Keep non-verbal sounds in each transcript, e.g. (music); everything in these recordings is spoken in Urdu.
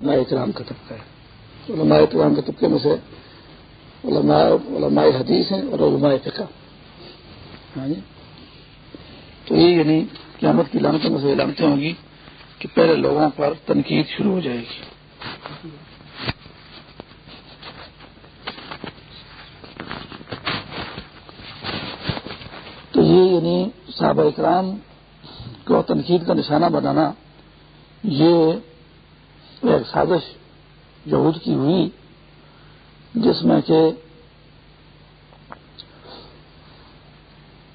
علماء اکرام کا طبقہ ہے۔ علماء اکرام کے طبقے میں سے علماء علماء حدیث ہیں اور علماء فقہ۔ ہاں جی۔ تو یہ یعنی قیامت کی علامتوں میں سے علامتیں ہوں گی کہ پہلے لوگوں پر تنقید شروع ہو جائے گی۔ تو یہ یعنی صحابہ اکرام کو تنقید کا نشانہ بنانا، یہ ایک سازش یہود کی ہوئی، جس میں کہ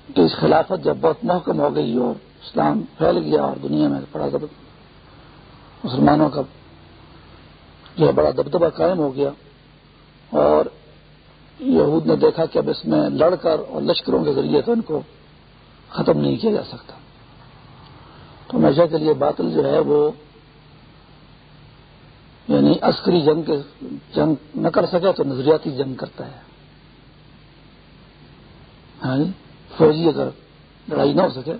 اس خلافت جب بہت محکم ہو گئی اور اسلام پھیل گیا اور دنیا میں بڑا دب مسلمانوں کا جو ہے بڑا دبدبہ قائم ہو گیا، اور یہود نے دیکھا کہ اب اس میں لڑ کر اور لشکروں کے ذریعے تو ان کو ختم نہیں کیا جا سکتا۔ تو ہمیشہ کے لیے باطل جو ہے وہ یعنی عسکری جنگ کے جنگ نہ کر سکے تو نظریاتی جنگ کرتا ہے۔ ہاں جی، فوجی اگر لڑائی نہ ہو سکے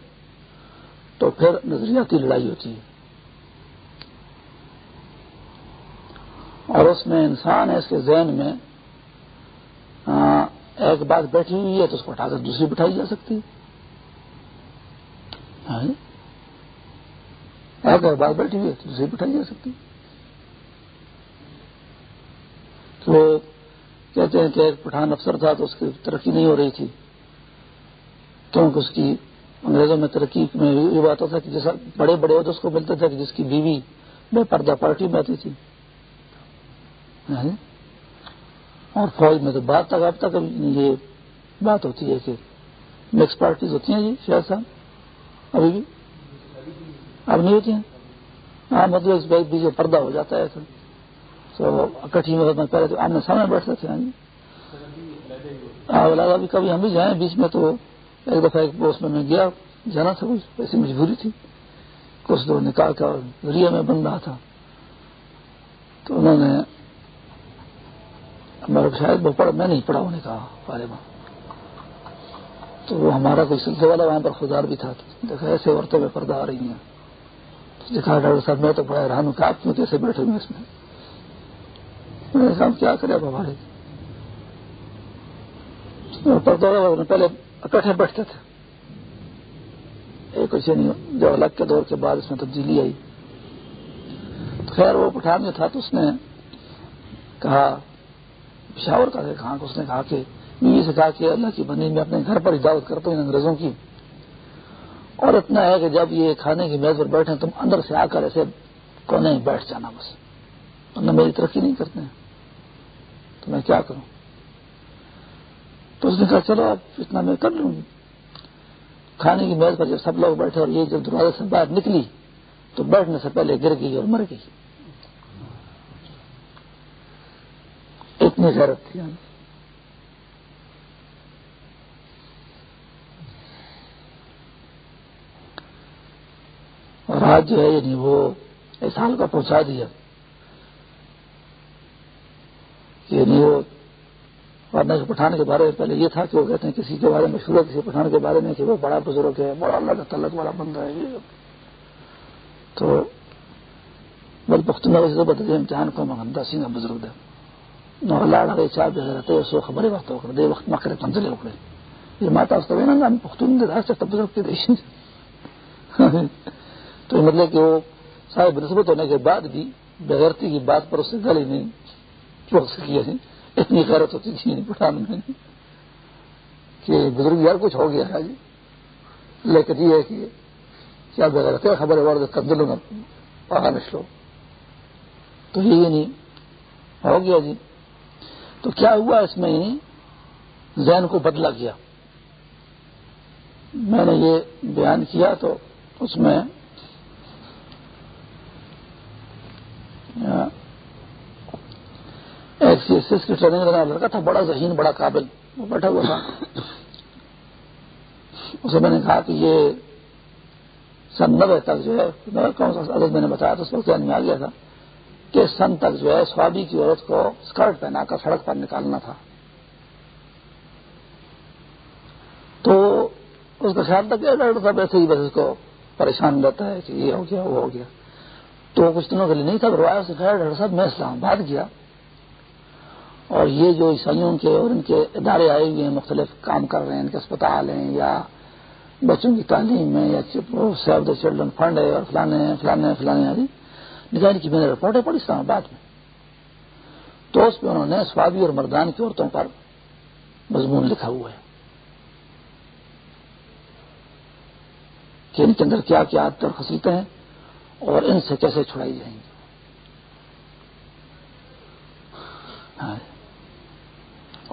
تو پھر نظریاتی لڑائی ہوتی ہے۔ اور اس میں انسان ہے، اس کے ذہن میں ایک بات بیٹھی ہوئی ہے تو اس کو ہٹا کر دوسری بٹھائی جا سکتی ہاں جی؟ ایک بات بیٹھی ہوئی ہے تو دوسری بٹھائی جا سکتی تو کہتے ہیں کہ ایک پٹھان افسر تھا تو اس کی ترقی نہیں ہو رہی تھی۔ کیونکہ اس کی انگریزوں میں ترقی میں یہ بات ہوتا کہ جیسا بڑے بڑے عہدے اس کو ملتے تھے کہ جس کی بیوی بے پردہ پارٹی میں آتی تھی۔ اور فوج میں تو بات تک، اب تک یہ بات ہوتی ہے کہ مکس پارٹیز ہوتی ہیں جی شاید صاحب، ابھی بھی؟ اب نہیں ہوتی ہیں؟ ہاں مطلب اس بیچ پردہ ہو جاتا ہے تو کٹھی میں پہلے تو آمنے سامنے بیٹھتے تھے ہاں ابھی کبھی ہم بھی جائیں، بیچ میں تو ایک دفعہ ایک پوسٹ میں گیا، جانا تھا کچھ، ایسی مجبوری تھی۔ کچھ دور نکال کا ذریعے میں بن رہا تھا۔ تو انہوں نے شاید وہ پڑھ میں نہیں پڑھا، انہوں نے کہا بارے تو وہ ہمارا کوئی سلسلے والا وہاں پر خدار بھی تھا۔ دیکھا ایسے عورتوں میں پردہ آ رہی ہیں۔ دیکھا ڈاکٹر صاحب، میں تو بڑا حیران ہوں، کہ آپ کیوں کیسے بیٹھے ہوئے اس میں؟ کیا کرے اب ہمارے؟ پردہ پہلے اکٹھے بیٹھتے تھے۔ ایک کچھ نہیں جو الگ کے دور کے بعد اس میں تبدیلی آئی۔ خیر، وہ پٹھان میں تھا تو اس نے کہا، پشاور کا کہا اس نے کہا کہ بیوی سے کہا کہ اللہ کی بنی میں اپنے گھر پر ہی دعوت کرتا ہوں انگریزوں کی۔ اور اتنا ہے کہ جب یہ کھانے کی میز پر بیٹھے، تم اندر سے آ کر ایسے کونے میں بیٹھ جانا بس۔ ورنہ میری ترقی نہیں کرتے ہیں۔ تو میں کیا کروں؟ تو اس نے کہا، چلو اب اتنا میں کر لوں گی۔ کھانے کی میز پر جب سب لوگ بیٹھے اور یہ جب دروازے سے باہر نکلی، تو بیٹھنے سے پہلے گر گئی اور مر گئی۔ اتنی غیرت تھی۔ اور آج جو ہے یعنی وہ احسان کا پہنچا دیا۔ یعنی وہ ورنہ پٹھان کے بارے میں پہلے یہ تھا کہ وہ کہتے ہیں کسی کے بارے میں شروع کسی پٹھان کے بارے میں کہ وہ بڑا بزرگ ہے، بڑا اللہ کا تعلق والا بندہ ہے، یہ تو بل پختون امتحان کو مغندہ سنگھ بزرگ ہے نو اللہ رہے چار جو رہتے سو خبریں وقت ہو دے وقت نہ کرے پنجلے اکڑے۔ یہ ماتا اس نا پختون دے راستے تب بزرگ کے دیش تو مطلب کہ وہ صاحب نسبت ہونے کے بعد بھی، بغیرتی کی بات پر اس سے گل ہی نہیں۔ چوک سکی ہے اتنی غیرت ہوتی تھی پٹھان میں کہ بزرگ یار کچھ ہو گیا ہے جی۔ لیکن یہ ہے کہ کیا بغیر خبر ہے کندلوں میں پہا نشلو۔ تو یہ نہیں ہو گیا جی۔ تو کیا ہوا اس میں یعنی ذہن کو بدلا گیا۔ میں نے یہ بیان کیا تو اس میں ایک سی ایس ایس کی ٹریننگ لینے والا لڑکا تھا، بڑا ذہین، بڑا قابل۔ وہ بیٹھا ہوا تھا۔ اسے میں نے کہا کہ یہ سن نبے تک جو ہے کون سا عدد میں نے بتایا تو اس وقت یعنی ذہن میں آ گیا تھا کہ سن تک جو ہے، سوابی کی عورت کو اسکرٹ پہنا کر سڑک پر نکالنا تھا۔ تو اس کا خیال تھا کہ ڈاکٹر صاحب ایسے ہی بس اس کو پریشان رہتا ہے کہ یہ ہو گیا، وہ ہو گیا۔ تو کچھ دنوں کے لیے نہیں تھا کروایا سے خیر ڈاکٹر صاحب، میں اسلام آباد گیا۔ اور یہ جو عیسائیوں کے اور ان کے ادارے آئے ہوئے ہیں، مختلف کام کر رہے ہیں، ان کے اسپتال ہیں یا بچوں کی تعلیم ہے یا سیو دا چلڈرن فنڈ ہے اور فلانے فلانے فلانے آدھی۔ نگرانی کی میں نے رپورٹیں پڑھی اسلام آباد میں۔ تو اس پہ انہوں نے سوابی اور مردان کی عورتوں پر مضمون لکھا ہوا ہے کہ ان کے اندر کیا کیا اور خصیتیں ہیں اور ان سے کیسے چھڑائی جائیں گی۔ ہاں۔ جی۔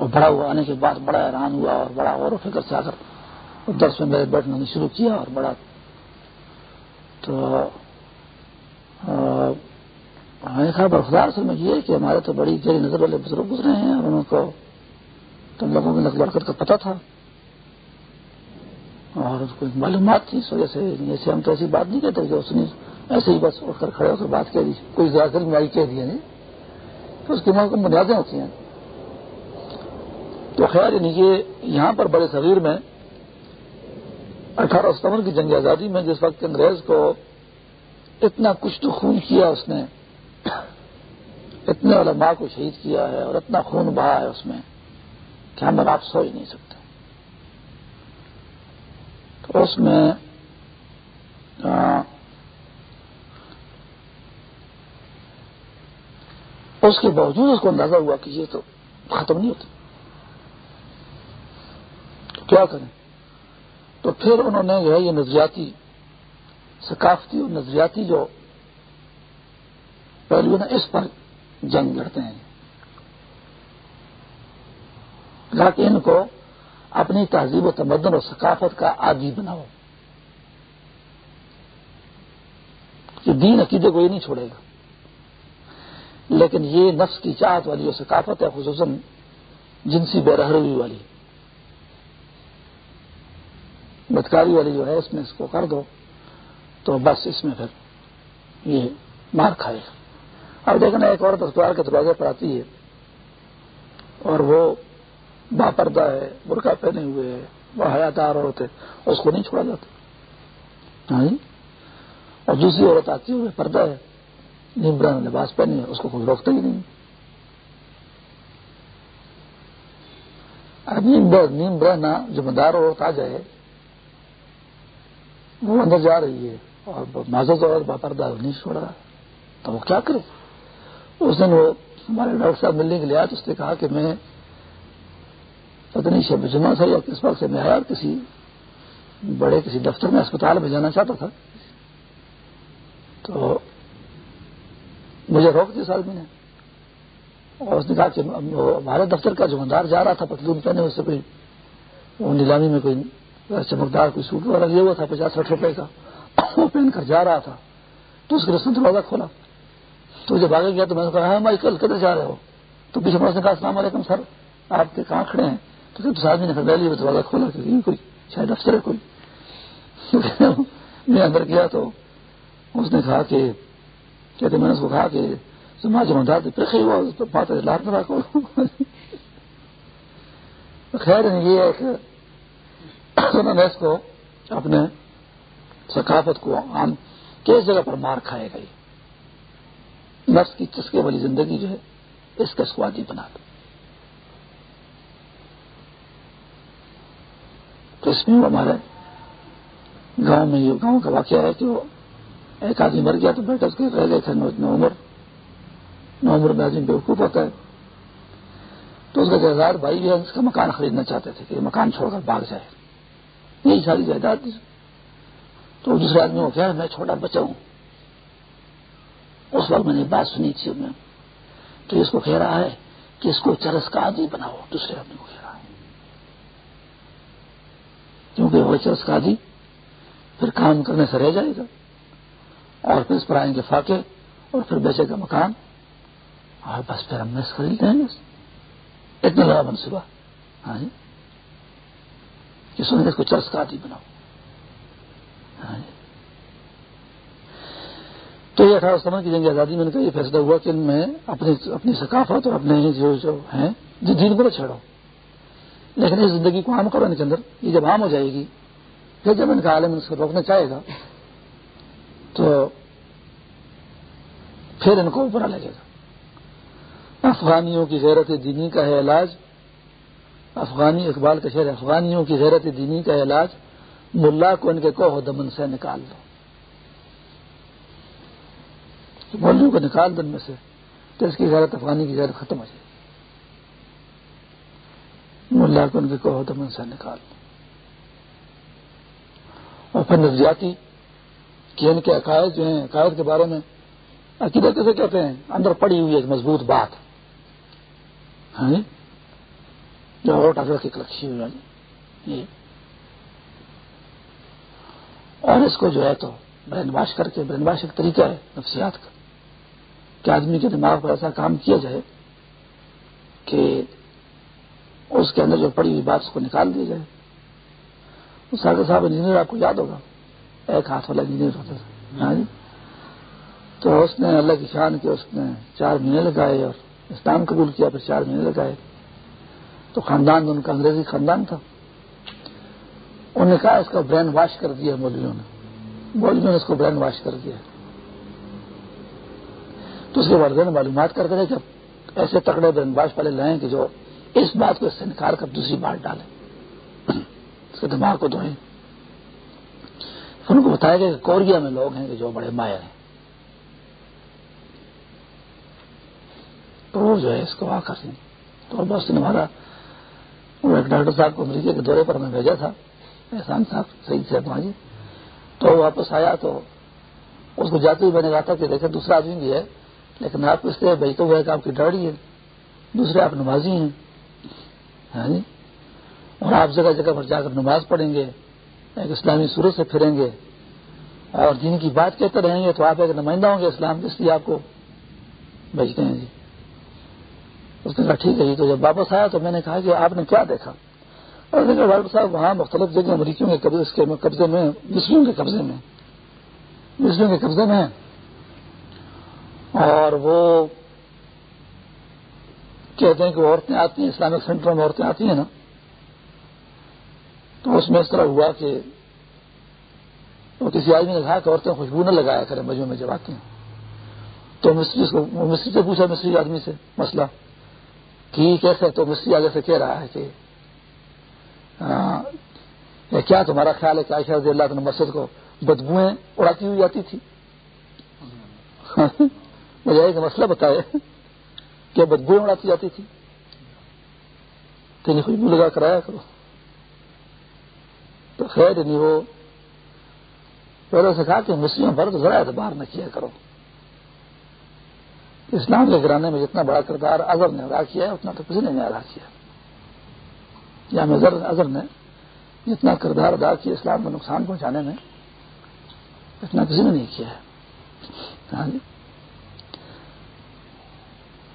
اور بڑا ہوا، آنے کے بعد بڑا حیران ہوا اور بڑا غور و فکر سے آ کر درس میں میرے بیٹھنے نے شروع کیا اور بڑا تو ہمیں کہا برفدار سے میں یہ کہ ہمارے تو بڑی گہری نظر والے بزرگ گزرے ہیں اور ان کو تو لوگوں کی نقل برکت کا پتہ تھا اور اس کو معلومات تھی، اس وجہ سے ایسے ہم تو ایسی بات نہیں کہتے کہ اس نے ایسے ہی بس اٹھ کر کھڑے ہو کر بات کہہ دی، کوئی زیادہ میں آئی کہہ دیا نہیں، تو اس کی کو بنیادیں ہوتی ہیں۔ تو خیر یعنی یہاں پر بڑے صغیر میں اٹھارہ ستمبر کی جنگ آزادی میں جس وقت انگریز کو اتنا کچھ تو خون کیا اس نے، اتنے علماء کو شہید کیا ہے اور اتنا خون بہا ہے اس میں کہ ہم آپ سوچ نہیں سکتے۔ تو اس میں اس کے باوجود اس کو اندازہ ہوا کہ یہ تو ختم نہیں ہوتا کیا کریں؟ تو پھر انہوں نے جو ہے یہ نظریاتی ثقافتی اور نظریاتی جو پہلو نا اس پر جنگ لڑتے ہیں۔ تاکہ ان کو اپنی تہذیب و تمدن اور ثقافت کا عادی بناؤ۔ کہ دین عقیدے کو یہ نہیں چھوڑے گا۔ لیکن یہ نفس کی چاہت والی جو ثقافت ہے، خصوصاً جنسی بے رہروی والی۔ بدکاری والی جو ہے اس میں اس کو کر دو، تو بس اس میں پھر یہ مار کھائے گا۔ اب دیکھنا ایک عورت اسپتال کے دروازے پر آتی ہے اور وہ باپردہ ہے، برقع پہنے ہوئے ہے، وہ حیاتار عورت ہے، اس کو نہیں چھوڑا جاتا۔ ہاں جی؟ اور دوسری عورت آتی ہوئے پردہ ہے نیم برہن لباس پہنی ہے، اس کو کوئی روکتا ہی نہیں۔ نیم برہنا ذمہ دار عورت آ جائے وہ اندر جا رہی ہے اور معذرت اور باپردہ نہیں چھوڑا تو وہ کیا کرے؟ اس دن وہ ہمارے ڈاکٹر صاحب ملنے کے لیے آیا تو اس نے کہا کہ میں پتنی شب جمعہ سے یا کس وقت سے میں آیا، کسی بڑے کسی دفتر میں اسپتال میں جانا چاہتا تھا۔ تو مجھے روک دی آدمی نے۔ اور اس نے کہا کہ ہمارے دفتر کا جمعدار جا رہا تھا پتلون پہنے، اس سے کوئی وہ نیلامی میں کوئی چمکدار کوئی سوٹ والا لیا ہوا تھا، پچاس ساٹھ روپے کا۔ وہ پہن کر جا رہا تھا۔ تو اس کے رسم دروازہ کھولا۔ تو جب آگے گیا تو میں نے کہا ہاں بھائی کل کدھر جا رہے ہو؟ تو پیچھے نے کہا، السلام علیکم سر، آپ کے کہاں کھڑے ہیں؟ تو اس آدمی نے پہلے دروازہ کھولا کہ کوئی شاید افسر ہے، کوئی۔ میں اندر گیا تو اس نے کہا کہ، کہتے میں نے اس کو کہا کہ سماج مدار ہوا اس پر بات لاٹ نہ رکھو خیر، یہ ہے کہ انہوں نے اس کو اپنے ثقافت کو عام کس جگہ پر مار کھائے گئی؟ نفس کی چسکے والی زندگی جو ہے، اس کا سوادی بنا دو۔ تو اس میں ہمارے گاؤں میں یہ گاؤں کا واقعہ ہے کہ وہ ایک آدمی مر گیا تو بیٹا اس کے رہ گئے تھے نو عمر۔ نو عمر میں آدمی بے ہوتا ہے۔ تو اس کا جائیداد بھائی بھی ہے، اس کا مکان خریدنا چاہتے تھے کہ مکان چھوڑ کر بھاگ جائے۔ یہی ساری جائیداد تھی تو دوسرے آدمی کو کہہ میں چھوٹا بچا ہوں۔ اس وقت میں نے بات سنی تھی میں تو اس کو کہہ رہا ہے کہ اس کو چرس کا آدمی بناؤ، دوسرے آدمی کو کہہ رہا ہے۔ کیونکہ وہ چرس کا آدمی پھر کام کرنے سے رہ جائے گا۔ اور پھر اس پر آئیں گے فاقے اور پھر بیچے گا مکان۔ اور بس پھر ہم مس خرید دیں گے اتنا بڑا منصوبہ۔ ہاں جی۔ کہ سونے اس کو چرس کا آدمی بناؤ۔ ہاں جی۔ تو یہ اٹھارہ سمے کی جنگ آزادی میں نے کہا یہ فیصلہ ہوا کہ میں اپنی اپنی ثقافت اور اپنے جو جو ہیں جی دین کو چھڑاؤ لیکن اس زندگی کو عام کرنے کے اندر یہ جب عام ہو جائے گی، پھر جب ان کا عالم اس کو روکنا چاہے گا، تو پھر ان کو برا لگے گا۔ افغانیوں کی غیرت دینی کا ہے علاج۔ افغانی، اقبال کا شہر افغانیوں کی غیرت دینی کا علاج ملا کو ان کے کوہ دمن سے نکال دو۔ مولوں کو نکال دن میں سے، تو اس کی غیرت افغانی کی غیرت ختم ہو جائے۔ ملا کو ان کے کوہ دمن سے نکال دو۔ اور پھر نفسیاتی کہ ان کے عقائد جو ہیں، عقائد کے بارے میں عقیدہ کیسے کہتے ہیں، اندر پڑی ہوئی ایک مضبوط بات۔ ہاں جی؟ جو روٹ اگر کی رکھی ہوئی جی۔ اور اس کو جو ہے تو برین واش کر کے، برین واش ایک طریقہ ہے نفسیات کا، کہ آدمی کے دماغ پر ایسا کام کیا جائے کہ اس کے اندر جو پڑی ہوئی بات اس کو نکال دیا جائے۔ ساگر صاحب، انجینئر، آپ کو یاد ہوگا، ایک ہاتھ والا انجینئر ہوتا تھا۔ ہاں جی۔ تو اس نے اللہ کی شان کے اس نے چار مہینے لگائے اور اسلام قبول کیا، پھر چار مہینے لگائے۔ تو خاندان ان کا انگریزی خاندان تھا۔ انہوں نے کہا اس کا برین واش کر دیا مولویوں نے۔ مولویوں نے اس کو برین واش کر دیا۔ تو اس کے والدین معلومات کرتے رہے کہ ایسے تکڑے برین واش والے لائیں کہ جو اس بات کو اس سے نکال کر دوسری بات ڈالیں۔ اس کے دماغ کو دھوئیں۔ ان کو بتایا گیا کہ کوریا میں لوگ ہیں کہ جو بڑے ماہر ہیں۔ تو جو ہے اس کو آ کر تو بس ہمارا وہ ایک ڈاکٹر صاحب کو مریضے کے دورے پر ہمیں بھیجا تھا، احسان صاحب صحیح سے وہاں جی۔ تو واپس آیا تو اس کو جاتے ہوئے میں نے کہا تھا کہ دیکھیں دوسرا آدمی بھی ہے، لیکن آپ اس لیے بھائی تو وہ آپ کی ڈاڑی ہے، دوسرے آپ نمازی ہیں۔ ہاں جی۔ اور آپ جگہ جگہ پر جا کر نماز پڑھیں گے، ایک اسلامی صورت سے پھریں گے۔ اور جن کی بات کہتے رہیں گے تو آپ ایک نمائندہ ہوں گے اسلام کے اس لیے آپ کو بھیجتے ہیں جی۔ اس نے کہا، ٹھیک ہے جی. تو جب واپس آیا تو میں نے کہا کہ آپ نے کیا دیکھا؟ اور کہا، ڈاکٹر صاحب، وہاں مختلف جگہ امریکیوں کے قبضے کے قبضے میں مسلموں کے قبضے میں مسلموں کے قبضے میں اور وہ کہتے ہیں کہ عورتیں آتی ہیں، اسلامک سینٹروں میں عورتیں آتی ہیں نا۔ تو اس میں اس طرح ہوا کہ وہ کسی آدمی نے کہا کہ عورتیں خوشبو نہ لگایا کریں بجوں میں جب آتی ہیں۔ تو مستری کو مستری سے پوچھا مستری آدمی سے، مسئلہ۔ ٹھیک ہے تو مستری آگے سے کہہ رہا ہے کہ ہاں، کیا تمہارا خیال ہے کہ عائشہ رضی اللہ عنہ مسجد کو بدبوئیں اڑاتی ہوئی جاتی تھی؟ (laughs) مجھے ایک مسئلہ بتائے کہ بدبوئیں اڑاتی جاتی تھی؟ تین خوشبو لگا کرایا کرو۔ تو خیر نہیں وہ پہلے سے کہا کہ مسلم پر تو ذرا اعتبار نہ کیا کرو۔ اسلام کے گرانے میں جتنا بڑا کردار اظہر نے ادا کیا ہے اتنا تو کسی نے نہیں ادا کیا۔ یا مظہر اظہر نے جتنا کردار ادا کیا اسلام کو نقصان پہنچانے میں اتنا کسی نے نہیں کیا ہے۔ ہاں جی۔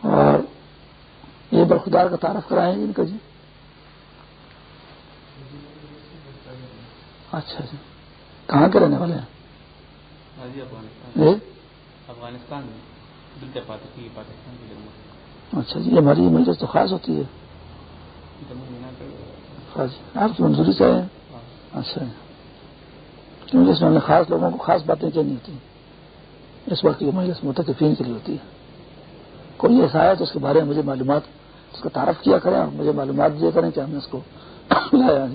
اور یہ برخدار کا تعارف کرائیں گے ان کا جی؟ اچھا جی۔ کہاں کے رہنے والے ہیں؟ ہاں جی، افغانستان میں۔ اچھا جی ہماری مجلس تو خاص ہوتی ہے۔ جی آپ کی منظوری سے آئے ہاں۔ اچھا۔ کیونکہ اس میں ہم نے خاص لوگوں کو خاص باتیں نہیں ہوتی اس وقت کی مجلس متقفین کے لیے ہوتی ہے۔ کوئی ایسا آیا تو اس کے بارے میں مجھے معلومات اس کا تعارف کیا کریں اور مجھے معلومات دیا کریں کہ ہم نے اس کو لایا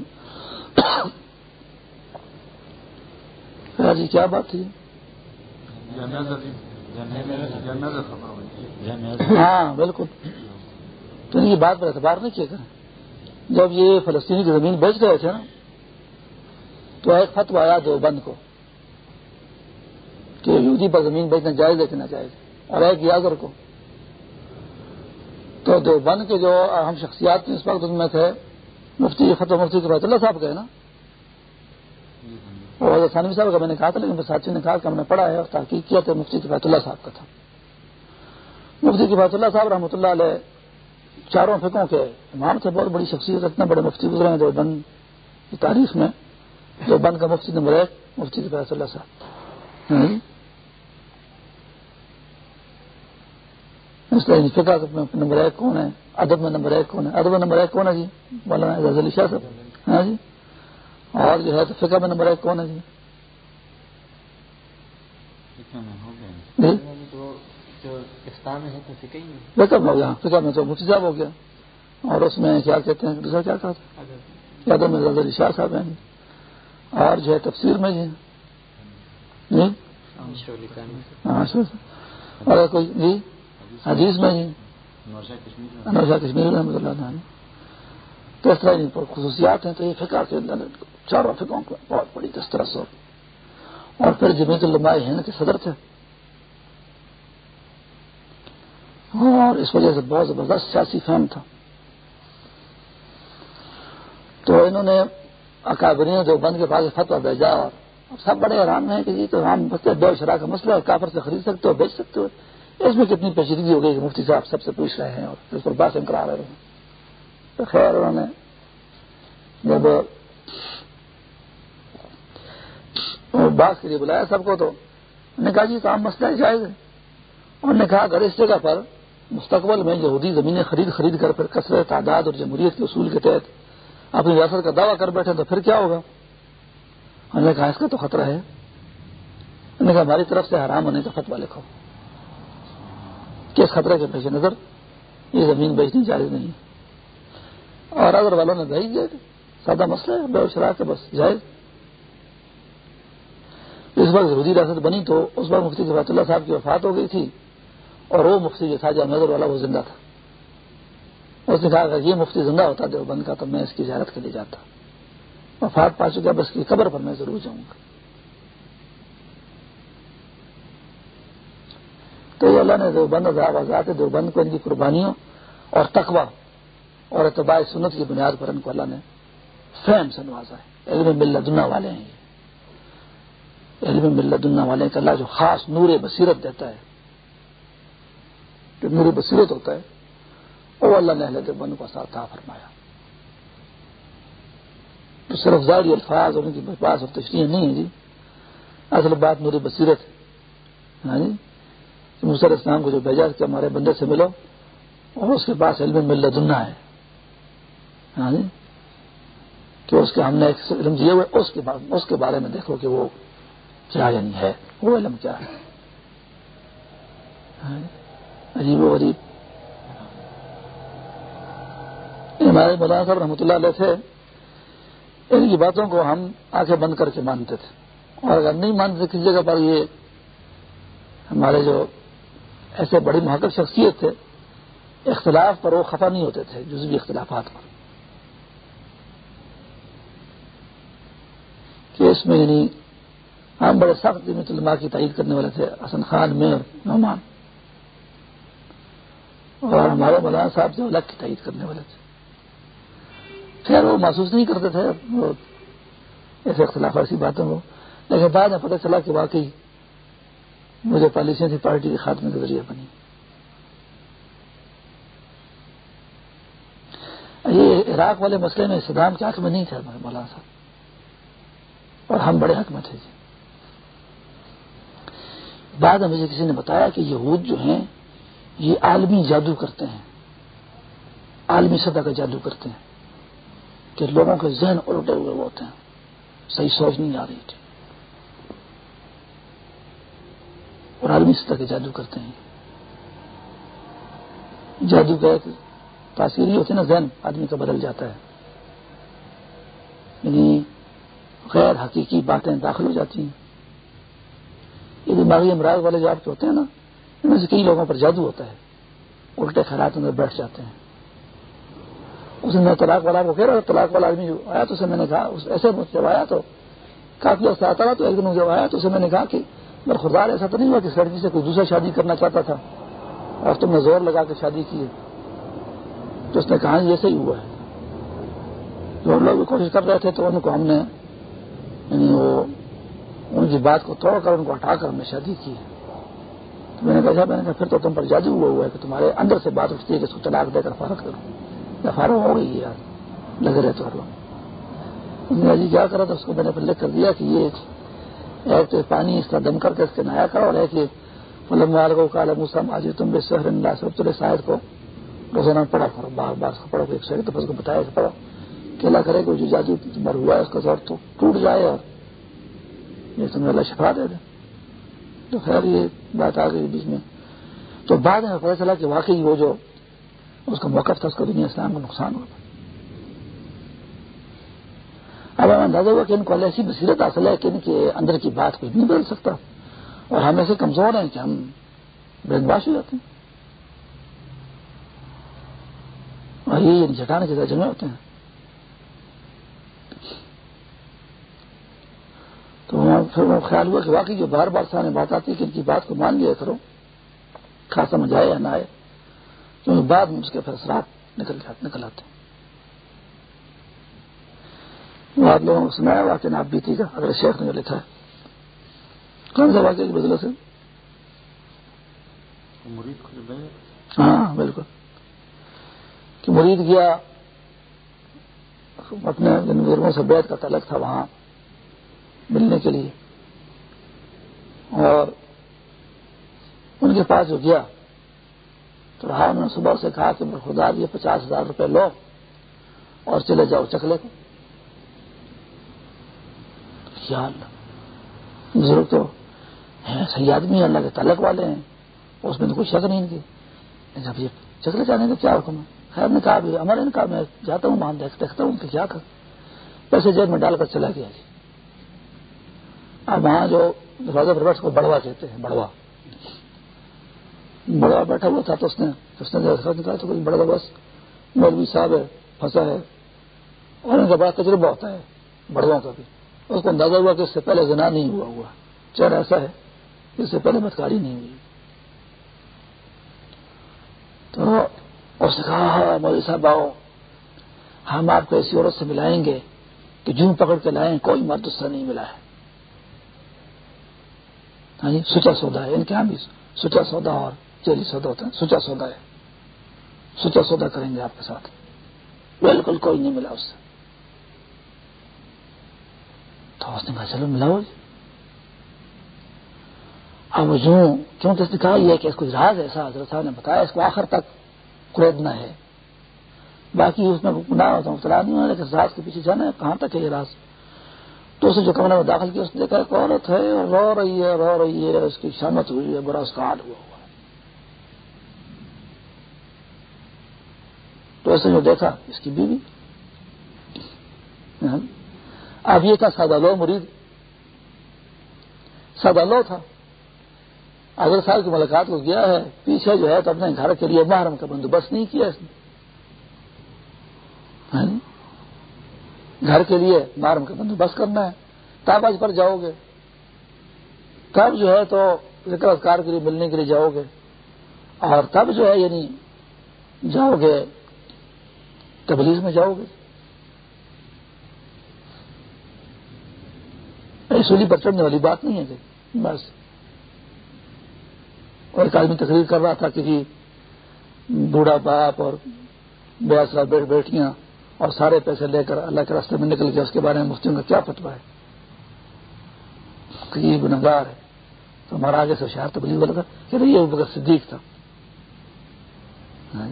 جی کیا بات تھی؟ ہاں بالکل۔ تو یہ بات پر اعتبار نہیں کیا کریں۔ جب یہ فلسطینی کی زمین بیچ گئے تھے نا، تو ایک فتو آیا دو بند کو کہ یہودی پر زمین بیچنا جائز ہے کہ نہ جائز اور ایک یازر کو۔ تو دو بند کے جو اہم شخصیات اس وقت ان میں تھے، مفتی فتح مفتی کے اللہ صاحب کے نا۔ اور ثانوی صاحب کا میں نے کہا تھا، لیکن ساتھی نے کہا کہ ہم نے پڑھا ہے اور تحقیق کیا تھا مفتی کفایت اللہ صاحب کا تھا۔ مفتی کفایت اللہ صاحب رحمۃ اللہ علیہ چاروں فکوں کے امام تھے، بہت بڑی شخصیت، اتنے بڑے مفتی گزرے ہیں جو کی تاریخ میں، جو بند کا مفتی نمبر ایک مفتی کفایت اللہ صاحب۔ اس طرح فکا نمبر ایک کون ہے؟ ادب میں نمبر ایک کون ہے؟ ادب میں نمبر ایک کون ہے جی؟ مولانا اعزاز علی شاہ صاحب۔ ہاں جی؟ اور جو ہے تو فکا میں نمبر ایک کون ہے جی, جی؟ فکر نہیں بہتر ہو گیا۔ فکر میں تو مفتی صاحب ہو گیا۔ اور اس میں کیا کہتے ہیں؟ دوسرا کیا کہا تھا؟ یادوں میں زلزل شاہ صاحب ہیں اور جو ہے تفسیر میں جی۔ جی؟ ہاں اور کوئی جی؟ حدیث میں جی۔ انور شاہ کشمیر رحمۃ اللہ تو اس طرح خصوصیات ہیں تو یہ فقہ کے اندر چاروں فقوں کو بہت بڑی دسترس ہو اور پھر جمیت علماء ہند کے صدر تھے۔ اور اس وجہ سے بہت زبردست سیاسی فہم تھا۔ تو انہوں نے اکابرین جو بند کے پاس فتوا بھیجا اور سب بڑے حیران ہیں کہ جی تو ہم بے شرح کا مسئلہ ہے کافر سے خرید سکتے ہو، بیچ سکتے ہو۔ اس میں کتنی پیچیدگی ہو گئی کہ مفتی صاحب سب سے پوچھ رہے ہیں اور اس پر بات کرا رہے ہیں تو خیر انہوں نے جب بات کے لیے بلایا سب کو تو انہوں نے کہا جی کام مسئلہ ہے جائز ہے۔ انہوں نے کہا اگر اس جگہ پر مستقبل میں یہودی زمینیں خرید خرید کر پھر کثرت تعداد اور جمہوریت کے اصول کے تحت اپنی ریاست کا دعویٰ کر بیٹھے تو پھر کیا ہوگا؟ انہوں نے کہا اس کا تو خطرہ ہے۔ انہوں نے کہا ہماری طرف سے حرام ہونے کا فتوا لکھو۔ کس خطرے کے پیش نظر؟ یہ زمین بیچنی جائز نہیں اور اگر والوں نے بھیج دیا سادہ مسئلہ ہے، بے شرا کے بس، جائز۔ اس وقت یہودی ریاست بنی تو اس وقت مفتی صفات اللہ صاحب کی وفات ہو گئی تھی اور وہ مفتی جو تھا جو نظر والا، وہ زندہ تھا۔ اس نے کہا، اگر یہ مفتی زندہ ہوتا دیوبند کا تو میں اس کی زیارت کے لیے جاتا۔ وفات پا چکا، بس کی قبر پر میں ضرور جاؤں گا۔ تو یہ اللہ نے دیوبند آزاد دیوبند کو، ان کی قربانیوں اور تقوا اور اتباع سنت کی بنیاد پر ان کو اللہ نے فہم سے نوازا ہے۔ علم ملدنا والے ہیں۔ یہ علم ملدنا والے کہ اللہ جو خاص نور بصیرت دیتا ہے، جو نور بصیرت ہوتا ہے وہ اللہ نے اہل دیوبند کو ساتھ فرمایا۔ تو صرف ظاہری الفاظ اور ان کی بات اور تشریح نہیں ہے جی۔ اصل بات میری بصیرت ہے۔ ہاں جی؟ مصر اسلام کو جو بھیجا کہ ہمارے بندے سے ملو، اور اس کے پاس علم مل دنیا ہے۔ ہاں جی؟ کہ اس کے ہم نے ایک علم دیے ہوئے اس کے بارے میں دیکھو کہ وہ کیا یعنی ہے، وہ علم کیا ہے عجیب و غریب۔ ہمارے مولانا صاحب رحمۃ اللہ علیہ تھے۔ ان کی باتوں کو ہم آنکھیں بند کر کے مانتے تھے۔ اور اگر نہیں مانتے کسی جگہ پر یہ ہمارے جو ایسے بڑی محقق شخصیت تھے، اختلاف پر وہ خفا نہیں ہوتے تھے، جزوی اختلافات پر۔ کہ اس میں یعنی ہم بڑے سخت علماء کی تائید کرنے والے تھے، حسن خان، میر، نعمان۔ اور ہمارے مولانا صاحب جو الگ کی تائید کرنے والے تھے۔ خیر، وہ محسوس نہیں کرتے تھے ایسے اختلاف ایسی باتوں کو لیکن بعد میں پتہ چلا کہ واقعی مجھے پالیسیاں تھی پارٹی کے خاتمے کے ذریعے بنی۔ یہ عراق والے مسئلے میں صدام کے حق میں نہیں تھے، مولانا صاحب۔ اور ہم بڑے حق میں تھے۔ جی بعد میں مجھے کسی نے بتایا کہ یہود جو ہیں، یہ عالمی جادو کرتے ہیں۔ عالمی سطح کا جادو کرتے ہیں۔ کہ لوگوں کے ذہن الٹے ہوئے ہوتے ہیں۔ صحیح سوچ نہیں آ رہی تھی۔ اور عالمی سطح کے جادو کرتے ہیں۔ جادو کا ایک تاثیر ہی ہوتی ہے نا، ذہن آدمی کا بدل جاتا ہے۔ یعنی غیر حقیقی باتیں داخل ہو جاتی ہیں۔ یہ دماغی امراض والے جو آپ کے ہوتے ہیں نا، ان میں سے کئی لوگوں پر جادو ہوتا ہے۔ الٹے خیالات اندر بیٹھ جاتے ہیں۔ اس نے طلاق والا کو کہہ رہا طلاق والا آدمی جو آیا تو اسے میں نے کہا ایسے جب آیا تو کافی عرصہ آتا رہا تو ایک دن جب آیا تو اسے میں نے کہا کہ میرا ایسا تو نہیں ہوا کہ لڑکی سے کوئی دوسرا شادی کرنا چاہتا تھا۔ اور تم نے زور لگا کے شادی کی ہے۔ تو اس نے کہا، یہ صحیح ہوا ہے۔ جو لوگ بھی کوشش کر رہے تھے تو ان کو ہم نے یعنی وہ ان کی بات کو توڑ کر ان کو ہٹا کر ہم نے شادی کی۔ تو میں نے کہا میں نے کہا پھر تو تم پر جادو ہوا ہوا ہے کہ تمہارے اندر سے بات اٹھتی ہے کہ اس کو طلاق دے کر فرق کروں یا فارغ ہو گئی یار، لگ رہے تو ہر لوگ جی کیا کرا تھا، اس کو میں نے لکھ کر دیا کہ یہ ایک تو پانی اس کا دم کر کے اس کے نایا کرو اور ایک یہ فلم وال کو کالا موسم آج تم بے سہر اللہ سب چلے شاید کو۔ روزانہ پڑھا کرو، بار بار سے پڑھو، ایک شہر تو اس کو بتایا کہ پڑھو۔ کیلا کرے کہ جو جادو مر ہوا ہے، اس کا زور تو ٹوٹ جائے اور یہ تمہیں اللہ شفا دے دے۔ تو خیر یہ بات آ گئی بیچ میں۔ تو بعد میں پتہ چلا کہ واقعی وہ جو اس کا موقف تھا، اس کا دنیا اسلام کو نقصان ہوا۔ اب ہمیں اندازہ ہوا کہ ان کو ایسی بصیرت حاصل ہے کہ ان کے اندر کی بات کچھ نہیں بدل سکتا۔ اور ہم ایسے کمزور ہیں کہ ہم برین باش ہو جاتے ہیں۔ اور یہ چٹانے کے جمع ہوتے ہیں۔ تو خیال ہوا کہ واقعی جو بار بار سامنے بات آتی ہے کہ ان کی بات کو مان لیا کرو خاص سمجھ آئے یا نہ آئے کیونکہ بعد میں اس کے پھر اثرات نکل نکل آتے ہیں۔ آپ لوگوں کو سنایا واقعہ نہ آپ بیتی کا اگر شیخ نے جو لکھا ہے۔ کون سا واقعہ کی بدلے سے ہاں بالکل۔ کہ مرید گیا اپنے جن بزرگوں سے بیت کا تعلق تھا وہاں۔ ملنے کے لیے۔ اور ان کے پاس جو گیا تو رہا انہوں نے صبح سے کہا کہ خدا جی، یہ پچاس ہزار روپے لو اور چلے جاؤ چکلے کو بزرگ تو صحیح آدمی اللہ کے تعلق والے ہیں۔ اس میں تو کوئی شک نہیں ان کی۔ جب یہ چکلے جانے کا کیا حکم ہے؟ خیر نے کہا بھی ہمارے نے کہا میں جاتا ہوں وہاں دیکھتا ہوں کہ کیا کر۔ پیسے جیب میں ڈال کر چلا گیا جی۔ اب وہاں جو دروازے پر کو بڑوا کہتے ہیں بڑوا بڑوا بیٹھا ہوا تھا تو اس نے اس نے کہا تو بڑا بس مولوی صاحب ہے پھنسا ہے۔ اور ان کا بڑا تجربہ ہوتا ہے بڑوا کا بھی۔ اس کو اندازہ ہوا کہ اس سے پہلے زنا نہیں ہوا ہوا۔ چار ایسا ہے اس سے پہلے بدکاری نہیں ہوئی۔ تو اس نے کہا ہاں مولوی صاحب، آؤ۔ ہم آپ کو ایسی عورت سے ملائیں گے کہ جوں پکڑ کے لائیں، کوئی مرد اس سے نہیں ملا ہے۔ یعنی جی سچا سودا ہے ان کے یہاں بھی سچا سودا اور چیری سودا ہوتا ہے سچا سودا ہے۔ سچا سودا کریں گے آپ کے ساتھ۔ بالکل کوئی نہیں ملا اس سے۔ تو اس نے کہا، چلو ملاؤ جی۔ اب جو کیونکہ اس نے کہا، یہ کہ اس کو راز ایسا حضرت صاحب نے بتایا، اس کو آخر تک قریدنا ہے۔ باقی اس میں نہ ہوتا مبتلا نہیں ہونا، لیکن راز کے پیچھے جانا ہے، کہاں تک ہے یہ راز؟ تو اسے جو کمرے میں داخل کیا، اس نے دیکھا ایک عورت ہے رو رہی ہے، رو رہی ہے، اس کی شامت ہوئی ہے، برا اس کا حال ہوا۔ ہوا تو اسے جو دیکھا، اس کی بیوی۔ ہاں۔ اب یہ تھا سادہ لو مرید۔ سادہ لو تھا۔ اگر سال کی ملاقات کو گیا ہے، پیچھے جو ہے تو اپنے گھر کے لیے محرم کا بندوبست نہیں کیا اس نے۔ ہاں۔ گھر کے لیے محرم کا بندوبست کرنا ہے۔ تب آج پر جاؤ گے۔ تب جو ہے تو ذکر اذکار کے لیے ملنے کے لیے جاؤ گے۔ اور تب جو ہے یعنی جاؤ گے، تبلیغ میں جاؤ گے۔ سولی پر چڑھنے والی بات نہیں ہے کہ بس۔ اور ایک آدمی تقریر کر رہا تھا کہ جی بوڑھا باپ اور بیاسرا بیٹھ بیٹھیاں۔ اور سارے پیسے لے کر اللہ کے راستے میں نکل گیا، اس کے بارے میں مفتیوں کا کیا فتوا ہے؟ کہ یہ گنگار ہے۔ تو ہمارا آگے سے شہر تبلیغ والا تھا کہ یہ بغیر صدیق تھا۔ ہاں؟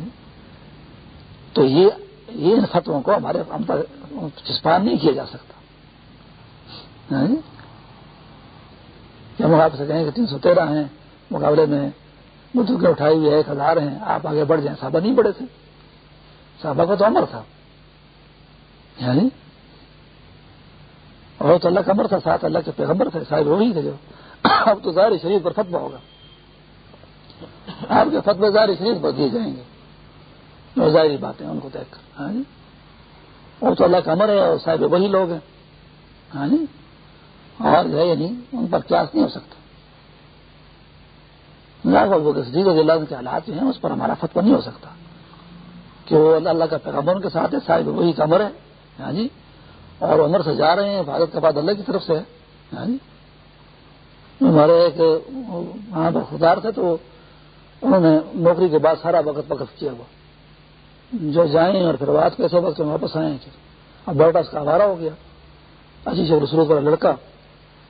تو یہ یہ ان فتووں کو ہمارے ہم پر چسپان نہیں کیا جا سکتا۔ ہاں؟ ہم آپ سے کہیں کہ تین سو تیرہ ہیں، مقابلے میں کے اٹھائی ہوئے ایک ہزار ہیں، آپ آگے بڑھ جائیں۔ صحابہ نہیں بڑھے تھے۔ صحابہ کا تو امر تھا۔ یعنی اور تو اللہ کا امر تھا ساتھ اللہ کے پیغمبر تھے، صاحب وہی تھے جو۔ اب تو ظاہر شریف پر فتوا ہوگا۔ آپ کے فتوے ظاہر شریف پر دیے جائیں گے۔ وہ ظاہری باتیں ان کو دیکھ کر۔ ہاں جی؟ وہ تو اللہ کا امر ہے اور صاحب وہی لوگ ہیں۔ ہاں جی؟ اور جو ہے یعنی ان پر کیاس نہیں ہو سکتا۔ اللہ کے حالات جو ہیں، اس پر ہمارا فتو نہیں ہو سکتا۔ کہ وہ اللہ کا پیغمبر کے ساتھ ہے، صاحب وہی کمر ہے۔ ہاں جی؟ اور عمر سے جا رہے ہیں، بھارت کے بعد اللہ کی طرف سے۔ ہاں جی؟ ہمارے ایک وہاں پر خدار تھے تو انہوں نے نوکری کے بعد سارا وقت وقت کیا ہوا۔ جو جائیں اور پھر بات کیسے وقت واپس آئے اب بیٹا اس کا آوارا ہو گیا۔ اچھی سے رسرو والا لڑکا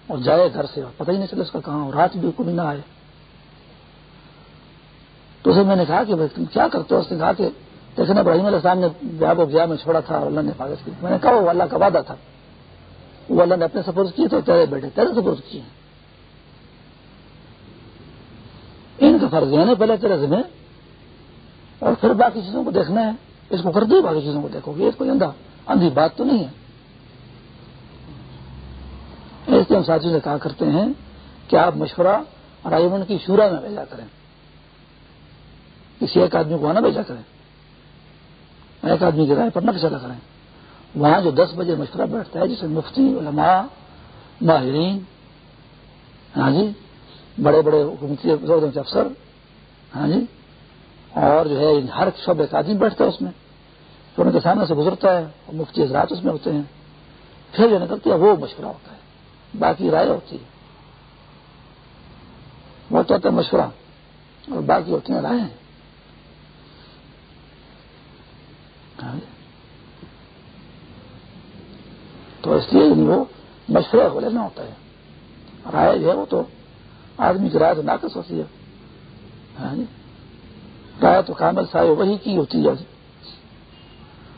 اور جائے گھر سے پتہ ہی نہیں چلے اس کا کہاں رات بھی کوئی نہ آئے۔ تو اسے میں نے کہا کہ تم کیا کرتے ہو؟ اس نے کہا کہ دیکھنا ابراہیم علیہ السلام نے بیاہ کو گیا میں چھوڑا تھا اور اللہ نے حفاظت کی۔ میں نے کہا، وہ اللہ کا وعدہ تھا۔ وہ اللہ نے اپنے سپورٹ کیے تو تیرے بیٹے تیرے سپورٹ کیے ان کا فرض ہے پہلے تیرے ذمہ اور پھر باقی چیزوں کو دیکھنا ہے۔ اس کو کر دو، باقی چیزوں کو دیکھو گے۔ اس کو اندھا اندھی بات تو نہیں ہے۔ ایسے ہم ساتھیوں سے کہا کرتے ہیں کہ آپ مشورہ رائے کی شورا میں بھیجا کریں۔ کسی ایک آدمی کو نہ بھیجا کریں۔ ایک آدمی کی رائے پر نہ چلا کریں وہاں جو دس بجے مشورہ بیٹھتا ہے، جسے مفتی، علماء، ماہرین ہاں جی بڑے بڑے حکومتی افسر ہاں جی اور جو ہے ہر شعبے ایک آدمی بیٹھتا ہے اس میں۔ تو ان کے سامنے سے گزرتا ہے اور مفتی حضرات اس میں ہوتے ہیں۔ پھر جو نکلتی ہے، وہ مشورہ ہوتا ہے۔ باقی رائے ہوتی ہے۔ وہ تو ہوتا ہے مشورہ اور باقی ہوتی ہیں رائے ہاں جی۔ تو اس لیے وہ مشورہ کو لینا ہوتا ہے۔ رائے جو ہے وہ تو آدمی کی رائے تو ناقص ہوتی ہے۔ ہاں جی۔ رائے تو کامل سائے وہی کی ہوتی ہے۔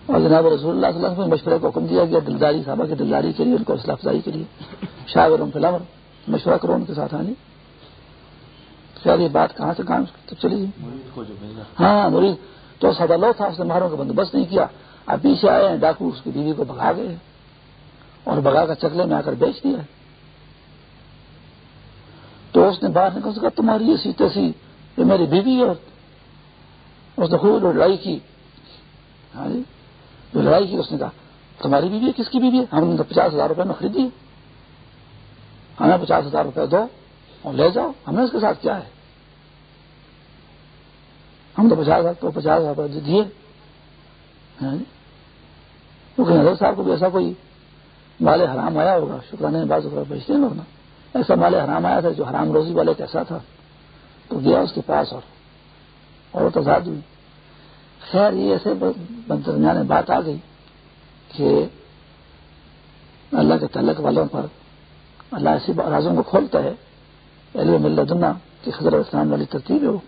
اور جناب رسول اللہ صلی اللہ علیہ وسلم مشورے کو حکم دیا گیا دلداری صاحبہ کی دلداری کے لیے، ان کو اسلح افزائی کے لیے۔ شاہ فلم مشورہ کرو ان کے ساتھ ہاں جی۔ خیر یہ بات کہاں سے کہاں چلی ہاں مریض تو سدا لو تھا اس نے مہاروں کا بندوبست نہیں کیا۔ اب پیچھے آئے ہیں ڈاکو اس کی بیوی کو بھگا گئے اور بگا کر چکلے میں آ کر بیچ دیا تو اس نے باہر نکل سکا تمہاری یہ سی تیسی یہ میری بیوی ہے۔ اس نے خوب لڑائی کی۔ ہاں جی جو لڑائی کی اس نے کہا تمہاری بیوی ہے کس کی بیوی ہے؟ ہم نے پچاس ہزار روپے میں خریدی ہمیں پچاس ہزار روپے دو۔ اور لے جاؤ ہمیں اس کے ساتھ کیا ہے؟ ہم تو پچاس ہزار پچاس ہزار روپے دیے۔ ہاں جی۔ حضرت صاحب کو بھی ایسا کوئی مال حرام آیا ہوگا؟ شکرانے بعض بیچتے ہیں لوگ نا۔ ایسا مال حرام آیا تھا جو حرام روزی والے کیسا تھا؟ تو گیا اس کے پاس اور اور تضاد ہوئی۔ خیر، یہ ایسے درمیان بات آ گئی کہ اللہ کے تعلق والوں پر اللہ ایسی رازوں کو کھولتا ہے۔ علم مل دنیا کہ اسلام والی ترتیب ہے وہ۔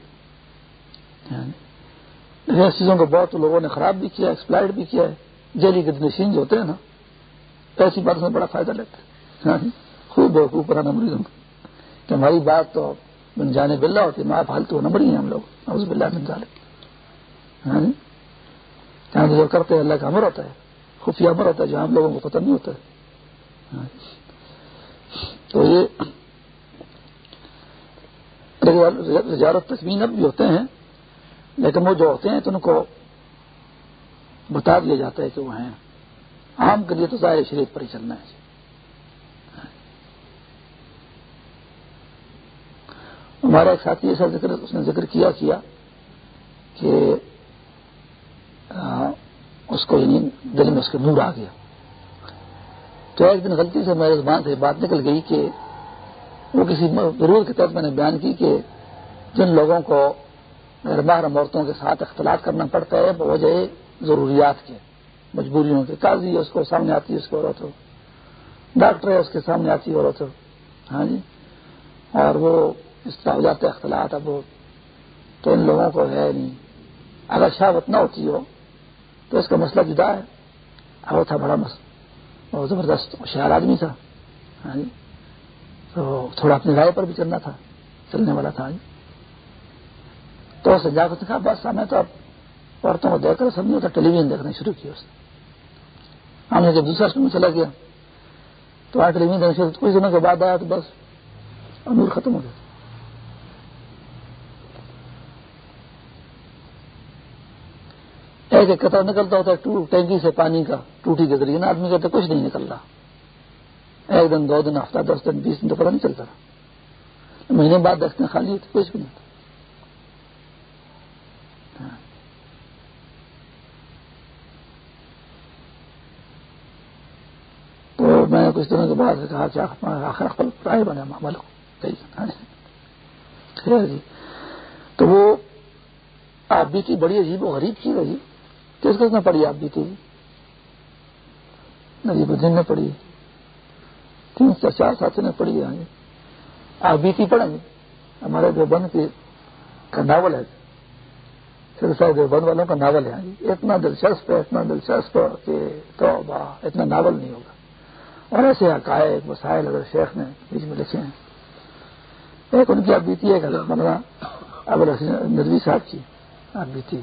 یعنی، چیزوں کو بہت لوگوں نے خراب بھی کیا ایکسپلائڈ بھی کیا ہے۔ جیلی گدنشین جو ہوتے ہیں نا، ایسی بات میں بڑا فائدہ لیتے ہیں۔ یعنی، خوب بہت خوب پرانا مریضوں کہ ہماری بات تو بن جانے بلّہ ہوتی ہے آپ حالت نمبر ہی ہم لوگ۔ اس بلّہ بن جانے یعنی، ہاں جی جہاں جو کرتے ہیں، اللہ کا امر ہوتا ہے، خفیہ امر ہوتا ہے، جہاں ہم لوگوں کو پتہ نہیں ہوتا ہے۔ تو یہ تجارت تسمین اب بھی ہوتے ہیں، لیکن وہ جو ہوتے ہیں تو ان کو بتا دیا جاتا ہے کہ وہ ہیں۔ عام کے لیے تو ظاہر شریف پر ہی چلنا ہے۔ ہمارا ایک ساتھی ایسا ذکر اس نے ذکر کیا کیا کہ اس کو یعنی دل میں اس کے نور آ گیا۔ تو ایک دن غلطی سے میرے زبان سے بات نکل گئی کہ وہ کسی ضرور کے تحت میں نے بیان کی کہ جن لوگوں کو محرم عورتوں کے ساتھ اختلاط کرنا پڑتا ہے وجہ ضروریات کے، مجبوریوں کے، قاضی ہے اس کو، سامنے آتی ہے اس کو عورت ہو، ڈاکٹر ہے اس کے سامنے آتی ہے عورت ہو ہاں جی؟ اور وہ اس طرح ہو جاتا ہے اختلاط، اب وہ تو ان لوگوں کو ہے نہیں۔ اگر شہابت نہ ہوتی ہو تو اس کا مسئلہ جدا ہے۔ اب وہ تھا بڑا مسئلہ زبردست، ہوشیار آدمی تھا ہاں جی؟ تو تھوڑا اپنی رائے پر بھی چلنا تھا، چلنے والا تھا جی تو اسے جا کر کہا بس ہمیں تو اب عورتوں کو دیکھ کر سب نہیں ہوتا ٹیلی ویژن دیکھنا شروع کیا اس نے۔ ہم نے جب دوسرا اسکول میں چلا گیا، تو آٹھ ٹیلی ویژن شروع، کچھ دنوں کے بعد آیا تو بس امور ختم ہو گیا ایک ایک قطر نکلتا ہوتا ہے ٹینکی سے پانی کا ٹوٹی کے ذریعے نا آدمی کہتے کچھ نہیں نکل رہا۔ ایک دن دو دن ہفتہ دس دن بیس دن تو پتہ نہیں چلتا رہا مہینے بعد دس دن خالی ہوتے کچھ بھی نہیں تو میں نے کچھ دنوں کے بعد کہا کہ آخر رائے بنے معاملہ جی تو وہ آپ بھی تھی بڑی عجیب و غریب چیز ہے جی. کس کس نے پڑھی آپ بھی تھی نجیب الدین نے پڑھی. تین سے چار ساتھی نے پڑھی ہے آپ بھی تھی پڑھیں گے۔ ہمارے دیوبند کی کا ناول ہے سلسلہ دیوبند والوں کا ناول ہے۔ اتنا دلچسپ ہے، اتنا دلچسپ کہ تو اتنا ناول نہیں ہوگا۔ اور ایسے عقائد، مسائل اگر شیخ نے بیچ میں لکھے ہیں۔ ایک ان کی اب بیتی ہے کہ بننا اب ندوی صاحب کی آپ بھی تھی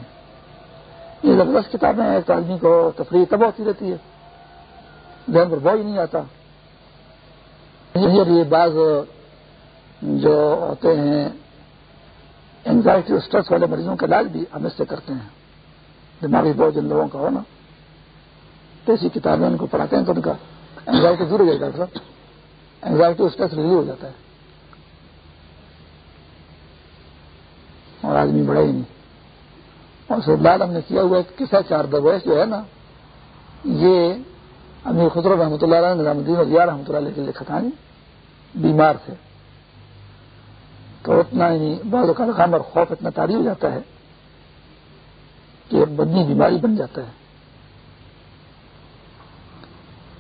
یہ زبردست کتابیں ایک آدمی کو تفریح تب ہوتی رہتی ہے۔ ذہن پر بوجھ نہیں آتا۔ یہ بعض جو ہوتے ہیں اینزائٹی اور اسٹریس والے مریضوں کا علاج بھی ہم اس سے کرتے ہیں۔ دماغی بوجھ جن لوگوں کا ہو نا۔ تو ایسی کتابیں ان کو پڑھاتے ہیں تو ان کا اینزائٹی دور ہو جائے گا اینزائٹی اور اسٹریس ریلیو ہو جاتا ہے۔ اور آدمی بڑا ہی نہیں۔ اور سب لال ہم نے کیا ہوا کسا چار دویش جو ہے نا، یہ امیر خطر رحمۃ اللہ علیہ نظام الدین اور رحمۃ اللہ علیہ کے لکھا تھا بیمار تھے۔ تو اتنا ہی بعض اوقات غم اور خوف اتنا تاری ہو جاتا ہے کہ بدنی بیماری بن جاتا ہے۔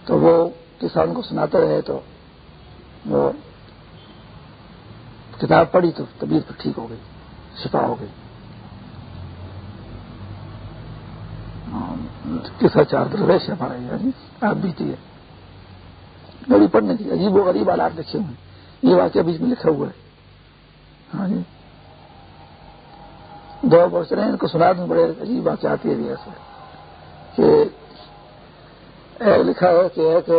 تو وہ کسان کو سناتے رہے تو وہ کتاب پڑھی تو طبیعت ٹھیک ہو گئی، شفا ہو گئی۔ کسا چار درویش ہمارا یعنی جی۔ آپ بیتی ہے میری پڑھنے کی عجیب و غریب آلات لکھے ہوئے یہ واقعہ بیچ میں لکھا ہوا ہے۔ ہاں جی۔ دو برس رہے ان کو سنا دوں، بڑے عجیب واقعات یہ بھی ایسے کہ ایک لکھا ہے کہ ایک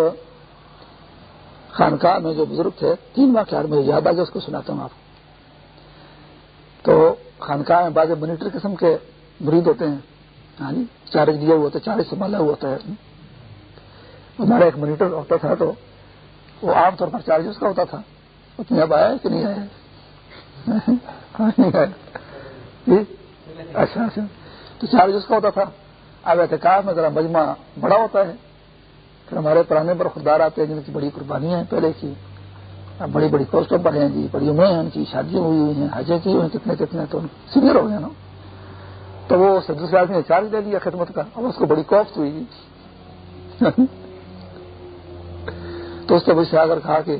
خانقاہ میں جو بزرگ تھے، تین واقعات مجھے یاد آ اس کو سناتا ہوں آپ تو خانقاہ میں بعض منیٹر قسم کے مرید ہوتے ہیں۔ ہاں جی چارج دیا ہوا ہوتا ہے چارج سنبھالا ہوا ہوتا ہے ہمارا ایک منیٹر ہوتا تھا تو وہ عام طور پر چارجز کا ہوتا تھا۔ اتنے اب آیا کہ نہیں آیا (laughs) جی؟ اچھا اچھا۔ تو چارج اس کا ہوتا تھا۔ اب احتکاب میں ذرا مجمع بڑا ہوتا ہے۔ پھر ہمارے پرانے پر خوددار آتے ہیں جن کی بڑی قربانیاں ہیں پہلے کی۔ اب بڑی بڑی پوسٹوں پر ہیں جی بڑی عمریں ہیں، ان کی شادیاں ہوئی ہوئی ہیں حجیں کی ہوئی ہیں، کتنے کتنے تو سینئر ہو گئے نا۔ تو وہ دوسرے آدمی نے چارج دے دیا خدمت کا، اب اس کو بڑی کوفت ہوئی۔ تو اس سے آ کر کہا کہ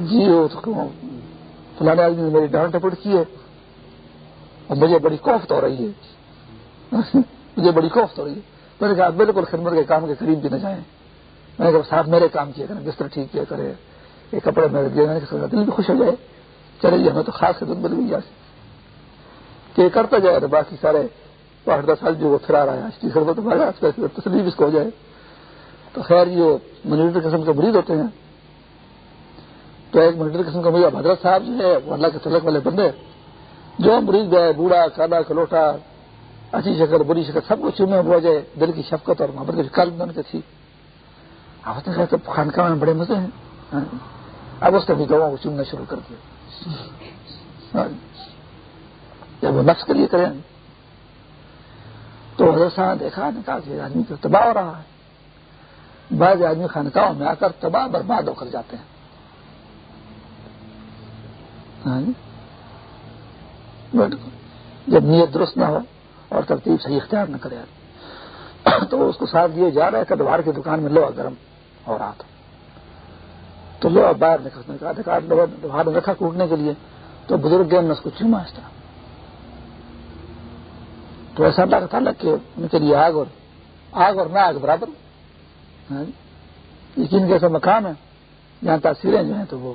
جی وہ فلانے آدمی نے میری ڈانٹ ٹپٹ کی ہے، اور مجھے بڑی کوفت ہو رہی ہے۔ مجھے بڑی کوفت ہو رہی ہے۔ میں نے کہا بالکل خدمت کے کام کے قریب بھی نہ جائیں۔ میں نے کہا، صاحب، میرے کام کیا کریں، بستر ٹھیک کیا کرے یہ کپڑے میرے دے دل بھی خوش ہو جائے چلے جی ہمیں تو خاص خدمت مل گئی کہ یہ کرتا جائے باقی سارے آٹھ دس سال جو وہ پھرا رہا ہے اس کی خدمت ہمارے تسلیف اس کو ہو جائے۔ تو خیر جو منیٹر قسم کے مریض ہوتے ہیں۔ تو ایک منیٹر قسم کا مجھے حضرت صاحب جو ہے، وہ اللہ کے تلک والے بندے جو مریض گئے، بوڑھا، کالا کلوٹا اچھی شکل، بری شکل، سب کو چومے ہوا جائے، دل کی شفقت اور محبت کی کل بن کے تھی۔ آپ نے کہا تو خانقاہ میں بڑے مزے ہیں۔ ہاں۔ اب اس نے بھی گواں کو چومنا شروع کر دیا۔ (laughs) جب وہ نفس کے لیے کریں۔ تو حضرت صاحب نے دیکھا نے کہا کہ آدمی تو تباہ ہو رہا ہے۔ بعض آدمی خانقاہوں میں آ کر تباہ برباد ہو کر جاتے ہیں۔ ہاں جی۔ جب نیت درست نہ ہو اور ترتیب صحیح اختیار نہ کرے۔ تو اس کو ساتھ دیے جا رہا ہے کدوار کی دکان میں لوہا گرم ہو رہا تھا۔ تو لوہا باہر نکلنے کا دکان باہر رکھا کوٹنے کے لیے۔ تو بزرگ گیم نے اس کو چوما اس طرح۔ تو ایسا اللہ کا تعلق کہ ان کے لیے آگ اور آگ اور نہ آگ برابر ہاں جی؟ یقین کے ایسا مقام ہے، جہاں تاثیریں جو ہیں تو وہ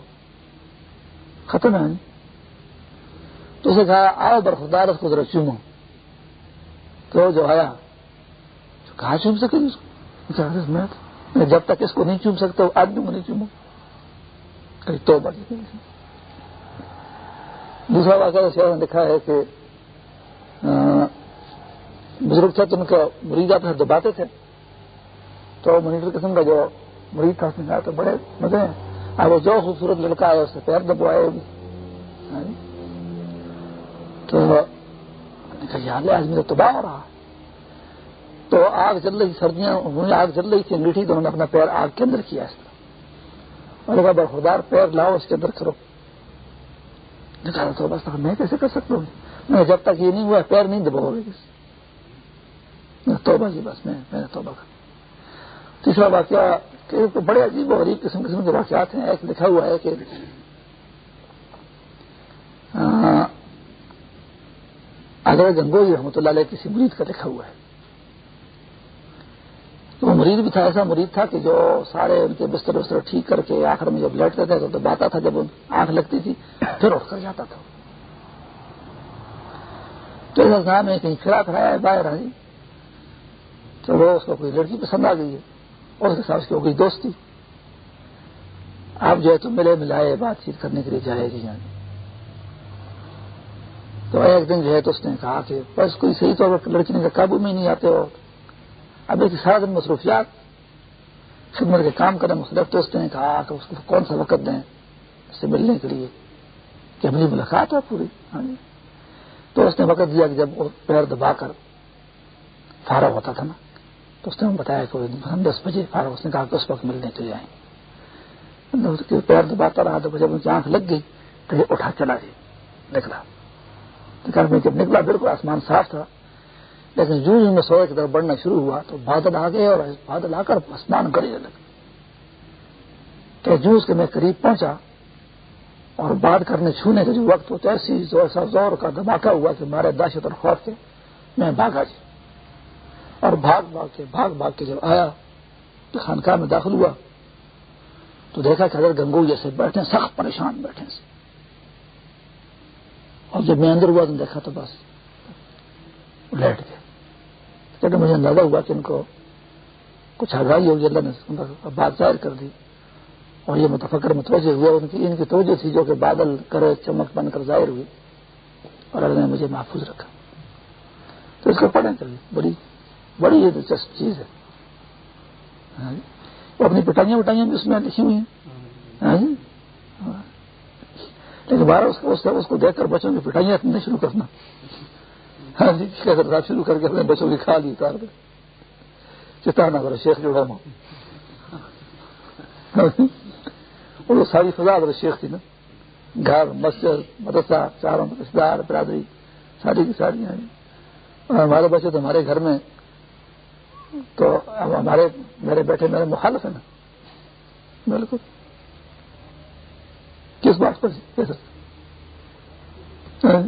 ختم ہے ہاں جی؟ تو اسے کہا، آؤ برخدار اس کو ذرا چومو۔ تو جو آیا، تو کہاں چوم سکے اس کو؟ میں جب تک اس کو نہیں چوم سکتا آدمی کو نہیں چوموں۔ تو بڑی دوسرا واقعہ شہر نے لکھا ہے کہ بزرگ تھے تو ان کا مریض آتے تھے دباتے تھے، تو منیٹر قسم کا جو مریض تھا، اس نے کہا تو بڑے مزے ہیں۔ اب وہ جو خوبصورت لڑکا ہے اس سے پیر دبوائے ہاں جی۔ تو یاد آدمی تو تباہ ہو رہا تو آگ چل رہی، سردیاں آگ چل رہی تھی انگیٹھی تو انہوں نے اپنا پیر آگ کے اندر کیا اس طرح۔ اور برخدار پیر لاؤ، اس کے اندر کرو۔ تو بس میں کیسے کر سکتا ہوں؟ جب تک یہ نہیں ہوا، پیر نہیں دباؤ گے توبہ جی بس میں میں نے توبہ کر تیسرا واقعہ کہ بڑے عجیب و غریب قسم قسم کے واقعات ہیں۔ ایک لکھا ہوا ہے کہ اگر گنگوئی رحمۃ اللہ علیہ کسی مرید کا لکھا ہوا ہے۔ تو وہ مرید بھی تھا، ایسا مرید تھا کہ جو سارے ان کے بستر وستر ٹھیک کر کے آخر میں جب لیٹتے تھے تو باتا تھا، جب آنکھ لگتی تھی، پھر اٹھ کر جاتا تھا۔ تو ایسا کہیں پھرا پھرایا ہے، باہر آئی تو وہ اس کو کوئی لڑکی پسند آ گئی ہے اور اس کے ساتھ اس کی ہو گئی دوستی۔ آپ جو ہے تو ملے ملائے بات چیت کرنے کے لیے جائے گی جانے تو ایک دن جو ہے تو اس نے کہا کہ بس کوئی صحیح طور پر لڑکی نے قابو میں نہیں آتے ہو۔ اب ایک سارا دن مصروفیات، خدمت کے کام کرنے مختلف تو اس نے کہا کہ اس کو کون سا وقت دیں اس سے ملنے کے لیے؟ کہ ہماری ملاقات ہے پوری۔ ہاں جی۔ تو اس نے وقت دیا کہ جب وہ پیر دبا کر فارغ ہوتا تھا نا۔ تو اس نے بتایا کہ ہم دس بجے فارغ اس نے کہا کہ اس وقت ملنے کے لیے پیر دباتا رہا تو جب ان کی آنکھ لگ گئی تو یہ اٹھا چلا جی نکلا۔ میں جب نکلا، بالکل آسمان صاف تھا۔ لیکن جو ہی میں سوئے کی طرف بڑھنا شروع ہوا، تو بادل آ گئے اور بادل آ کر آسمان گڑے لگے۔ تو جو اس کے میں قریب پہنچا اور بات کرنے چھونے کا جو وقت ہوتا ہے ایسی ایسا زور کا دھماکہ ہوا کہ مارے دہشت اور خوف کے میں بھاگا جی۔ اور بھاگ بھاگ کے بھاگ بھاگ کے جب آیا تو خانقاہ میں داخل ہوا۔ تو دیکھا کہ اگر گنگو جیسے بیٹھے سخت پریشان بیٹھے سے اور جب میں اندر ہوا تو دیکھا تو بس لیٹ گئے۔ لیکن مجھے اندازہ ہوا کہ ان کو کچھ آگاہی ہوگی، اللہ نے بات ظاہر کر دی۔ اور یہ متفکر متوجہ ہوئے ان کی ان کی توجہ تھی جو کہ بادل کرے، چمک بن کر ظاہر ہوئی۔ اور اللہ نے مجھے محفوظ رکھا۔ تو اس کو پڑھیں کبھی بڑی بڑی یہ دلچسپ چیز ہے۔ ہاں جی۔ وہ اپنی پٹائیاں وٹائیاں بھی اس میں لکھی ہوئی ہیں۔ ہاں جی۔ لیکن بارہ اس کو دیکھ کر بچوں کی پٹائیاں نہیں شروع کرنا۔ ہاں جی شروع کر کے اپنے بچوں کی کھا لی، اتار دے۔ چتانا کرو شیخ جوڑا ماں۔ ہاں جی۔ اور وہ ساری فضا اگر شیخ تھی نا۔ گھر، مسجد، مدرسہ، چاروں رشتے دار، برادری، ساری کی ساری۔ ہمارے بچے تو ہمارے گھر میں تو اب ہمارے میرے بیٹے میرے مخالف ہیں نا۔ بالکل۔ کس بات پر جی چلیے ہاں۔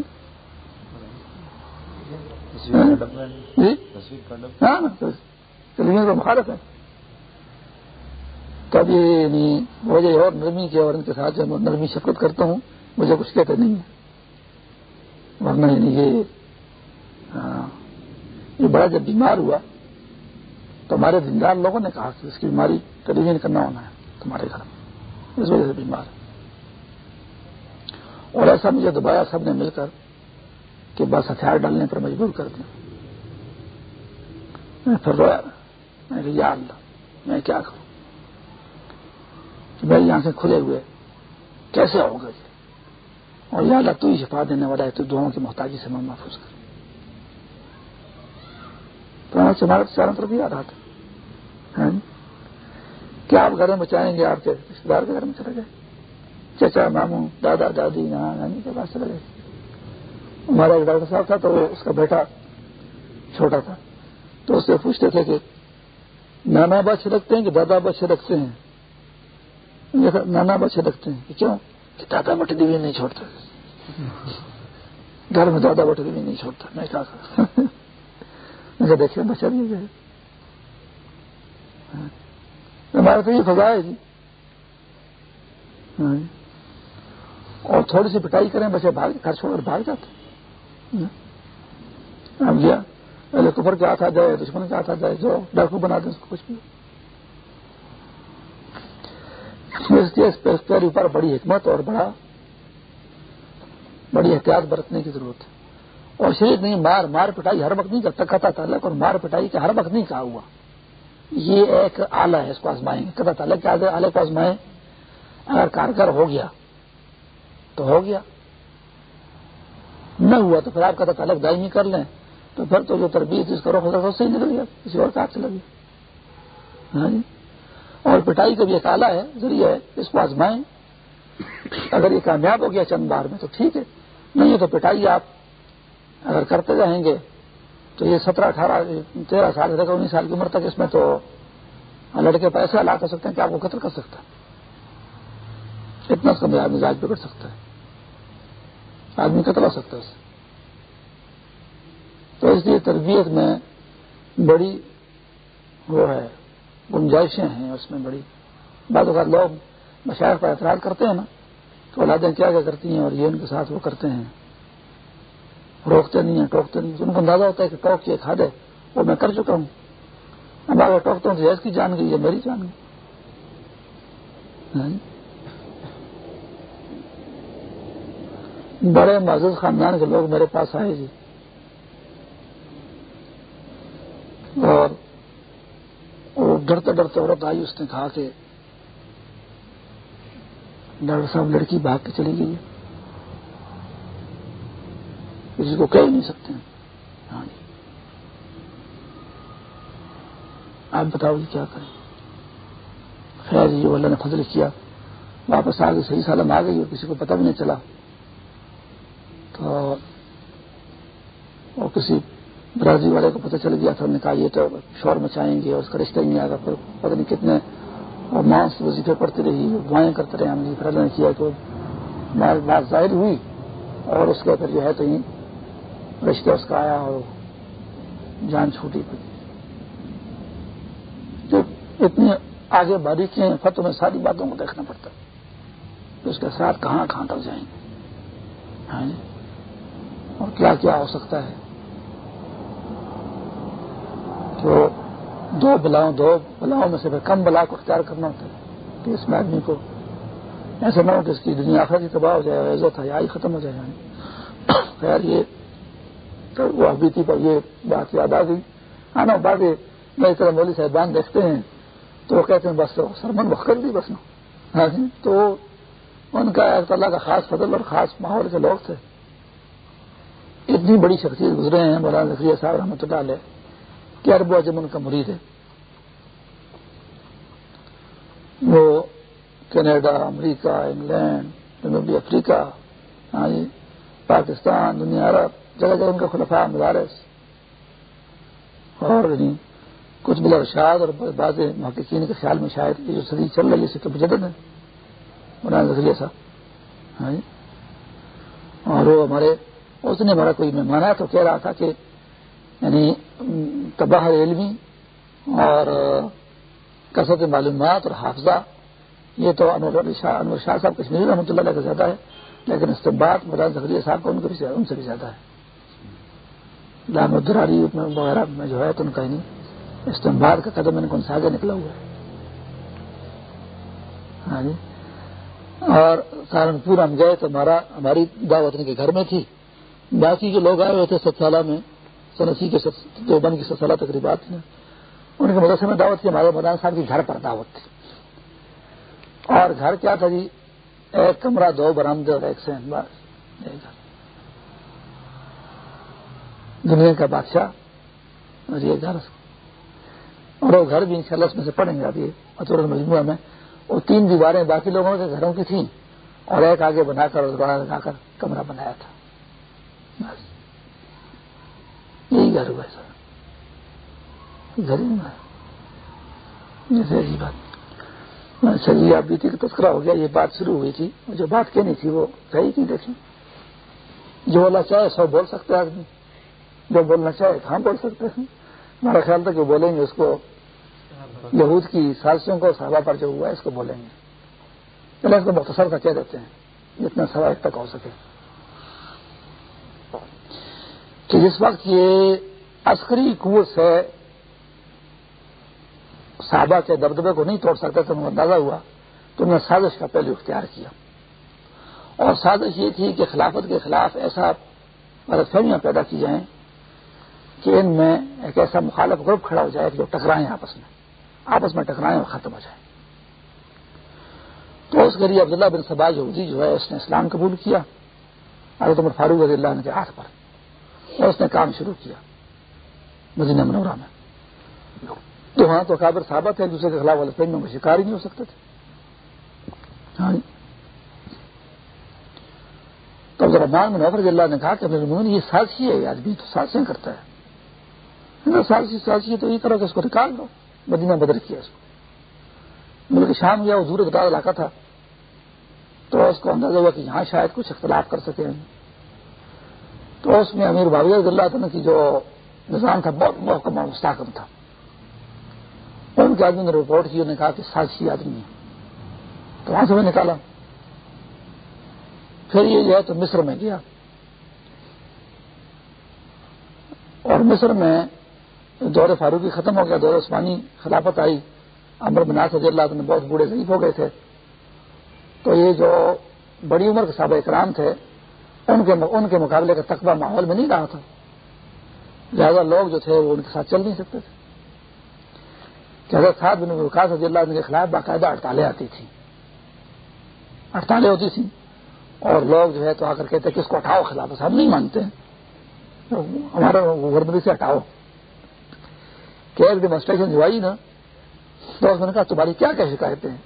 ہاں۔ ہاں۔ تو مخالف ہے تب یہ یعنی وجہ اور نرمی کے اور ان کے ساتھ جو میں نرمی شفقت کرتا ہوں، مجھے کچھ کہتے نہیں ہے ورنہ یعنی یہ بڑا جب بیمار ہوا تو ہمارے دیندار لوگوں نے کہا کہ اس کی بیماری ٹیلی کرنا ہونا ہے تمہارے گھر میں۔ اس وجہ سے بیمار ہے۔ اور ایسا مجھے دبایا سب نے مل کر کہ بس ہتھیار ڈالنے پر مجبور کر دیا۔ میں پھر رویا۔ میں یا اللہ، میں کیا کروں؟ میری آنکھیں کھلے ہوئے۔ کیسے ہوگا یہ اور یا اللہ، تو ہی شفا دینے والا ہے، تو دعاؤں کی محتاجی سے میں محفوظ کر تو ہمارا چاروں طرف بھی آ رہا تھا کیا آپ گھر میں بچائیں گے آپ کے رشتے دار کے گھر میں چلے گئے؟ چچا، ماموں، دادا، دادی، نانا، نانی کے پاس چلے گئے۔ ہمارا ایک ڈاکٹر صاحب تھا تو اس کا بیٹا چھوٹا تھا۔ تو اس سے پوچھتے تھے کہ نانا بچے رکھتے ہیں کہ دادا بچے رکھتے ہیں؟ نانا بچے رکھتے ہیں۔ کہ کیوں؟ کہ دادا بٹی دیوی نہیں چھوڑتا۔ گھر میں دادا بٹی دیوی نہیں چھوڑتا۔ میں کیا میں دیکھے بچہ بھی گئے ہاں۔ ہمارا تو یہ فضا ہے جی۔ ہاں۔ اور تھوڑی سی پٹائی کریں بچے بھاگ، گھر چھوڑ کر بھاگ جاتے ہاں۔ ہم گیا۔ پہلے کفر کے ہاتھ آ جائے، دشمن کے ہاتھ آ جائے، جو ڈاکو بنا دیں، اس کو کچھ بھی۔ اس اوپر بڑی حکمت اور بڑا، بڑی احتیاط برتنے کی ضرورت ہے۔ اور شریف نہیں مار مار پٹائی ہر وقت نہیں کرتا کہتا تعلق اور مار پٹائی کا ہر وقت نہیں کہا ہوا۔ یہ ایک آلہ ہے اس کو آزمائیں گے۔ کہتا تعلق کے آلے کو آزمائیں۔ اگر کارگر ہو گیا تو ہو گیا۔ نہ ہوا تو پھر آپ کا تعلق دائمی کر لیں۔ تو پھر تو جو تربیت اس کا روک ہوتا صحیح نکل گیا۔ کسی اور کا ہاتھ چلا گیا ہاں جی؟ اور پٹائی کا بھی ایک آلہ ہے، ذریعہ ہے، اس کو آزمائیں۔ اگر یہ کامیاب ہو گیا چند بار میں تو ٹھیک ہے۔ نہیں ہے تو پٹائی آپ اگر کرتے رہیں گے تو یہ سترہ اٹھارہ، تیرہ سال سے انیس سال کی عمر تک اس میں تو لڑکے پیسے لا کر سکتے ہیں کہ آپ کو قتل کر سکتا ہے۔ اتنا اس کا مزاج بگڑ سکتا ہے۔ آدمی قتل ہو سکتا ہے اس تو اس لیے تربیت میں بڑی وہ ہے، گنجائشیں ہیں اس میں بڑی۔ بعض اوقات لوگ مشاعر پر اعتراض کرتے ہیں نا، تو اولادیں کیا کیا کرتی ہیں اور یہ ان کے ساتھ وہ کرتے ہیں۔ روکتے نہیں ہیں، ٹوکتے نہیں۔ ان کو اندازہ ہوتا ہے کہ ٹوک یہ کھا دے وہ میں کر چکا ہوں۔ اب اگر ٹوکتا ہوں تو اس کی جان گئی یا میری جان گئی؟ بڑے معزز خاندان کے لوگ میرے پاس آئے جی۔ اور وہ ڈرتے ڈرتے عورت آئی، اس نے کہا کہ ڈاکٹر صاحب، لڑکی بھاگ کے چلی گئی کسی کو کہہ نہیں سکتے ہیں۔ ہاں جی۔ آپ بتاؤ جی کیا کریں۔ خیر جی اللہ نے فضل کیا، واپس آ گئی صحیح سالم آ گئی اور کسی کو پتہ بھی نہیں چلا۔ تو وہ کسی برادری والے کو پتہ چل گیا تھا نے کہا یہ تو شور مچائیں گے اور اس کا رشتہ ہی نہیں آگا، پھر پتہ نہیں کتنے اور ماس وظیفے پڑتی رہی، دعائیں کرتے رہے، ہم نے پھر نے کیا تو بات ظاہر ہوئی اور اس کے پھر جو ہے تو رشتہ اس کا آیا اور جان چھوٹی پڑی۔ جو اتنی آگے باریک ہیں، فتح میں ساری باتوں کو دیکھنا پڑتا۔ ہے اس کے ساتھ کہاں کہاں تک جائیں؟ گے اور کیا کیا ہو سکتا ہے؟ تو دو بلاؤں دو بلاؤں میں سے پھر کم بلا کو اختیار کرنا ہوتا ہے کہ اس میں آدمی کو ایسا نہ ہو کہ اس کی دنیا آخر کی تباہ ہو جائے عزت ہے آئی ختم ہو جائے۔ یعنی خیر، یہ تو وہ ابھی پر یہ بات یاد آ گئی۔ ہاں نا بعد میں اس طرح مولوی صاحبان دیکھتے ہیں تو وہ کہتے ہیں بس سرمن وقت کر دی بس نا ہاں جی تو ان کا ایک اللہ کا خاص فضل اور خاص ماحول کے لوگ تھے۔ اتنی بڑی شخصیت گزرے ہیں، مولانا ذکریہ صاحب رحمۃ اللہ علیہ، کہ ارب اجم ان کا مرید ہے۔ وہ کینیڈا، امریکہ، انگلینڈ، جنوبی افریقہ ہاں جی پاکستان، دنیا عرب جگہ جگہ ان کا خلفاء مدارس اور یعنی کچھ بلا شاد اور بعض محققین کے خیال میں شاید یہ جو صدی چل رہی ہے اس کے ہے۔ مولانا ذکریہ صاحب۔ ہاں جی۔ اور وہ ہمارے اس نے ہمارا کوئی مہمان آیا تو کہہ رہا تھا کہ یعنی تباہ علمی اور کثرت معلومات اور حافظہ، یہ تو انور شاہ انور شاہ صاحب کشمیری رحمۃ اللہ کا زیادہ ہے، لیکن اس بات مولانا زخریہ صاحب کا ان کو بھی ان سے بھی زیادہ ہے۔ لام الدراری وغیرہ میں جو ہے تو ان کا یعنی نہیں استعمال کا قدم ان کو ان سے آگے نکلا ہوا ہے۔ ہاں جی۔ اور سہارنپور ہم گئے تو ہمارا ہماری دعوت یعنی ان کے گھر میں تھی۔ باقی جو لوگ آئے ہوئے تھے ست سالہ میں، سنسی کے جو بن کی ست سالہ تقریبات میں، ان کے مدرسے میں دعوت کی ہمارے مولانا صاحب کی گھر پر دعوت تھی۔ اور گھر کیا تھا جی؟ ایک کمرہ، دو برامدے اور ایک سین بس دنیا کا بادشاہ، اور اور وہ گھر بھی ان شاء اللہ اس میں سے پڑیں گے ابھی اچور مجموعہ میں۔ وہ تین دیواریں باقی لوگوں کے گھروں کی تھیں۔ اور ایک آگے بنا کر اور بڑا لگا کر کمرہ بنایا تھا۔ بس۔ یہی گھر ہوا ہے سر۔ گھر ہی جیسے ایسی بات۔ اچھا جی آپ بیتی کا تذکرہ ہو گیا۔ یہ بات شروع ہوئی تھی۔ جو بات کہنی تھی وہ صحیح تھی دیکھیں جو بولنا چاہے سو بول سکتے آدمی۔ جو بولنا چاہے کہاں بول سکتے ہیں۔ ہمارا خیال تھا کہ بولیں گے اس کو۔ یہود کی سازشوں کو صحابہ پر جو ہوا ہے اس کو بولیں گے۔ چلے اس کو مختصر کا کہہ دیتے ہیں، جتنا سوال تک ہو سکے۔ کہ جس وقت یہ عسکری قوت سے صحابہ کے دبدبے کو نہیں توڑ سکتا تو اندازہ ہوا تو انہوں نے سازش کا پہلو اختیار کیا۔ اور سازش یہ تھی کہ خلافت کے خلاف ایسا غلط فہمیاں پیدا کی جائیں کہ ان میں ایک ایسا مخالف گروپ کھڑا ہو جائے کہ جو ٹکرائیں آپس میں۔ آپس میں ٹکرائیں اور ختم ہو جائیں تو اس ذریعے عبداللہ بن سبا یہودی جو ہے اس نے اسلام قبول کیا۔ حضرت عمر فاروق رضی اللہ کے ہاتھ پر۔ اور اس نے کام شروع کیا۔ مدینہ منورہ میں۔ تو وہاں تو کابر ثابت ہے دوسرے کے خلاف والے میں وہ شکار ہی نہیں ہو سکتے تھے۔ ہاں جی۔ تو عبد الرحمان میں نوفر اللہ نے کہا کہ یہ سازشی ہے، یہ آدمی تو سازشیں کرتا ہے۔ سازشی سازشی تو یہ کرو کہ اس کو نکال دو، مدینہ بدر کیا اس کو۔ ملک شام گیا وہ دور بتا علاقہ تھا۔ تو اس کو اندازہ ہوا کہ یہاں شاید کچھ اختلاف کر سکے تو اس میں امیر بابی اللہ تعالیٰ کی جو نظام تھا، بہت محکمہ مستحکم تھا۔ ان کے آدمی نے رپورٹ کی، انہوں نے کہا کہ سازشی آدمی ہے تو وہاں سے میں نکالا۔ پھر یہ جو ہے تو مصر میں گیا۔ اور مصر میں دور فاروقی ختم ہو گیا، دور عثمانی خلافت آئی۔ امر بناس رضی اللہ نے بہت بوڑھے، ضعیف ہو گئے تھے۔ تو یہ جو بڑی عمر کے صحابہ اکرام تھے، ان کے ان کے مقابلے کا تقبہ ماحول میں نہیں رہا تھا۔ لہٰذا لوگ جو تھے، وہ ان کے ساتھ چل نہیں سکتے تھے۔ کہ حضرت صاحب بن وقاص رضی اللہ عنہ کے خلاف باقاعدہ ہڑتالیں آتی تھیں۔ ہڑتالیں ہوتی تھیں۔ اور لوگ جو ہے تو آ کر کہتے کہ اس کو ہٹاؤ خلاف ہم نہیں مانتے۔ ہمارا غربری سے ہٹاؤ۔ کہ ایک ڈیمونسٹریشن جو آئی نا۔ تو اس نے کہا، تمہاری کیا کیا شکایتیں ہیں؟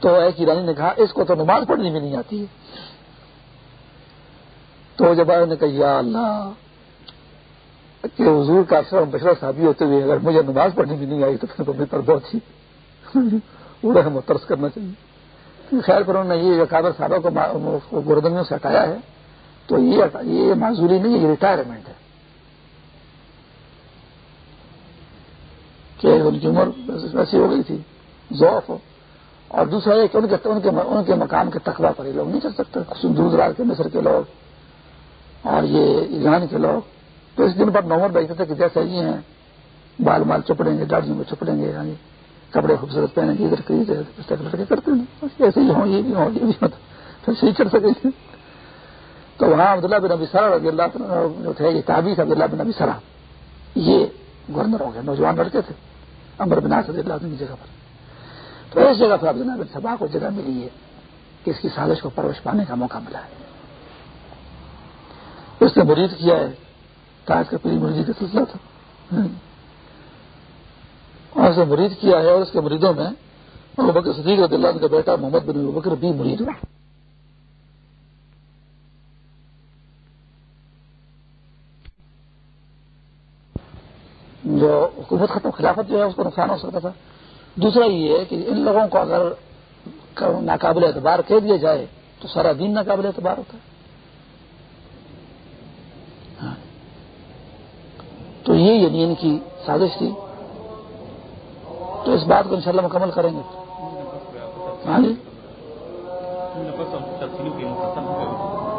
تو ایک ایرانی نے کہا، اس کو تو نماز پڑھنی بھی نہیں آتی ہے۔ تو جب نے کہا، یا اللہ، کہ حضور کا اکثر بشرا صحابی ہوتے ہوئے اگر مجھے نماز پڑھنی بھی نہیں آئی تو پھر تو میرے پر بہت ہی اڑے ہمیں ترس کرنا چاہیے۔ خیر پر انہوں نے یہ کابر صاحبہ کو گردنوں سے ہٹایا ہے۔ تو یہ معذوری نہیں یہ ریٹائرمنٹ ہے۔ کہ ان کی عمر ویسی ہو گئی تھی ذوف اور دوسرا یہ کہ ان کے ان کے, ان کے مقام کے تقوی پر یہ لوگ نہیں چل سکتے۔ دور دراز کے مصر کے لوگ اور یہ ایران کے لوگ۔ تو اس دن پر نومر بیچتے تھے کہ جیسے یہ ہیں بال مال چپڑیں گے داڑیوں میں چپڑیں گے یعنی کپڑے خوبصورت پہنے گے ادھر لڑکے کرتے ہیں۔ ایسے ہی ہوں یہ بھی ہوں یہ بھی پھر صحیح چڑھ سکے۔ تو وہاں عبداللہ بن ابی سرا رضی اللہ جو تھے یہ تعبیر عبداللہ بن ابی سرا یہ گورنر ہو گئے نوجوان لڑکے تھے۔ امر بنا رضی اللہ کی جگہ پر۔ تو اس جگہ پر عبداللہ بن سبا کو جگہ ملی ہے کہ اس کی سازش کو پروش پانے کا موقع ملا ہے۔ اس نے مرید کیا ہے تاج کا پوری مرضی کا سلسلہ تھا۔ ہاں۔ اور اسے مرید کیا ہے اور اس کے مریدوں میں بکر صدیق رضی اللہ کا بیٹا محمد بن بکر بھی مرید ہوا۔ جو حکومت ختم، خلافت جو ہے اس کو نقصان ہو سکتا تھا۔ دوسرا یہ ہے کہ ان لوگوں کو اگر ناقابل اعتبار کہہ دیا جائے تو سارا دین ناقابل اعتبار ہوتا ہے۔ ہاں۔ تو یہ یعنی ان کی سازش تھی۔ تو اس بات کو انشاءاللہ مکمل کریں گے۔ ہاں جی۔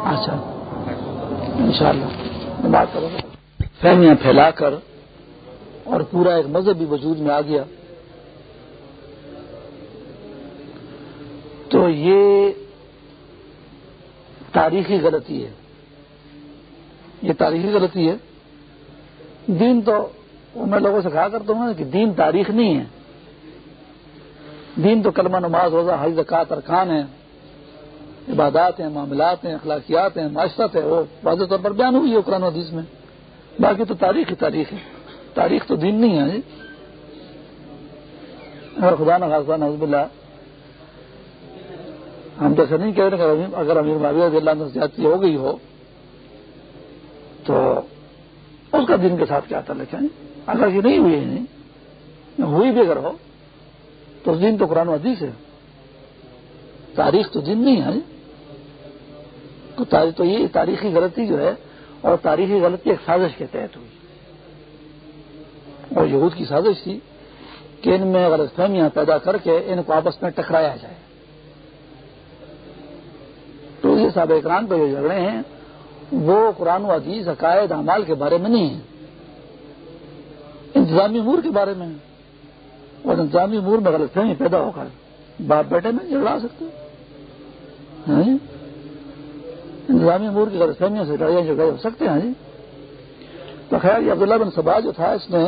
اچھا۔ ان شاء اللہ بات کروں گا۔ فہمیاں پھیلا کر اور پورا ایک مذہب بھی وجود میں آ گیا۔ تو یہ تاریخی غلطی ہے۔ یہ تاریخی غلطی ہے۔ دین تو میں لوگوں سے کہا کرتا ہوں کہ دین تاریخ نہیں ہے۔ دین تو کلمہ نماز، روزہ، حج زکات ارکان ہیں۔ عبادات ہیں، معاملات ہیں، اخلاقیات ہیں، معاشرت ہے۔ وہ واضح طور پر بیان ہوئی ہے قرآن حدیث میں۔ باقی تو تاریخ ہی تاریخ ہے۔ تاریخ تو دین نہیں ہے جی۔ اگر خدا نہ خاصہ نظب اللہ ہم تو ایسا نہیں کہہ رہے کہ اگر امیر معاویہ اللہ زیادتی ہو گئی ہو، تو اس کا دن کے ساتھ کیا تعلق ہے جی؟ اگر یہ نہیں ہوئی جی، نہیں ہوئی بھی اگر ہو، تو اس دن تو قرآن حدیث ہے۔ تاریخ تو دن نہیں ہے جی۔ تو یہ تاریخی غلطی جو ہے اور تاریخی غلطی ایک سازش کے تحت ہوئی۔ اور یہود کی سازش تھی کہ ان میں غلط فہمیاں پیدا کر کے ان کو آپس میں ٹکرایا جائے۔ تو یہ صاحب اکرام پہ جو جھگڑے ہیں، وہ قرآن و عزیز عقائد، اعمال کے بارے میں نہیں ہے انتظامی امور کے بارے میں۔ اور انتظامی امور میں غلط فہمی پیدا ہو کر باپ بیٹے میں جھگڑا سکتے۔ ہاں جی؟ انتظامی امور کی غلط فہمیوں سے لڑائی جھگڑے ہو سکتے ہیں۔ ہاں جی؟ تو خیر، یہ عبداللہ بن سبا جو تھا، اس نے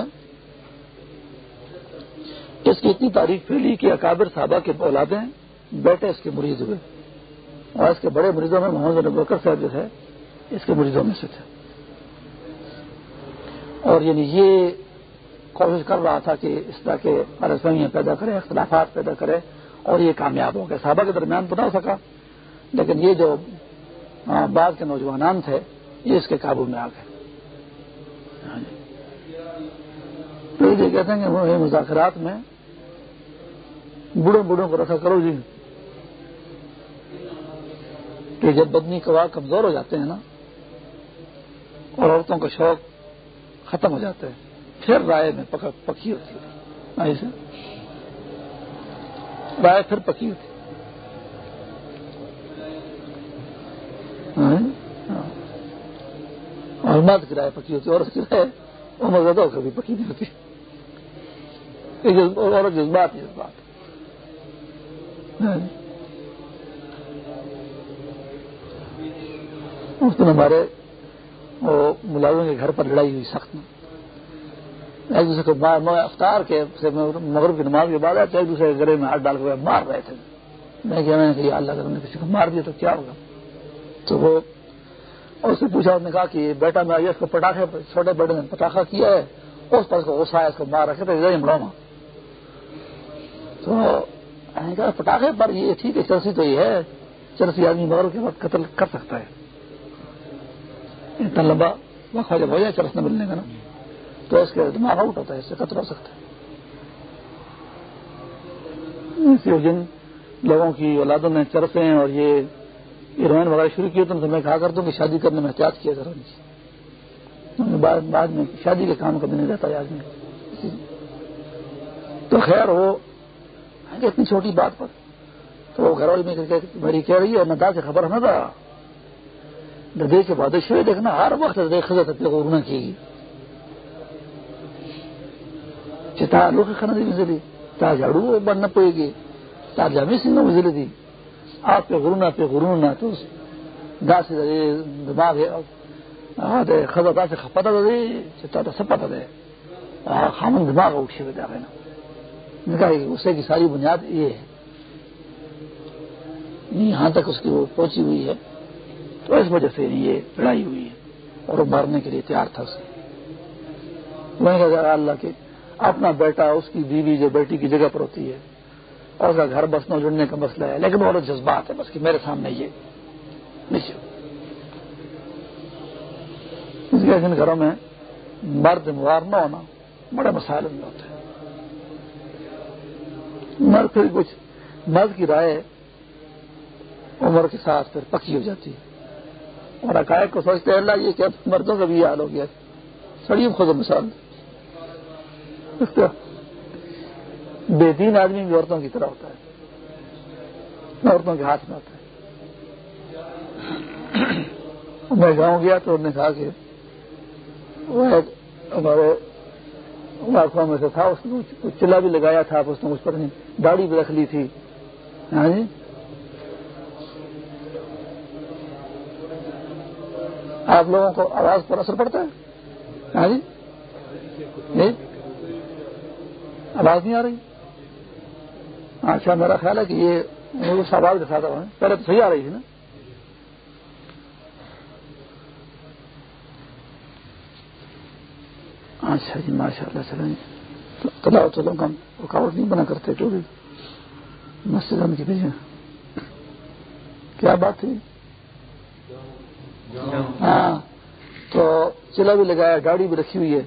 اس کی اتنی تعریف پھیلی کہ اکابر صحابہ کے اولادیں بیٹے اس کے مریض ہوئے۔ اور اس کے بڑے مریضوں میں محمد بکر صاحب جو ہے اس کے مریضوں میں سے تھے۔ اور یعنی یہ کوشش کر رہا تھا کہ اس طرح کے پریشانیاں پیدا کرے، اختلافات پیدا کرے اور یہ کامیاب ہو گئے۔ صحابہ کے درمیان تو نہ ہو سکا، لیکن یہ جو بعض کے نوجوانان تھے، یہ اس کے قابو میں آ گئے۔ ہاں جی۔ تو یہ کہتے ہیں کہ مذاکرات میں بوڑھوں بوڑھوں کو رکھا کرو جی۔ کہ جب بدنی کوا کمزور ہو جاتے ہیں نا، اور عورتوں کا شوق ختم ہو جاتا ہے، پھر رائے میں پکی ہوتی ہے۔ ہاں جی ایسے رائے پھر پکی ہوتی ہاں جی۔ ہاں۔ اور مرد کی رائے پکی ہوتی ہے اور اس کی رائے عمر زیادہ ہو کبھی پکی نہیں ہوتی۔ اور جذبات جذبات ہاں۔ اس دن ہمارے ملازم کے گھر پر لڑائی ہوئی سخت۔ میں ایک دوسرے کو افطار کے مغرب کی نماز کے بعد ایک دوسرے کے گلے میں ہاتھ ڈال کے مار رہے تھے۔ میں کہا، میں نے کہا اللہ، اگر کسی کو مار دیا تو کیا ہوگا؟ تو وہ اس سے پوچھا نے کہا کہ بیٹا، میں اس کو پٹاخے چھوٹے بیٹے نے پٹاخہ کیا ہے، اس پر اس کو غصہ ہے اس کو مار رکھے تھے مڑا تو کہا پٹاخے پر یہ ٹھیک ہے، چرسی تو یہ ہے۔ چرسی آدمی مغرب کے بعد قتل کر سکتا ہے۔ اتنا لمبا وقفہ جب ہو جائے چرس نہ ملنے کا نا، تو اس کے دماغ آؤٹ ہوتا ہے، اس سے قتل ہو سکتا ہے۔ جن لوگوں کی اولادوں میں چرسیں اور یہ ہیروئن وغیرہ شروع کیے تو میں کہا کرتا ہوں کہ شادی کرنے میں احتیاط کیا ذرا جی۔ بعد میں شادی کے کام کبھی نہیں رہتا آدمی۔ تو خیر وہ اتنی چھوٹی بات پر۔ تو وہ گھر والی میں میری کہہ رہی ہے ندا سے خبر نہ تھا ددے کے بعد شروع دیکھنا، ہر وقت دیکھ سکتے کو رونا کی چتا لوگ کھانا دی مزلی تا جھاڑو بننا پڑے گی۔ تا جامع سنگھ مزلی دی۔ آپ پہ غرونا پہ غرونا تو دا سے دماغ ہے۔ خزا دا سے خپتا دے چتا دا سپتا دے۔ خامن دماغ اٹھ شوے دا گئے غینا نکاح غصے کی ساری بنیاد یہ ہے۔ یعنی یہاں تک اس کی وہ پہنچی ہوئی ہے۔ تو اس وجہ سے یعنی یہ لڑائی ہوئی ہے اور وہ مارنے کے لیے تیار تھا اسے میں کہا اللہ کے، اپنا بیٹا اس کی بیوی جو بیٹی کی جگہ پر ہوتی ہے اور اس کا گھر بسنا جڑنے کا مسئلہ ہے، لیکن وہ جذبات ہے بس کہ میرے سامنے یہ نیچے اس لیے جن گھروں میں مرد موار نہ ہونا بڑے مسائل میں ہوتے ہیں۔ مرد پھر کچھ مرد کی رائے عمر کے ساتھ پھر پکی ہو جاتی ہے۔ اور عقائد کو سوچتے ہیں، اللہ یہ کیا مردوں کا بھی یہ حال ہو گیا سڑی خود مثال۔ بے دین آدمی بھی عورتوں کی طرح ہوتا ہے۔ عورتوں کے ہاتھ میں ہوتا ہے۔ میں گاؤں گیا تو انہوں نے کہا کہ ہمارے علاقوں میں سے تھا، اس نے چلا بھی لگایا تھا اس نے اس پر داڑھی بھی رکھ لی تھی۔ ہاں جی؟ آپ لوگوں کو آواز پر اثر پڑتا ہے؟ ہاں جی؟, جی؟ آواز نہیں آ رہی؟ اچھا میرا خیال ہے کہ یہ اس آواز کے ساتھ پہلے تو صحیح آ رہی تھی نا؟ اچھا جی ماشاء اللہ چلیں تلاؤ چلو کا رکاوٹ نہیں بنا کرتے، جو بھی۔ مسجد کے پیچھے جی کیا بات تھی ہاں۔ تو چلا بھی لگایا، گاڑی بھی رکھی ہوئی ہے۔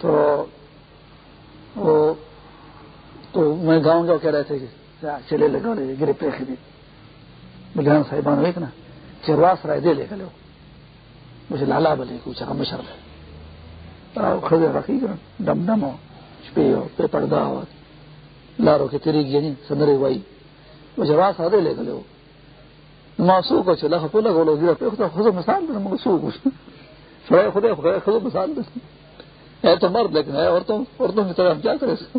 تو وہ تو میں گاؤں گاؤں کہہ رہے تھے کہ چلے لگا لے، گرے پہ خرید بلیان صاحبان ہوئے نا چرواس رائے دے لے گا لو مجھے لالا بلے کچھ ہاں، ہم مشر ہے خزے رکھی گا ڈم ڈم ہو پے ہو پہ پردہ ہو لارو کے تیری گیا نہیں یعنی سندرے وائی۔ مجھے راس آدھے لے گا لو ماسو کو چلا خپو لگا لو گرا پہ خدا خود مثال دے، مگر سو کچھ۔ سڑے خدے خود مثال دے۔ ہے تو مرد لیکن ہے عورتوں عورتوں کی طرح ہم کیا کریں؟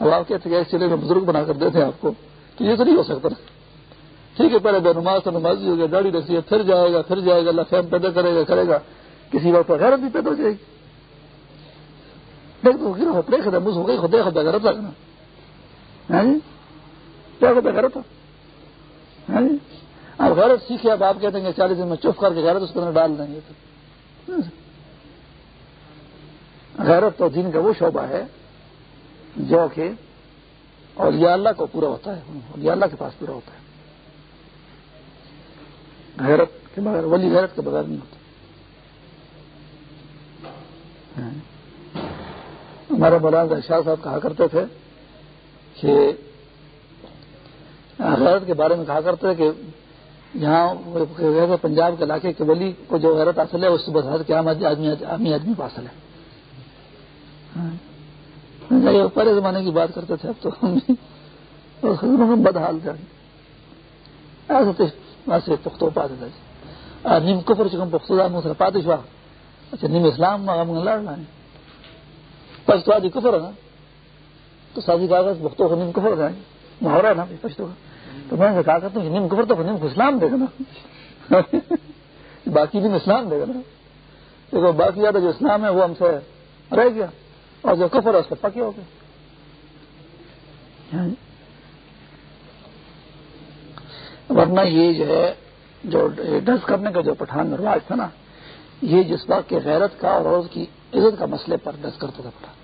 اب آپ کہتے ہیں چلے میں بزرگ بنا کر دیتے ہیں آپ کو، تو یہ تو نہیں ہو سکتا۔ ٹھیک ہے، پہلے بے نماز تو نمازی ہو گیا گاڑی رکھی ہے، پھر جائے گا، پھر جائے گا، اللہ فہم پیدا کرے گا کرے گا۔ کسی وقت پر غیرت بھی پیدا ہو جائے گی۔ دیکھ تو پڑے خدا مس ہو گئی خدا خدا غیرت لگنا کیا خدا غیرت اب غیرت سیکھے اب آپ کہتے ہیں کہ چالیس دن میں چپ کر کے غیرت اس کے اندر ڈال دیں گے غیرت تو دین کا وہ شعبہ ہے جو کہ اولیاء اللہ کو پورا ہوتا ہے اولیاء اللہ کے پاس پورا ہوتا ہے غیرت کے بغیر ولی غیرت کے بغیر نہیں ہوتا ہمارے مولانا شاہ صاحب کہا کرتے تھے کہ غیرت کے بارے میں کہا کرتے تھے کہ یہاں پنجاب کے علاقے کے ولی کو جو غیرت حاصل ہے، اس سے بتا کہ آدمی آدمی کو حاصل ہے۔ ہاں۔ پہلے زمانے کی بات کرتے تھے، اب تو ہم ایسے پختو پاتے تھے۔ نیم کفر چکم پختو دا پاتے شوا اچھا نیم اسلام لڑ رہے پشتو آدھی کفر ہے نا۔ تو سازی کاغذ بختوں کو نیم کفر جائیں محاورہ نا پشتو تو میں نے کہا کرتا ہوں نیم کفر تو نیم کو اسلام دے گا نا۔ باقی نیم اسلام دے گا نا۔ دیکھو، باقی یاد جو اسلام ہے وہ ہم سے رہ گیا۔ اور جو کفر ہے اس سے پکے ہو گئے ہاں جی۔ ورنہ یہ جو ہے، جو ڈس کرنے کا جو پٹھان رواج تھا نا یہ جس بات کے غیرت کا اور اس کی عزت کا مسئلے پر ڈس کرتا تھا پٹھان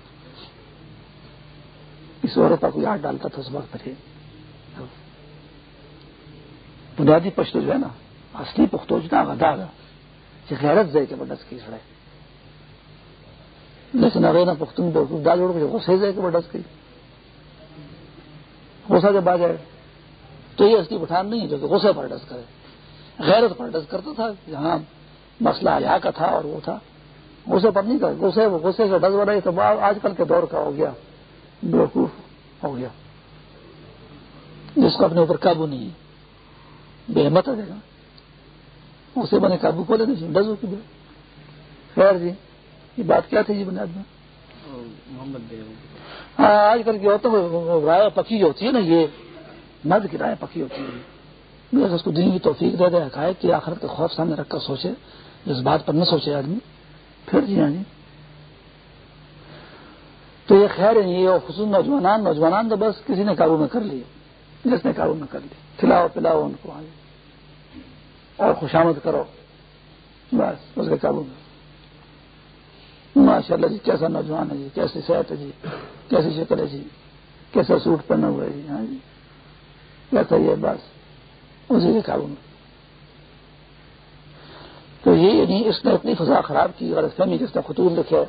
اس عورت کا کوئی ہاتھ ڈالتا تھا اس وقت پر بنیادی پشتو جو ہے نا، اصلی پختو جنا گدا گا غیرت دے کے ڈس کی سڑے۔ لیکن اگر نہ پختون ڈال جوڑ کے غصے دے کے ڈس کی۔ غصہ جب آ جائے، تو یہ اصلی پٹھان نہیں ہے جو کہ غصے پر ڈس کرے۔ غیرت پر ڈس کرتا تھا، جہاں مسئلہ حیا کا تھا اور وہ تھا۔ غصے پر نہیں کر غصے غصے کا ڈس بڑھائی تو آج کل کے دور کا ہو گیا۔ بیوقوف ہو گیا۔ جس کو اپنے اوپر قابو نہیں ہے۔ بے ہمت جائے گا اسے بنے قابو کو لینا چاہیے۔ ڈزو کی خیر جی یہ بات کیا تھی جی بنیاد میں؟ محمد ہاں آج کل کی عورتوں رائے پکی جو ہوتی ہے نا یہ مرد کی رائے پکی ہوتی ہے۔ اس کو دین کی توفیق دے دے حقائق کہ آخرت کے خوف سامنے رکھ کر سوچے۔ اس بات پر نہ سوچے آدمی۔ پھر جی ہاں جی۔ تو یہ خیر ہے، یہ خصوص نوجوان نوجوان تو بس کسی نے قابو میں کر لیے۔ جس نے قابو میں کر لیا کھلاؤ، پلاؤ ان کو اور خوشامد کرو۔ بس، اس کے قابو میں۔ ماشاء اللہ جی کیسا نوجوان ہے جی کیسی صحت ہے جی کیسی شکل ہے جی کیسا سوٹ پہنا ہوا ہے جی ہاں جی۔ کیسا یہ بس، اسی کے قابو میں۔ تو یہ یعنی اس نے اتنی فضا خراب کی اور اس فہمی جس نے خطوط لکھے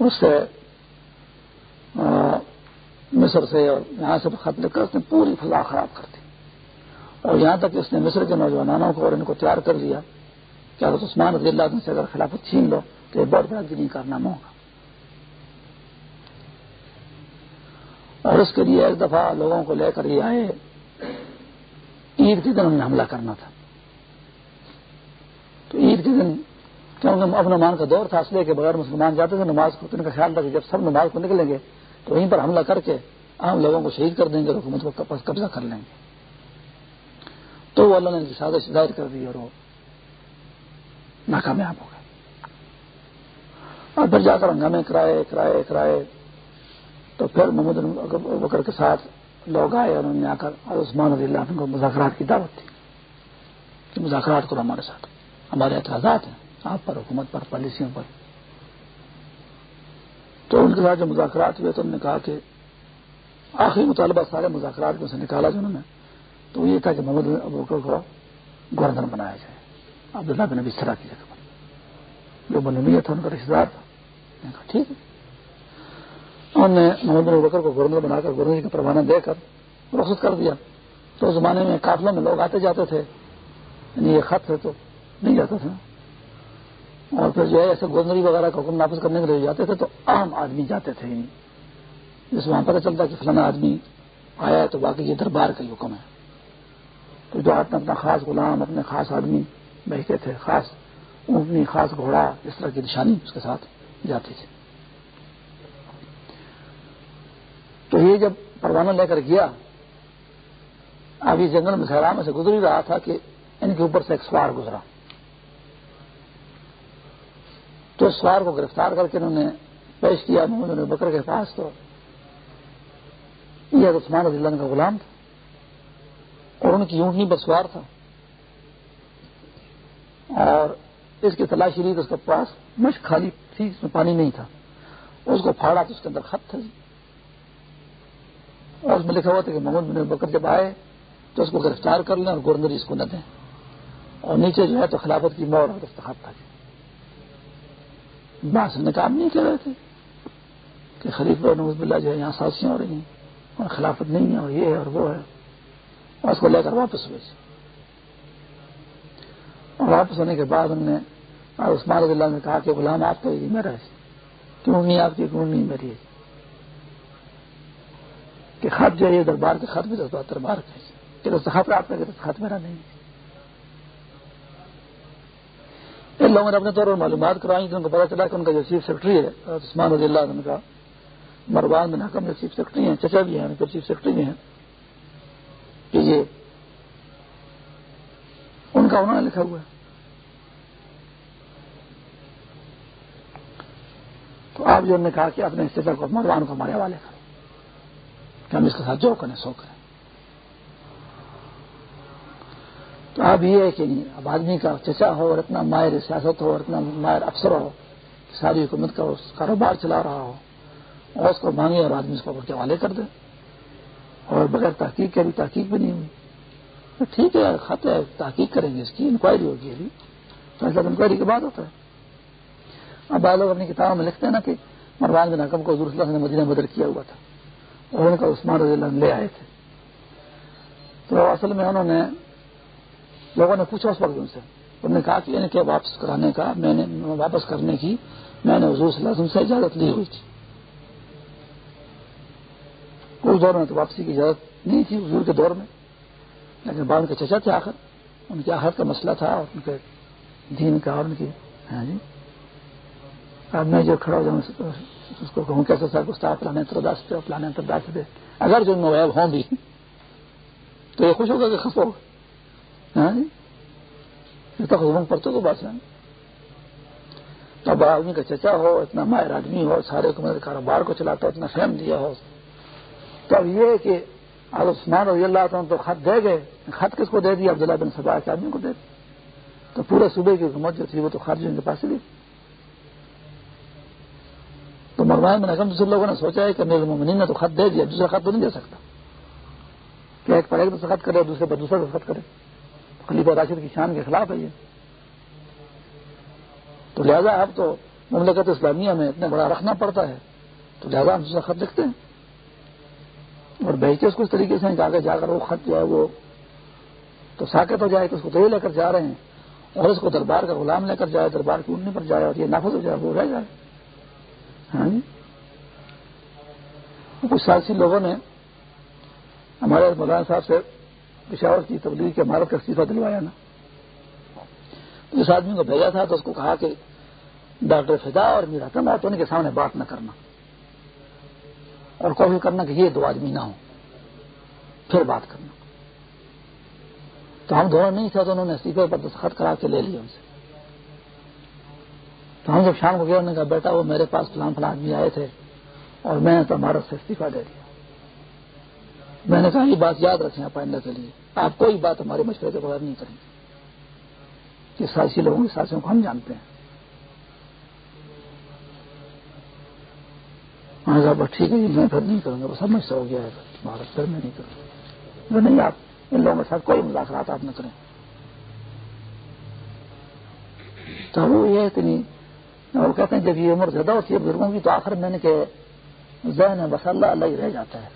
اس سے مصر سے اور یہاں سے خط لکھ کر اس نے پوری فضا خراب کر دی۔ اور یہاں تک اس نے مصر کے نوجوانوں کو اور ان کو تیار کر لیا کہ اگر عثمان رضی اللہ عنہ سے اگر خلافت چھین لو تو یہ بہت بڑا دینی کارنامہ ہوگا۔ اور اس کے لیے ایک دفعہ لوگوں کو لے کر یہ آئے، عید کے دن انہیں حملہ کرنا تھا۔ تو عید کے دن کیونکہ اب نمان کا دور تھا اسلحے کے بغیر مسلمان جاتے تھے، نماز کو ان کا خیال تھا کہ جب سب نماز کو نکلیں گے، تو وہیں پر حملہ کر کے عام لوگوں کو شہید کر دیں گے اور حکومت کو قبضہ کر لیں گے۔ تو وہ اللہ نے سازش ظاہر کر دی اور وہ ناکامیاب ہو گئے۔ اور پھر جا کر ہنگامے کرائے کرائے کرائے۔ تو پھر محمد بکر کے ساتھ لوگ آئے اور انہوں نے آ کر عثمان رضی اللہ عنہ کو مذاکرات کی دعوت تھی کہ مذاکرات کرو ہمارے ساتھ۔ ہمارے اعتراضات ہیں، آپ پر، حکومت پر، پالیسیوں پر۔ تو ان کے ساتھ جو مذاکرات ہوئے تو انہوں نے کہا کہ آخری مطالبہ سارے مذاکرات میں سے نکالا جو انہوں نے، تو یہ تھا کہ محمد بکر کو گورنر بنایا جائے۔ عبداللہ بن نبی سرا کی جگہ پر۔ جو بنویہ تھا، ان کا رشتے دار تھا۔ ٹھیک ہے۔ انہوں نے محمد بن بکر کو گورنر بنا کر، گورنر جی کا پروانہ دے کر رخصت کر دیا۔ تو اس زمانے میں قافلوں میں لوگ آتے جاتے تھے یعنی یہ خط ہے تو نہیں جاتا تھا۔ اور پھر جو ہے ایسے گورنری وغیرہ کا حکم نافذ کرنے کے لیے جاتے تھے تو عام آدمی جاتے تھے۔ یعنی جس وہاں پتہ چلتا کہ فلانا آدمی آیا ہے تو باقی یہ دربار کا ہی حکم ہے۔ تو جو آدمی اپنا خاص غلام، اپنے خاص آدمی بیٹھتے تھے، خاص اونٹنی، خاص گھوڑا، اس طرح کی نشانی اس کے ساتھ جاتی تھی۔ تو یہ جب پروانہ لے کر گیا ابھی جنگل میں سیرام سے گزر ہی رہا تھا کہ ان کے اوپر سے ایک سوار گزرا۔ تو سوار کو گرفتار کر کے انہوں نے پیش کیا، محمد بکر کے پاس تو یہ عثمان رضی اللہ کا غلام تھا اور ان کی اونٹنی پر سوار تھا اور اس کی تلاشی لی تو اس کے پاس مشق خالی تھی، اس میں پانی نہیں تھا۔ اس کو پھاڑا تو اس کے اندر خط تھا جی۔ اور اس میں لکھا ہوا تھا کہ محمد بن بکر جب آئے تو اس کو گرفتار کر لیں اور گورنر اس کو نہ دیں۔ اور نیچے جو ہے تو خلافت کی مور اور دستخط تھا جی۔ باس نے کام نہیں کر رہے تھے کہ خلیف نوز بلّہ جو ہے یہاں سازیاں ہو رہی ہیں اور خلافت نہیں ہے اور یہ ہے اور وہ ہے اور اس کو لے کر واپس ہوئے اور واپس ہونے کے بعد ہم نے عثمان رضی اللہ نے کہا کہ غلام آپ کا یہ میرا ہے۔ کیوں نہیں آپ کی کیوں نہیں میری ہے؟ کہ خط جو ہے دربار کے خط بھی دربار کا کہ خط آپ کا خط میرا نہیں۔ ان لوگوں نے اپنے طور پر معلومات کرائی ان کو پتا چلا کہ ان کا جو چیف سیکرٹری ہے عثمان رضی اللہ عنہ کا، مروان بن حکم جو چیف سیکرٹری ہیں، چچا بھی ہیں پھر چیف سیکرٹری بھی ہیں، کہ یہ ان کا انہوں نے لکھا ہوا ہے۔ تو آپ جو نے کہا کہ اپنے چچا کو مروان کو ہمارے حوالے کرو، کہ ہم اس کے ساتھ جو کریں، سو کریں۔ تو اب یہ ہے کہ نہیں اب آدمی کا چچا ہو اور اتنا ماہر سیاست ہو اور اتنا ماہر افسر ہو، ساری حکومت کا کاروبار چلا رہا ہو، اور اس کو مانگے اور آدمی اس کو کے حوالے کر دے۔ اور بغیر تحقیق کے ابھی تحقیق بھی نہیں ہوئی ٹھیک ہے، خط ہے، تحقیق کریں گے اس کی، انکوائری ہوگی ابھی۔ تو انکوائری کے بعد ہوتا ہے۔ اب بعض لوگ اپنی کتابوں میں لکھتے ہیں نا کہ مروان بن حکم کو حضور صلی اللہ نے مدینہ بدر کیا ہوا تھا اور ان کا عثمان رضی اللہ لے آئے تھے۔ تو اصل میں انہوں نے لوگوں نے پوچھا اس وقت ان سے۔ انہوں نے کہا کہ ان کے واپس کرانے کا؟ میں نے واپس کرنے کی۔ میں نے حضور صلی اللہ علیہ وسلم سے اجازت لی ہوئی تھی۔ اس دور میں تو واپسی کی اجازت نہیں تھی حضور کے دور میں۔ لیکن بعد ان کے چچا تھے آخر۔ ان کے آخر کا مسئلہ تھا اور ان کے دین کا اور ان کی ہاں جی۔ اب میں جو کھڑا ہو جاؤں، اس کو کہوں کیسے سر گستا پلانے ترداس پہ پلانے ترداس پہ۔ اگر جو نویب ہوں بھی، تو یہ خوش ہوگا کہ خف ہوگا۔ ہاں جی؟ تک پڑتے تو بات ہے اب آدمی کا چچا ہو، اتنا ماہر آدمی ہو، سارے حکومت کاروبار کو چلاتا ہو، اتنا فہم دیا ہو۔ تو اب یہ کہ اب عثمان رضی اللہ عنہ تو خط دے گئے۔ خط کس کو دے دیا عبداللہ بن سبا کے آدمی کو دے دیا تو پورے صوبے کی حکومت جو تھی وہ تو خارجی ان کے پاس دی تو مروان بن حکم دوسرے لوگوں نے سوچا ہے کہ میرے ممنین نے تو خط دے دیا دوسرا خط تو نہیں دے سکتا۔ کہ ایک پر ایک دستخط کرے دوسرے پر دوسرا دستخط کرے۔ خلیفہ راشد کی شان کے خلاف ہے یہ۔ تو لہذا اب تو مملکت اسلامیہ میں اتنا بڑا رکھنا پڑتا ہے۔ تو لہذا ہم دوسرا خط لکھتے ہیں۔ اور بھیجتے اس کو اس طریقے سے آگے جا کر وہ خط جو ہے وہ تو ساکت ہو جائے، کہ اس کو تو لے کر جا رہے ہیں۔ اور اس کو دربار کا غلام لے کر جائے، دربار کی اڑنے پر جائے اور یہ نافذ ہو جائے، وہ رہ جائے۔ ہاں جی؟ کچھ سالسی لوگوں نے ہمارے مولانا صاحب سے پشاور کی تبدیلی کے عمارت کا استعفی دلوایا نا۔ جس آدمی کو بھیجا تھا تو اس کو کہا کہ ڈاکٹر فدا اور میرا تم تو ان کے سامنے بات نہ کرنا۔ اور کوشش کرنا کہ یہ دو آدمی نہ ہو پھر بات کرنا۔ تو ہم دونوں نہیں تھے تو انہوں نے استعفے پر دستخط کرا کے لے لیا ان سے۔ تو ہم جب شام کو گیا انہوں نے کہا، بیٹا، وہ میرے پاس فلان فلان آدمی آئے تھے اور میں نے تو عمارت سے استعفی دے دیا۔ میں نے کہا یہ بات یاد رکھیں آپ آئندہ کے لیے۔ آپ کوئی بات ہمارے مشورے کے بغیر نہیں کریں۔ گے کہ سازی لوگوں کی سازیوں کو ہم جانتے ہیں۔ بس ٹھیک ہے جی، میں پھر نہیں کروں گا۔ بس سمجھ ہو گیا ہے۔ بھارت پھر میں نہیں کروں گا۔ نہیں، آپ ان لوگوں کے ساتھ کوئی مذاکرات آپ نہ کریں۔ تو وہ یہ ہے کہ نہیں، وہ کہتے ہیں جب یہ عمر زیادہ ہوتی ہے بزرگوں کی، تو آخر میں نے کہ ذہن بس اللہ اللہ ہی رہ جاتا ہے۔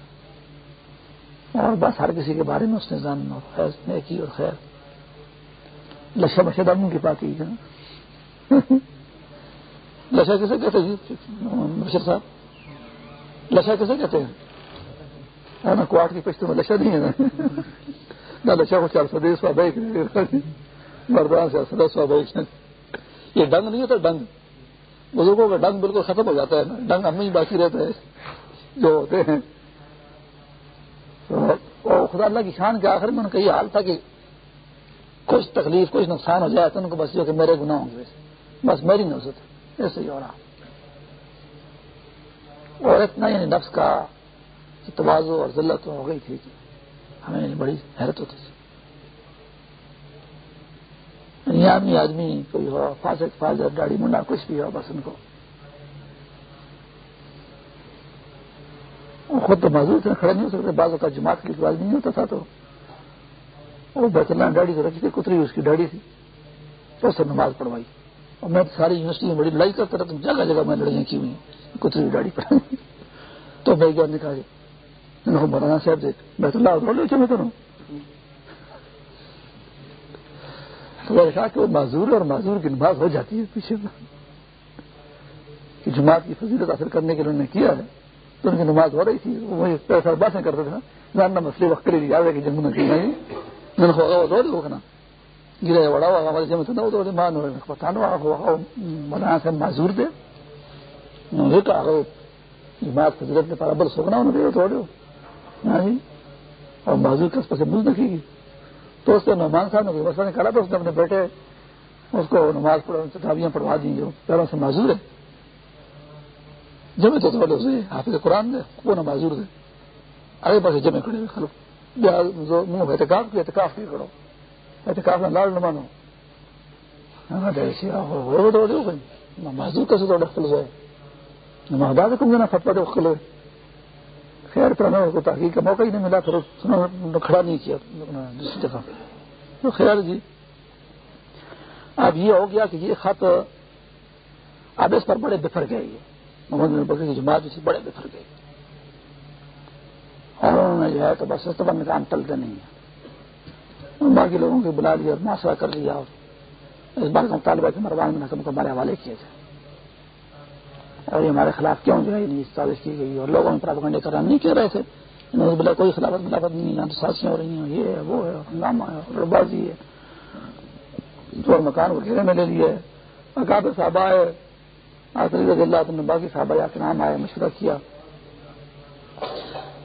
اور بس ہر کسی کے بارے میں اس نے جان اور خیر کی اور خیر۔ لشا مشد امن کی پاتی ہے۔ لشا کیسے کہتے ہیں؟ بشر صاحب۔ لشا کیسے کہتے ہیں؟ نا، کوارٹ کی پشتوں میں لشا نہیں ہے نہ لشا کو چار سو دیس سوابک مردان سے سدا سوابک یہ ڈنگ نہیں ہوتا، ڈنگ۔ بزرگوں کا ڈنگ بالکل ختم ہو جاتا ہے نا۔ ڈنگ ہم ہی باقی رہتا ہے۔ جو ہوتے ہیں۔ تو خدا اللہ کی شان کے آخر میں ان کا یہ حال تھا کہ کچھ تکلیف، کچھ نقصان ہو جائے تو ان کو بس جو کہ میرے گناہ ہوں گے بس میری نوزت ایسے ہی ہو رہا۔ اور اتنا یعنی نفس کا توازو اور ذلت ہو گئی تھی کہ ہمیں یعنی بڑی حیرت ہوتی تھی۔ یعنی آدمی آدمی کوئی ہو، فاسق فاضر ڈاڑی منڈا، کچھ بھی ہو، بس ان کو خود تو معذور تھے کھڑے نہیں ہو سکتے بعض اوقات جماعت کی بات نہیں ہوتا تھا تو۔ وہ بیت اللہ ڈاڑی تو رکھی تھی، کتری اس کی ڈاڑی تھی۔ تو اس سے نماز پڑھوائی۔ اور میں ساری یونیورسٹی میں بڑی لڑائی کرتا رہتا ہوں جگہ جگہ میں لڑائیاں کی ہوئی کتری ڈاڑی پڑھائی۔ تو میں گیا نکال جی، مولانا صاحب سے بیت اللہ بولے چلے کروں تو میں نے کہا کہ وہ معذور اور معذور کی نماز ہو جاتی ہے پیچھے۔ کہ جماعت کی فضیلت حاصل کرنے کے لیے انہوں نے کیا ہے۔ تو ان کی نماز ہو رہی تھی وہ پیسہ باتیں کرتے تھے نا۔ مسئلے وقت کے لیے یاد ہے کہ جنگ میں کی نہیں؟ میں ہوگا وہ دو ہوگا گرے وڑا ہوا، ہمارے جمع تھا تو مان ہو پتہ نہ مولانا سے معذور تھے۔ یہ کہا کہ جماعت کی ضرورت پر ابل سوکنا انہوں نے توڑے ہاں اور معذور کس پر سے مل رکھے گی تو اس کے نعمان صاحب نے مسئلہ نکالا تو اس نے اپنے بیٹے، اس کو نماز پڑھا چٹابیاں پڑھوا دی جو پیروں سے معذور ہے۔ جمع تو توڑے اسے حافظ قرآن دے وہ نہ معذور دے آگے پاس جمع کھڑے ہوئے کھلو منہ احتکاف کی احتکاف کی کرو احتکاف میں لال نہ مانو معذور کیسے توڑے کھل جائے محباد کم دینا فتوا دے کھلے خیر پر ہمیں کو تحقیق کا موقع ہی نہیں ملا پھر کھڑا نہیں کیا دوسری جگہ تو خیر جی اب یہ ہو گیا کہ یہ خط اب اس پر بڑے بفر گئے۔ یہ محمد بکری کی جماعت سے بڑے بفر گئے اور انہوں نے جو ہے تو بس استعمال میں کام ٹلتے نہیں ہے۔ باقی لوگوں کو بلا لیا اور معاشرہ کر لیا اور اس بات کا طالبہ کے مروان میں نقم کو ہمارے حوالے کیے تھے اور یہ ہمارے خلاف کیوں جو ہے نہیں سازش کی گئی۔ اور لوگوں میں پراپگنڈے کرنا نہیں کہہ رہے تھے۔ انہوں نے بلا کوئی خلافت ملافت نہیں یہاں تو سازشیں ہو رہی ہیں، یہ ہے، وہ ہے، ہنگامہ ہے، اور بازی ہے۔ جو مکان کو گھیرے میں لے لیے۔ اکاب صاحب آئے۔ آخری رضی اللہ تم نے باقی صاحب آیا کے نام آئے، مشورہ کیا۔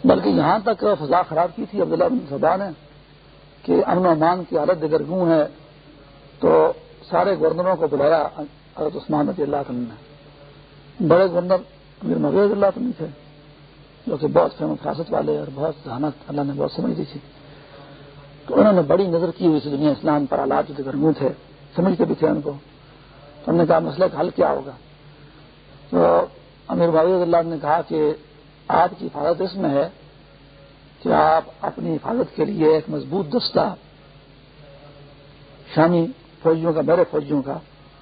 بلکہ یہاں تک فضا خراب کی تھی، عبداللہ بن صبا نے، کہ امن و امان کی حالت دگرگوں ہے؟ تو سارے گورنروں کو بلایا حضرت عثمان رضی اللہ عنہ نے۔ بڑے گورنر امیر مغیر اللہ عنہ تھے، جو کہ بہت فہم فراست والے اور بہت ذہانت اللہ نے بہت سمجھ دی تھی۔ تو انہوں نے بڑی نظر کی ہوئی تھی، دنیا اسلام پر آلات جو دگرگوں تھے؟ سمجھتے بھی تھے ان کو۔ تو انہوں نے کہا، مسئلہ کا حل کیا ہوگا؟ تو امیر بابی اللہ نے کہا کہ آپ کی حفاظت اس میں ہے کہ آپ اپنی حفاظت کے لیے ایک مضبوط دستہ شامی فوجیوں کا میرے فوجیوں کا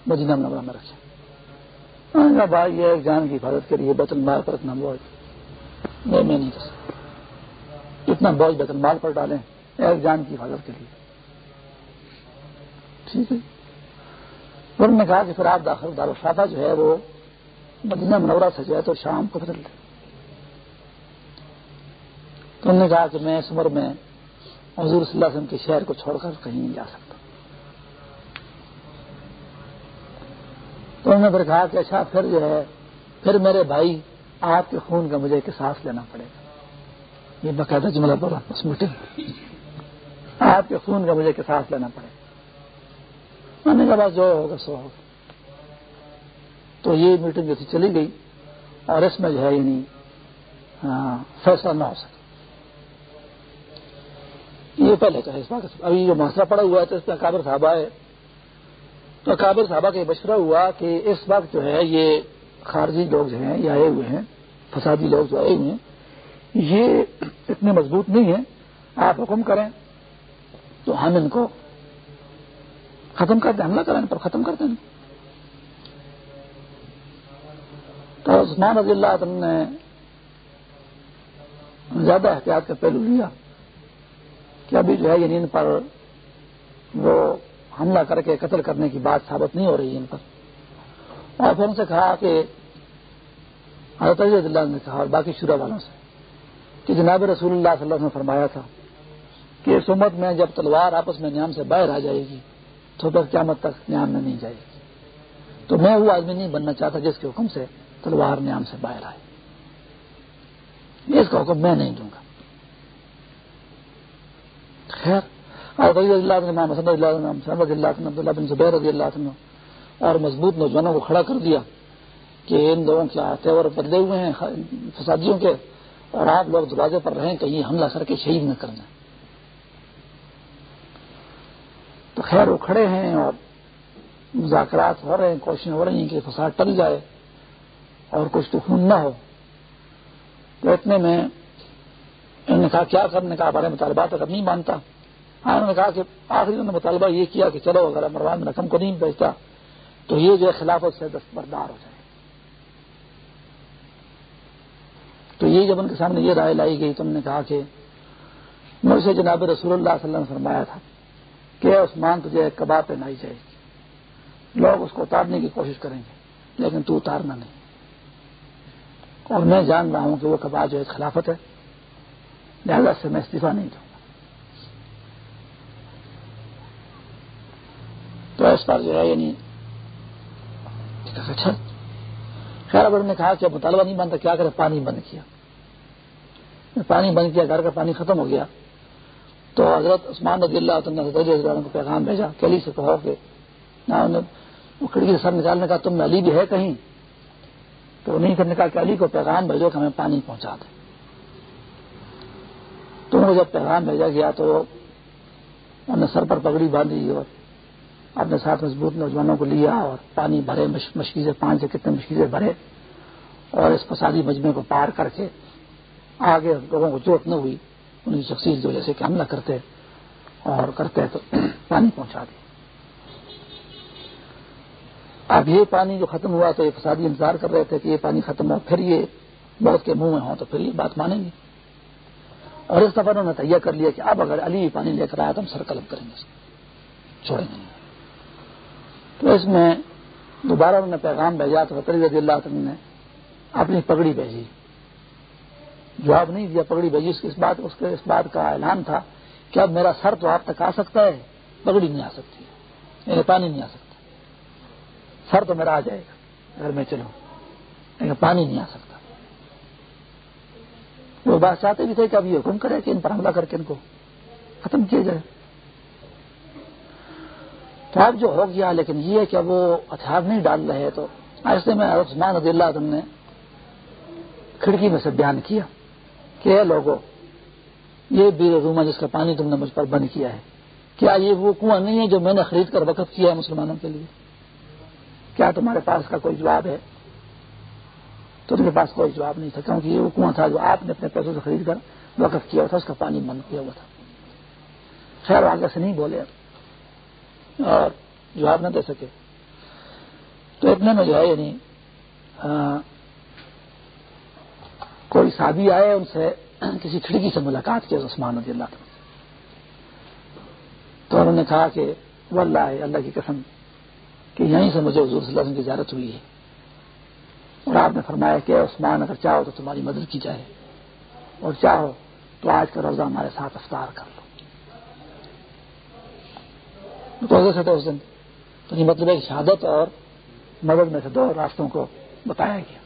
مدینہ نمبر میں رکھیں۔ ہاں، بھائی، یہ ایک جان کی حفاظت کے لیے بیت المال پر اتنا بوجھ میں نہیں کر سکتا۔ اتنا بوجھ بیت المال پر ڈالیں، ایک جان کی حفاظت کے لیے۔ ٹھیک ہے۔ انہوں نے کہا کہ پھر آپ داخل دارالشافہ جو ہے وہ مدینہ منورہ سے جو ہے تو شام کو بدل دیں تو انہوں نے کہا کہ میں اس عمر میں حضور صلی اللہ علیہ وسلم کے شہر کو چھوڑ کر کہیں نہیں جا سکتا۔ تو انہوں نے پھر کہا کہ اچھا پھر جو ہے، پھر میرے بھائی آپ کے خون کا مجھے احساس لینا پڑے گا۔ یہ باقاعدہ جملہ بولا اس میٹنگ آپ کے خون کا مجھے احساس لینا پڑے گا۔ میں نے کہا، بس جو ہوگا، سو ہوگا۔ تو یہ میٹنگ جیسی چلی گئی۔ اور اس میں جو ہے یعنی ہاں، فیصلہ نہ ہو سکے یہ پہلے کا اس بات۔ ابھی جو مسئلہ پڑا ہوا ہے تو اس میں اکابر صاحب آئے تو اکابر صاحبہ کا یہ مشورہ ہوا کہ اس وقت جو ہے یہ خارجی لوگ جو ہیں، یہ آئے ہوئے ہیں، فسادی لوگ جو آئے ہوئے ہیں، یہ اتنے مضبوط نہیں ہیں۔ آپ حکم کریں تو ہم ان کو ختم کر دیں، حملہ کریں، پر ختم کر دیں۔ تو عثمان رضی اللہ نے زیادہ احتیاط کا پہلو لیا کہ ابھی جو ہے یعنی ان پر وہ حملہ کر کے قتل کرنے کی بات ثابت نہیں ہو رہی ان پر۔ اور پھر ان سے کہا کہ حضرت اللہ نے کہا اور باقی شورا والوں سے کہ جناب رسول اللہ صلی اللہ علیہ نے فرمایا تھا کہ اس امت میں جب تلوار آپس میں نیام سے باہر آ جائے گی تو پھر قیامت تک نیام میں نہیں جائے گی۔ تو میں وہ آدمی نہیں بننا چاہتا جس کے حکم سے تلوار نیام سے باہر آئے۔ اس کا حکم میں نہیں دوں گا۔ خیر بن اللہ اور مضبوط نوجوانوں کو کھڑا کر دیا کہ ان لوگوں کے تیور بدلے ہوئے ہیں، فسادیوں کے۔ اور آپ لوگ دروازے پر رہیں، کہیں حملہ کر کے شہید نہ کرنا۔ تو خیر، وہ کھڑے ہیں اور مذاکرات ہو رہے ہیں، کوششیں ہو رہی ہیں کہ فساد ٹل جائے۔ اور کچھ تو خون نہ ہو۔ تو اتنے میں انہوں نے کہا، کیا کرنے کا ہمارے مطالبات اگر نہیں مانتا۔ ہاں انہوں نے کہا کہ آخری انہوں نے مطالبہ یہ کیا کہ چلو، اگر مروان میں رقم کو نہیں بیچتا تو یہ جو ہے خلافت سے دستبردار ہو جائے۔ تو یہ جب ان کے سامنے یہ رائے لائی گئی تو انہوں نے کہا کہ مجھ سے جناب رسول اللہ صلی اللہ علیہ وسلم فرمایا تھا کہ عثمان، تجھے کباب پہنائی جائے گی۔ لوگ اس کو اتارنے کی کوشش کریں گے، لیکن تو اتارنا نہیں۔ اور میں جان رہا ہوں کہ وہ کباب جو ہے خلافت ہے۔ لہذا سے میں استعفیٰ نہیں دوں۔ گا تو اس پر جو ہے یعنی اچھا۔ خیر، اب نے کہا کہ مطالبہ نہیں بنتا، کیا کرے؟ پانی بند کیا۔ پانی بند کیا، گھر کا پانی ختم ہو گیا۔ تو حضرت عثمان رضی اللہ عنہ کو پیغام بھیجا کہ علی سے کہو کہ نہ کھڑکی سے سر نکالنے کا، تم میں علی بھی ہے کہیں؟ تو نہیں کرنے کا کہ علی کو پیغام بھیجو کہ ہمیں پانی پہنچا دے۔ تو جب پیغام بھیجا گیا تو انہوں نے سر پر پگڑی باندھی اور اپنے ساتھ مضبوط نوجوانوں کو لیا اور پانی بھرے مشکل سے پانچ سے کتنے مشکل بھرے اور اس فسادی مجمے کو پار کر کے آگے لوگوں کو چوٹ نہ ہوئی ان کی شخصیت جو جیسے کہ حملہ کرتے اور کرتے تو پانی پہنچا دی اب یہ پانی جو ختم ہوا تو یہ فسادی انتظار کر رہے تھے کہ یہ پانی ختم ہو، پھر یہ بہت کے منہ میں ہوں تو پھر یہ بات مانیں گے۔ اور اس دفعہ انہوں نے تیار کر لیا کہ اب اگر علی پانی لے کر آیا تو ہم سر قلم کریں گے۔ چھوڑیں گے تو اس میں دوبارہ انہوں نے پیغام بھیجا تو رضی اللہ عنہ نے اپنی پگڑی بھیجی۔ جواب نہیں دیا پگڑی بھیجی، اس اس بات، اس کے اس بات کا اعلان تھا کہ اب میرا سر تو آپ تک آ سکتا ہے، پگڑی نہیں آ سکتی میرے پانی نہیں آ سکتا۔ سر تو میرا آ جائے گا۔ گھر میں چلو لیکن پانی نہیں آ سکتا۔ وہ بات چاہتے بھی تھے کہ اب یہ حکم کرے کہ ان پر حملہ کر کے ان کو ختم کیا جائے۔ تو اب جو ہو گیا، لیکن یہ کہ اب وہ ہتھیار نہیں ڈال رہے تو ایسے میں عثمان رضی اللہ تم نے کھڑکی میں سے بیان کیا کہ لوگوں یہ بیر روما جس کا پانی تم نے مجھ پر بند کیا ہے، کیا یہ وہ کنواں نہیں ہے جو میں نے خرید کر وقف کیا ہے مسلمانوں کے لیے؟ کیا تمہارے پاس کا کوئی جواب ہے؟ تو ان کے پاس کوئی جواب نہیں تھا، کیونکہ یہ وہ کنواں تھا جو آپ نے اپنے پیسوں سے خرید کر وقف کیا ہوا تھا، اس کا پانی بند کیا ہوا تھا۔ خیر آگے سے نہیں بولے اور جواب نہ دے سکے۔ تو اتنے میں جو ہے یعنی کوئی شادی آئے، ان سے کسی کھڑکی سے ملاقات کی عثمان رضی اللہ تو انہوں نے کہا کہ وہ اللہ ہے اللہ کی قسم کہ یہیں سے مجھے حضور صلی اللہ علیہ وسلم کی اجازت ہوئی ہے۔ اور آپ نے فرمایا کہ عثمان، اگر چاہو تو تمہاری مدد کی جائے۔ اور چاہو تو آج کا روزہ ہمارے ساتھ افطار کر لو۔ سے تو اس دن تو یہ مطلب ہے کہ شہادت اور مدد میں سے دو راستوں کو بتایا گیا۔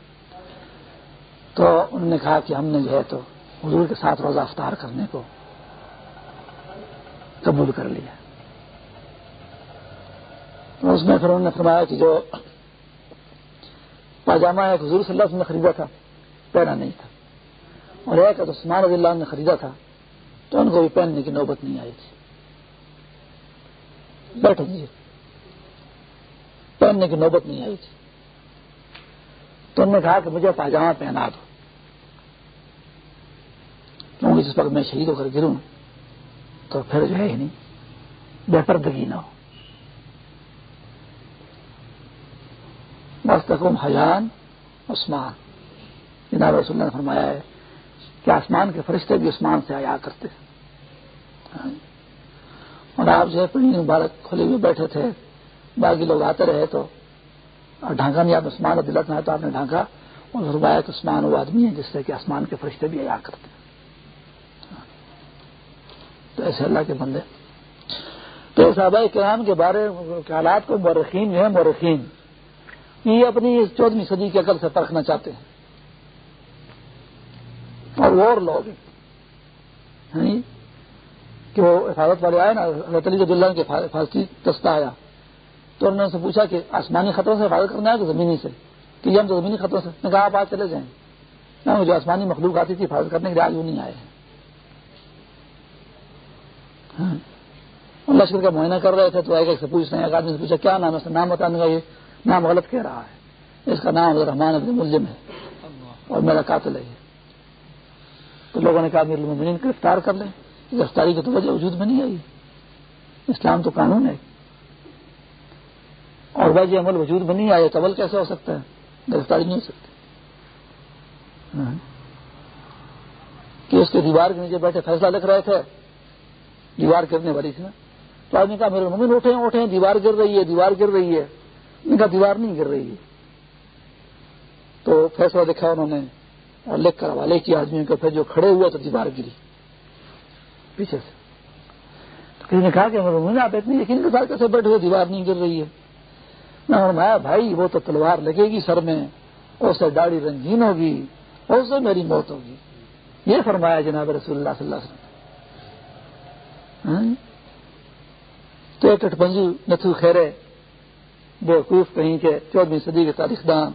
تو انہوں نے کہا کہ ہم نے جو ہے تو حضور کے ساتھ روزہ افطار کرنے کو قبول کر لیا۔ اس میں پھر انہوں نے فرمایا کہ جو پاجامہ ایک حضور صلی اللہ علیہ وسلم نے خریدا تھا، پہنا نہیں تھا۔ اور ایک عثمان رضی اللہ نے خریدا تھا، تو ان کو بھی پہننے کی نوبت نہیں آئی تھی۔ بیٹھے جی۔ پہننے کی نوبت نہیں آئی تھی۔ تو انہوں نے کہا کہ مجھے پاجامہ پہنا دو۔ کیونکہ جس وقت میں شہید ہو کر گروں، تو پھر جو ہے نہیں بے پردگی نہ ہو۔ مستقم حجان عثمان۔ جناب رسول نے فرمایا ہے کہ آسمان کے فرشتے بھی عثمان سے آیا کرتے اور آپ جو ہے پڑی مبارک کھلے ہوئے بیٹھے تھے، باقی لوگ آتے رہے تو اور ڈھانکا نہیں آپ عثمان دلت میں تو آپ نے ڈھانکا اور فرمایا کہ عثمان وہ آدمی ہے جس سے کہ آسمان کے فرشتے بھی آیا کرتے تو ایسے اللہ کے بندے۔ تو صحابہ کرام کے بارے حالات کو مورخین جو ہے مورخین یہ اپنی اس چودہویں صدی کی عقل سے پرکھنا چاہتے ہیں۔ اور اور لوگ یعنی کہ وہ حفاظت والے آئے نا علی اللہ کے حفاظتی دستہ آیا۔ تو انہوں نے سے پوچھا کہ آسمانی خطروں سے حفاظت کرنا ہے کہ زمینی سے؟ کہ یہ ہم تو زمینی خطروں سے؟ نے کہا آپ آج چلے جائیں۔ نہ جو آسمانی مخلوق آتی تھی، حفاظت کرنے کے لیے آج وہ نہیں آئے ہیں۔ ہاں۔ لشکر کا معائنہ کر رہے تھے تو ایک ایک سے پوچھ رہے ہیں، ایک آدمی سے پوچھا، کیا نام ہے؟ اس کا نام بتانے کا یہ۔ نام غلط کہہ رہا ہے۔ اس کا نام رحمان ابن ملزم ہے۔ اور میرا قاتل ہے تو لوگوں نے کہا میرے المین گرفتار کر لیں۔ گرفتاری کی تو وجہ وجود میں نہیں آئی اسلام تو قانون ہے۔ اور وجہ عمل وجود میں نہیں آئے تو عمل کیسے ہو سکتا ہے؟ گرفتاری نہیں ہو سکتی۔ ہاں۔ کہ اس کے دیوار کے نیچے بیٹھے فیصلہ لکھ رہے تھے۔ دیوار گرنے والی تھی نا۔ تو آدمی کہا میرے ممین اٹھے اٹھے دیوار گر رہی ہے، دیوار گر رہی ہے۔ ان کا دیوار نہیں گر رہی۔ ہے تو فیصلہ دکھا انہوں نے اور لکھ کر حوالے کیا آدمی کا پھر جو کھڑے ہوئے تو دیوار گری پیچھے سے۔ کسی نے کہا کہ آپ اتنی یقین کے ساتھ کیسے بیٹھے ہوئے دیوار نہیں گر رہی ہے۔ میں فرمایا، بھائی، وہ تو تلوار لگے گی سر میں اس سے داڑھی رنگین ہوگی اس سے میری موت ہوگی۔ یہ فرمایا جناب رسول اللہ صلی اللہ علیہ وسلم۔ ہاں؟ تو ایک پنجو نتھو خیرے بیوقوف کہیں کے چودہویں صدی کے تاریخ دان،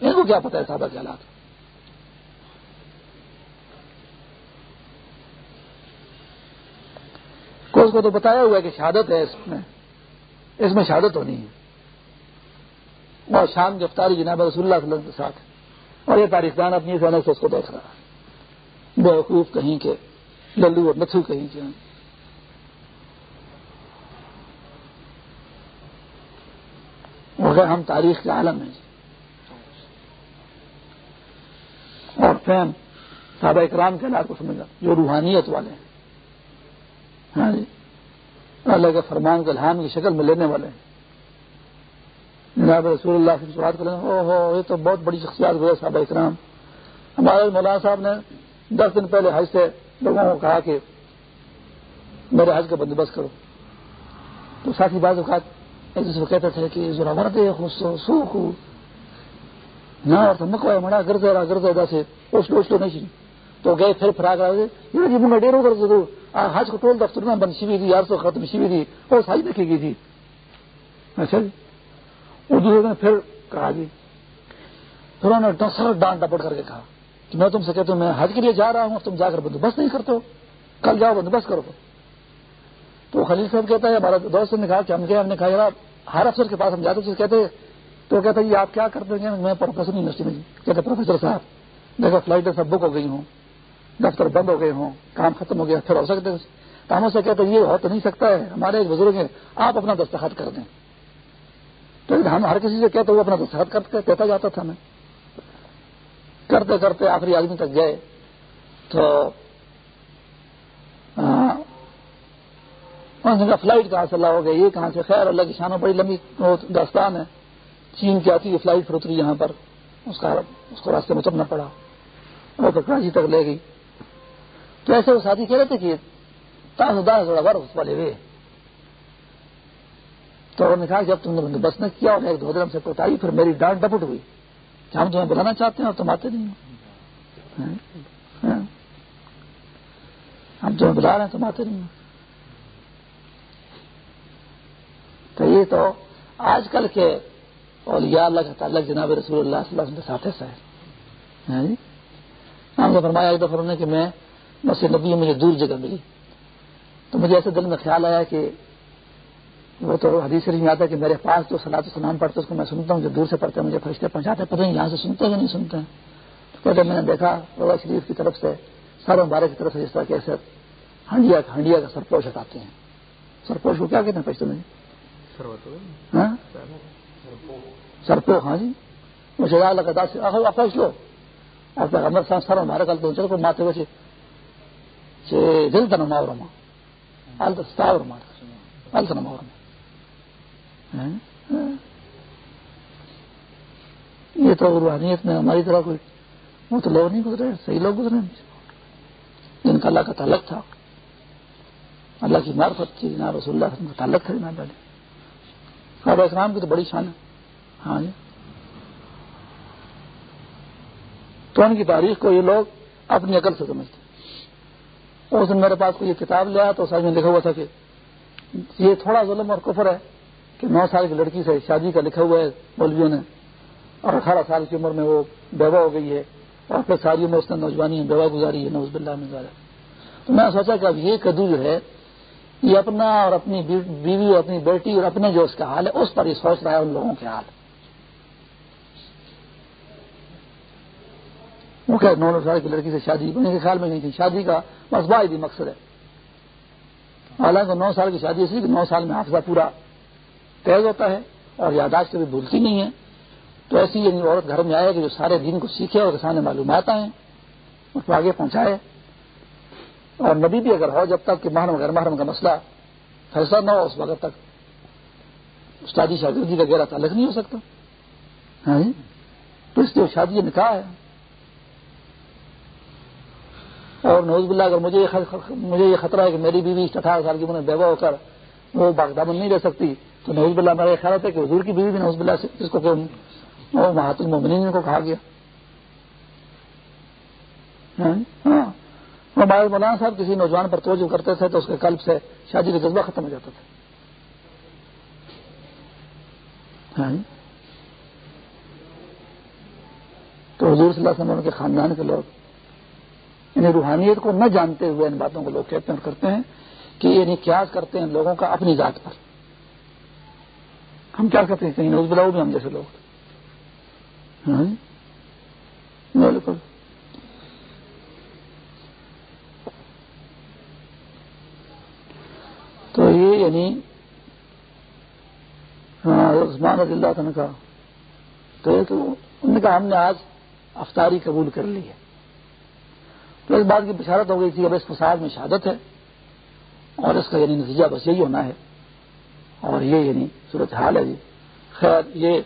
ان کو کیا پتا ہے صاحبہ کے حالات کو اس کو تو بتایا ہوا ہے کہ شہادت ہے اس میں اس میں شہادت ہونی ہے۔ اور شام کی افطاری جناب رسول اللہ صلی اللہ علیہ وسلم کے ساتھ۔ اور یہ تاریخ دان اپنی سے اس کو دیکھ رہا ہے۔ بیوقوف کہیں کے للو اور نتھو کہیں کے ہم تاریخ کے عالم ہیں۔ اور فیم صحابہ اکرام کے علاقے کو سمجھا جو روحانیت والے ہیں۔ ہاں جی۔ اللہ کے فرمان کو الحام کی شکل میں لینے والے ہیں۔ جناب رسول اللہ سے بات کریں او ہو یہ تو بہت بڑی شخصیات ہوئے صحابہ اکرام۔ ہمارے مولانا صاحب نے دس دن پہلے حج سے لوگوں کو کہا کہ میرے حج کا بندوبست کرو۔ تو ساتھی بعض اوقات ایک دوسرے کہتے تھے کہ ذرا ورد سوکھ نہ مکو مڑا گرزے رہا گرزے دا سے اس لو اس لو نہیں تو گئے پھر پھر آ گئے جی منگا ڈیرو کر دو حج کو ٹول دفتر میں بند شیوی تھی یار سو ختم شیوی تھی وہ سائی دیکھے گئی تھی اچھا جی. اردو نے پھر کہا جی پھر انہوں نے سر ڈانٹ ڈپٹ کر کے کہا کہ میں تم سے کہتا ہوں، میں حج کے لیے جا رہا ہوں تم جا کر بندوبست نہیں کرتے ہو. کل جاؤ، بندوبست کرو. تو خلیل صاحب کہتا ہے، ہمارا دوست نے کہا کہ ہم کیا ہم نے کہا، یار، ہر افسر کے پاس ہم جاتے ہیں کہتے تو کہتا ہے آپ کیا کرتے ہیں؟ میں پروفیسر یونیورسٹی میں کہتے پروفیسر صاحب دیکھو فلائٹ سب بک ہو گئی ہوں، دفتر بند ہو گئے ہوں، کام ختم ہو گیا پھر ہو سکتے تو ہم سے کہتے ہیں، یہ ہو تو نہیں سکتا ہے، ہمارے ایک بزرگ ہیں، آپ اپنا دستخط کر دیں۔ تو ہم ہر کسی سے کہتے وہ اپنا دستخط کرتے کہتا جاتا تھا میں کرتے کرتے آخری آدمی تک گئے۔ تو انہوں نے فلائٹ کہاں سے لا ہو گئی؟ یہ کہاں سے؟ خیر، اللہ کی شانوں بڑی لمبی داستان ہے۔ چین کی آتی ہے فلائٹ پھر اتری یہاں پر۔ اس کا اس کو راستے میں چلنا پڑا۔ وہ تو کراچی تک لے گئی۔ تو ایسے وہ ساتھی کہہ رہے تھے کہ تاس دس بار اس والے ہوئے تو انہوں نے کہا جب تم نے بندوبست نہ کیا اور ایک دو دن سے کوٹائی، پھر میری ڈانٹ ڈپٹ ہوئی۔ کہ ہم تمہیں بلانا چاہتے ہیں اور تم آتے نہیں ہو۔ ہاں، ہاں۔ ہم تمہیں بلا رہے ہیں، تم آتے نہیں ہو۔ تو یہ تو آج کل کے اولیاء اللہ کا تعلق جناب رسول اللہ صلی اللہ علیہ وسلم کے ساتھ ہے۔ ہاں جی؟ ہاں، ہم نے فرمایا ایک دفعہ نے کہ میں بس نبی مجھے دور جگہ ملی۔ تو مجھے ایسے دل میں خیال آیا کہ وہ تو حدیث میں آتا ہے کہ میرے پاس جو سلاد سلام پڑھتے اس کو میں سنتا ہوں، جو دور سے پڑھتے ہیں، مجھے فرشتے پہنچاتے پتہ نہیں یہاں سے سنتے ہیں نہیں سنتے ہیں۔ تو کہتے میں نے دیکھا روزہ شریف کی طرف سے سر مبارک کی طرف سے جس طرح کیسے ہنڈیا ہنڈیا کا سرپوش ہٹاتے ہیں۔ سرپوش کو کیا کہتے ہیں پشتوں میں؟ سرپو ہاں؟ جی۔ مجھے لگا سے لو۔ اور پیغمبر صاحب سر ہمارے کل چل کو ماتے دلته نه ماورم حالت ستاور ما حالت نه ماورم یہ تو روحانیت میں ہماری طرح کوئی وہ تو لوگ نہیں گزرے۔ صحیح لوگ گزرے جن کا اللہ کا تعلق تھا۔ اللہ کی معرفت تھی جناب رسول اللہ کا تعلق تھا جناب علی۔ صاحب اسلام کی تو بڑی شان ہے۔ ہاں جی۔ تو ان کی تاریخ کو یہ لوگ اپنی عقل سے سمجھتے اس دن میرے پاس کوئی یہ کتاب لیا تو سر میں لکھا ہوا تھا کہ یہ تھوڑا ظلم اور کفر ہے کہ نو سال کی لڑکی سے شادی کا لکھا ہوا ہے مولویوں نے اور اٹھارہ سال کی عمر میں وہ بیوہ ہو گئی ہے اور پھر ساری عمر اس نے نوجوانی بیوہ گزاری ہے، نوز بلّہ میں گزارا تو میں سوچا کہ اب یہ کدو جو ہے یہ اپنا اور اپنی بیوی اور اپنی بیٹی اور اپنے جو اس کا حال ہے، اس پر یہ سوچ رہا ہے ان لوگوں کے حال۔ وہ کہ نو سال کی لڑکی سے شادی بنے کے خیال میں نہیں تھی، شادی کا بس بھی مقصد ہے۔ حالانکہ نو سال کی شادی ایسی کہ نو سال میں حافظہ پورا تیز ہوتا ہے اور یاداشت کبھی بھولتی نہیں ہے۔ تو ایسی یعنی عورت گھر میں آئے کہ جو سارے دن کو سیکھے اور سامنے معلومات آئے اس کو آگے پہنچائے۔ اور نبی بھی اگر ہو جب تک کہ محرم غیر محرم کا مسئلہ فیصلہ نہ ہو اس وقت تک استادی شاگردی کا گہرا تعلق نہیں ہو سکتا۔ ہاں جی؟ تو اس لیے شادی نکاح ہے۔ اور نوز باللہ اگر مجھے مجھے یہ خطرہ ہے کہ میری بیوی اٹھارہ سال کی بیوہ ہو کر وہ باغدامن نہیں رہ سکتی تو نوز باللہ میرا یہ خیال ہے کہ حضور کی بیوی بھی نوز باللہ سے جس کو کہ محت المومنین کو کہا گیا۔ ہاں, جی؟ ہاں۔ ہاں۔ مولانا صاحب، کسی نوجوان پر توجہ کرتے تھے تو اس کے قلب سے شادی کا جذبہ ختم ہو جاتا تھا۔ ہاں جی۔ تو حضور صلی اللہ علیہ وسلم کے خاندان کے لوگ یعنی روحانیت کو نہ جانتے ہوئے ان باتوں کو لوگ کہتے ہیں کرتے ہیں کہ یعنی کیا کرتے ہیں لوگوں کا اپنی ذات پر۔ ہم کیا کرتے ہیں؟ کہیں نوز بلاؤ بھی ہم جیسے لوگ ہاں جی۔ ہاں جی۔ بالکل۔ تو یہ یعنی ہاں، عثمان رضی اللہ عنہ کا تو انہوں نے کہا ہم نے آج افطاری قبول کر لی ہے۔ تو اس بات کی بشارت ہو گئی تھی، اب اس فساد میں شہادت ہے اور اس کا یعنی نتیجہ بس یہی ہونا ہے۔ اور یہ یعنی صورت حال ہے جی۔ خیر، یہ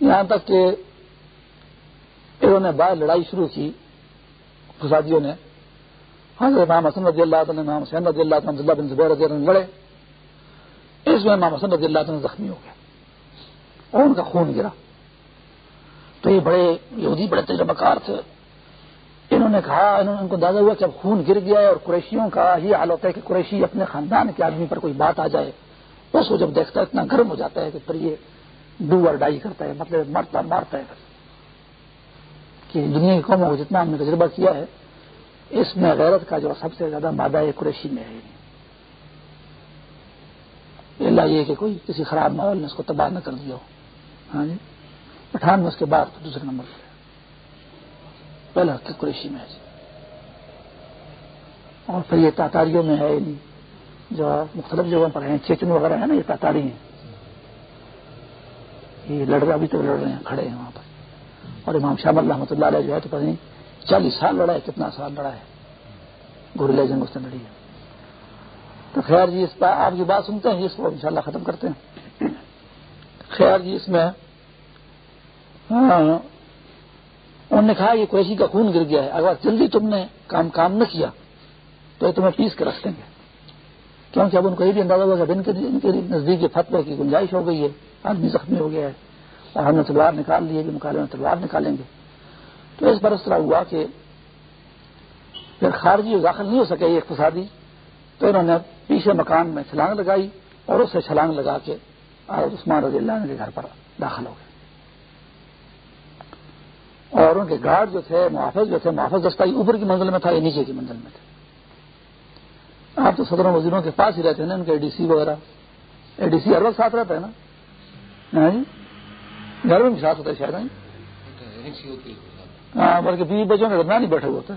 یہاں تک کہ انہوں نے باہر لڑائی شروع کی، فسادیوں نے۔ حضرت امام حسن رضی اللہ تعالیٰ امام حسین رضی اللہ تعالیٰ بن زبیر رضی اللہ لڑے۔ اس میں امام حسن رضی اللہ تعالیٰ زخمی ہو گیا۔ اور ان کا خون گرا۔ تو یہ بڑے یہودی بڑے تجربہ کار تھے۔ انہوں نے کہا، انہوں نے ان کو اندازہ ہوا کہ اب خون گر گیا ہے اور قریشیوں کا یہ حال ہوتا ہے کہ قریشی اپنے خاندان کے آدمی پر کوئی بات آ جائے۔ اس کو جب دیکھتا ہے، اتنا گرم ہو جاتا ہے کہ پھر یہ ڈو اور ڈائی کرتا ہے مطلب مرتا مارتا ہے۔ کہ دنیا کی قوموں کو جتنا ہم نے تجربہ کیا ہے اس میں غیرت کا جو سب سے زیادہ مادہ ہے قریشی میں ہے۔ اللہ یہ کہ کوئی کسی خراب ماحول نے اس کو تباہ نہ کر دیا ہو۔ ہاں جی؟ پٹھان میں اس کے بعد دوسرے نمبر پہ۔ پہلا قریشی میں ہے جی۔ اور پھر یہ تاتاریوں میں ہے۔ جو مختلف جگہوں پر ہیں، چیچن وغیرہ ہے نا، یہ تاتاری ہیں۔ یہ لڑ رہے ابھی تک لڑ رہے ہیں، کھڑے ہیں وہاں پر۔ اور امام شاہ رحمۃ اللہ علیہ جو ہے تو پتہ نہیں چالیس سال لڑا ہے کتنا سال لڑا ہے؟ گورلا جنگ اس نے لڑی ہے۔ تو خیر جی اس پر آپ کی بات سنتے ہیں، اس کو انشاءاللہ ختم کرتے ہیں۔ خیر جی اس میں ہاں، انہوں نے کہا یہ کوشی کا خون گر گیا ہے۔ اگر جلدی تم نے کام کام نہ کیا، تو تمہیں پیس کے رکھ دیں گے۔ کیونکہ اب ان کو یہ بھی اندازہ ہوگا کہ ان کے نزدیک فتوی کی گنجائش ہو گئی ہے۔ آدمی زخمی ہو گیا ہے۔ اور ہم نے تلوار نکال لی ہے کہ مقابلے میں تلوار نکالیں گے۔ تو اس پر اس طرح ہوا کہ پھر خارجی داخل نہیں ہو سکے یہ اقتصادی، تو انہوں نے پیچھے مکان میں چھلانگ لگائی اور اس سے چھلانگ لگا کے عثمان رضی اللہ کے گھر پر داخل ہو گئے۔ اور ان کے گارڈ جو تھے، محافظ جو تھے، محافظ دستہ اوپر کی منزل میں تھا یا نیچے کی منزل میں تھے۔ آپ تو صدروں وزیروں کے پاس ہی رہتے ہیں نا، ان کے ڈی سی وغیرہ۔ اے ڈی سی ہر وقت ساتھ رہتا ہے نا۔ ہاں جی؟ گھر میں بھی ساتھ ہوتا ہے شاید ہاں جی؟ ہاں جی، جی۔ ہاں, بلکہ بیوی بچوں کے درمیان ہی بیٹھے ہوئے تھے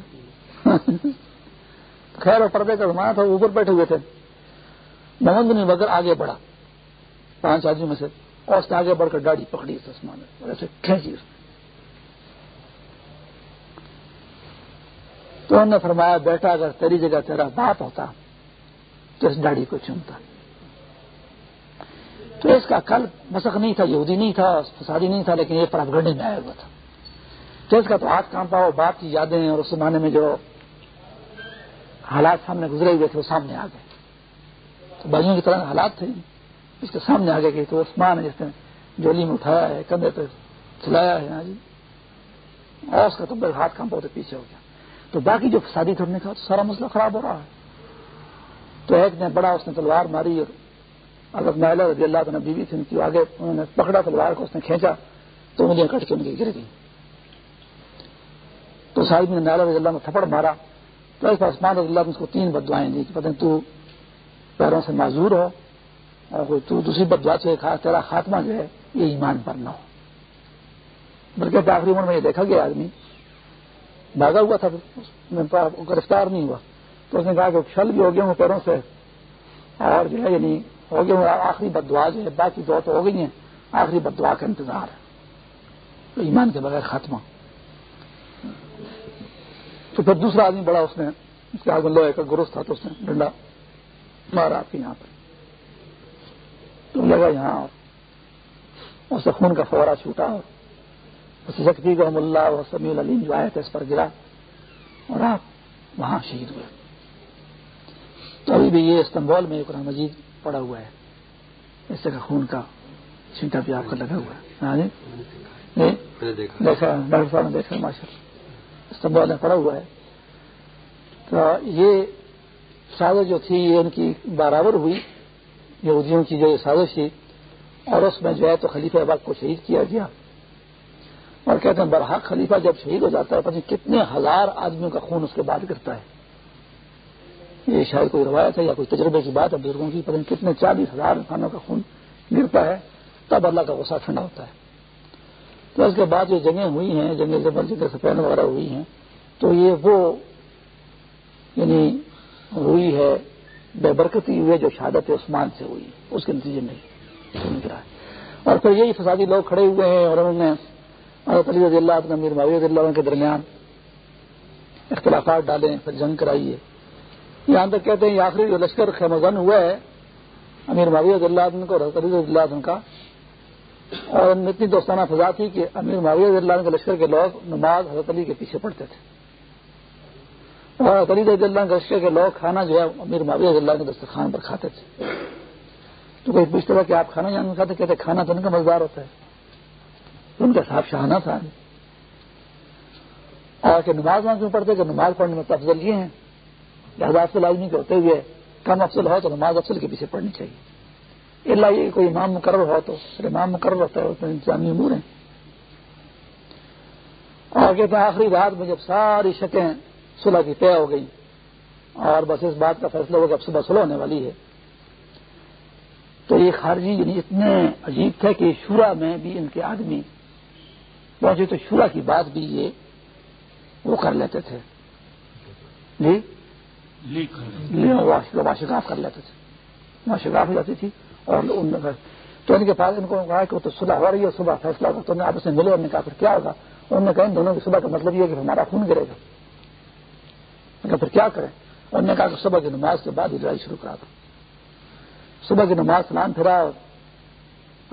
خیر اور پردے کا زمانہ تھا اوپر بیٹھے ہوئے تھے۔ محمد بن بکر آگے بڑھا۔ پانچ آدمی میں سے اور اس نے آگے بڑھ کر گاڑی پکڑی آسمان میں ایسے کھینچی اس تو انہوں نے فرمایا بیٹا اگر تیری جگہ تیرا باپ ہوتا تو اس ڈاڑی کو چنتا۔ تو اس کا کل مسق نہیں تھا یہودی نہیں تھا فسادی نہیں تھا لیکن یہ پڑا میں آیا ہوا تھا۔ تو اس کا تو ہاتھ کام پاؤ باپ کی یادیں اور اس زمانے میں جو حالات سامنے گزرے ہوئے تھے، وہ سامنے آ گئے۔ تو بھائیوں کی طرح حالات تھے۔ اس کے سامنے آ گئے کہ تو عثمان ہے جس نے جولی میں اٹھایا ہے، کندھے پہ چلایا ہے ہاں جی۔ اور اس کا تو ہاتھ کام پاؤ پیچھے ہو گیا۔ تو باقی جو فسادی تھے نے کہا سارا مسئلہ خراب ہو رہا ہے۔ تو ایک نے بڑا اس نے تلوار ماری اور اگر محلہ رضی اللہ تعالیٰ بیوی تھی، ان کی آگے انہوں نے پکڑا تلوار کو، اس نے کھینچا تو انگلیاں کٹ کے ان کی گر گئی تو صاحب نے نالا رضی اللہ نے تھپڑ مارا تو اس آسمان رضی اللہ نے اس کو تین بدوائیں دی کہ پتہ تو پیروں سے معذور ہو اور تو دوسری بدوا سے تیرا خاتمہ جو ہے یہ ایمان پر نہ ہو۔ بلکہ آخری عمر میں یہ دیکھا گیا آدمی، بھاگا ہوا تھا گرفتار نہیں ہوا۔ تو اس نے کہا کہ چھل بھی ہو گیا ہوں پیروں سے اور جو ہے یعنی ہو گیا ہوں، آخری بدوا جو ہے، باقی دو تو ہو گئی ہیں، آخری بدوا کا انتظار ہے۔ تو ایمان کے بغیر ختمہ تو پھر دوسرا آدمی بڑا اس نے اس کے آگے لوہے کا گروس تھا تو اس نے ڈنڈا مارا آپ کے یہاں پہ تو لگا یہاں اور اسے خون کا فوراً چھوٹا اور شکتی کو اللہ اور سمیع العلیم جو آئے تھے اس پر گرا اور آپ وہاں شہید ہوئے۔ تو ابھی بھی یہ استنبول میں قرآن مجید پڑا ہوا ہے۔ اس طرح خون کا چھنٹا بھی آپ کا لگا ہوا ہے۔ ہاں جی؟ دیکھا ڈاکٹر صاحب نے دیکھا ماشاء استنبول میں پڑا ہوا ہے۔ تو یہ سازش جو تھی، یہ ان کی برابر ہوئی۔ یہودیوں کی جو یہ سازش تھی، اور اس میں جو ہے تو خلیفہ آباد کو شہید کیا گیا۔ اور کہتے ہیں برحق خلیفہ جب شہید ہو جاتا ہے، پتہ کتنے ہزار آدمیوں کا خون اس کے بعد گرتا ہے۔ یہ شاید کوئی روایت ہے یا کوئی تجربے کی بات ہے، بزرگوں کی، پتہ کتنے چالیس ہزار انسانوں کا خون گرتا ہے، تب اللہ کا غصہ ٹھنڈا ہوتا ہے۔ تو اس کے بعد جو جنگیں ہوئی ہیں، جنگیں جبل جگہ سفید وغیرہ ہوئی ہیں، تو یہ وہ یعنی ہوئی ہے، بے برکتی ہوئی ہے جو شہادت عثمان سے ہوئی، اس کے نتیجے میں اور پھر یہی فسادی لوگ کھڑے ہوئے ہیں اور انہوں نے حضرت علی رضی اللہ امیر معاویہ رضی اللہ کے درمیان اختلافات ڈالے پھر جنگ کرائی ہے یہاں تک کہتے ہیں یہ آخری جو لشکر خیمزن ہوا ہے، امیر معاویہ رضی اللہ عنہ کو حضرت علی رضی اللہ عنہ کا اور ان میں اتنی دوستانہ فضا تھی کہ امیر معاویہ رضی اللہ عنہ کے لشکر کے لوگ نماز حضرت علی کے پیچھے پڑتے تھے۔ اور حضرت علی رضی اللہ کے لشکر کے لوگ کھانا جو ہے امیر معاویہ رضی اللہ کے دسترخوان پر کھاتے تھے۔ تو کوئی پوچھتے تھا کہ آپ کھانا جان کھاتے کہتے کھانا تو ان کا مزدار ہوتا ہے۔ ان کا صاحب شہانہ تھا۔ اور کہ نماز وہاں کیوں پڑھتے کہ نماز پڑھنے میں افضل یہ ہیں۔ لہٰذا افضل آدمی کے ہوتے ہوئے کم افضل ہو تو نماز افضل کے پیچھے پڑھنی چاہیے۔ اللہ یہ کوئی امام مقرر ہو تو امام مقرر ہوتا ہے اس میں انتظامی امور ہیں۔ اور کہتے ہیں آخری رات میں جب ساری شکیں صلح کی طے ہو گئی اور بس اس بات کا فیصلہ ہو کہ اب صبح صلح ہونے والی ہے۔ تو یہ خارجی یعنی اتنے عجیب تھے کہ شورا میں بھی ان کے آدمی پہنچے تو شورا کی بات بھی یہ وہ کر لیتے تھے۔ جی؟ واشگاف کر لیتے تھے۔ واشگاف ہو جاتی تھی۔ اور ان تو ان کے پاس ان کو کہا کہ وہ تو صبح ہو رہی ہے، صبح فیصلہ ہوگا تو نے آپ سے ملے، انہوں نے کہا پھر کیا ہوگا؟ انہوں نے کہا ان دونوں کی صبح کا مطلب یہ ہے کہ ہمارا خون گرے گا۔ کہا پھر کیا کریں؟ انہوں نے کہا کہ صبح کی نماز کے بعد ہی لڑائی شروع کرا دو۔ صبح کی نماز سلام پھرا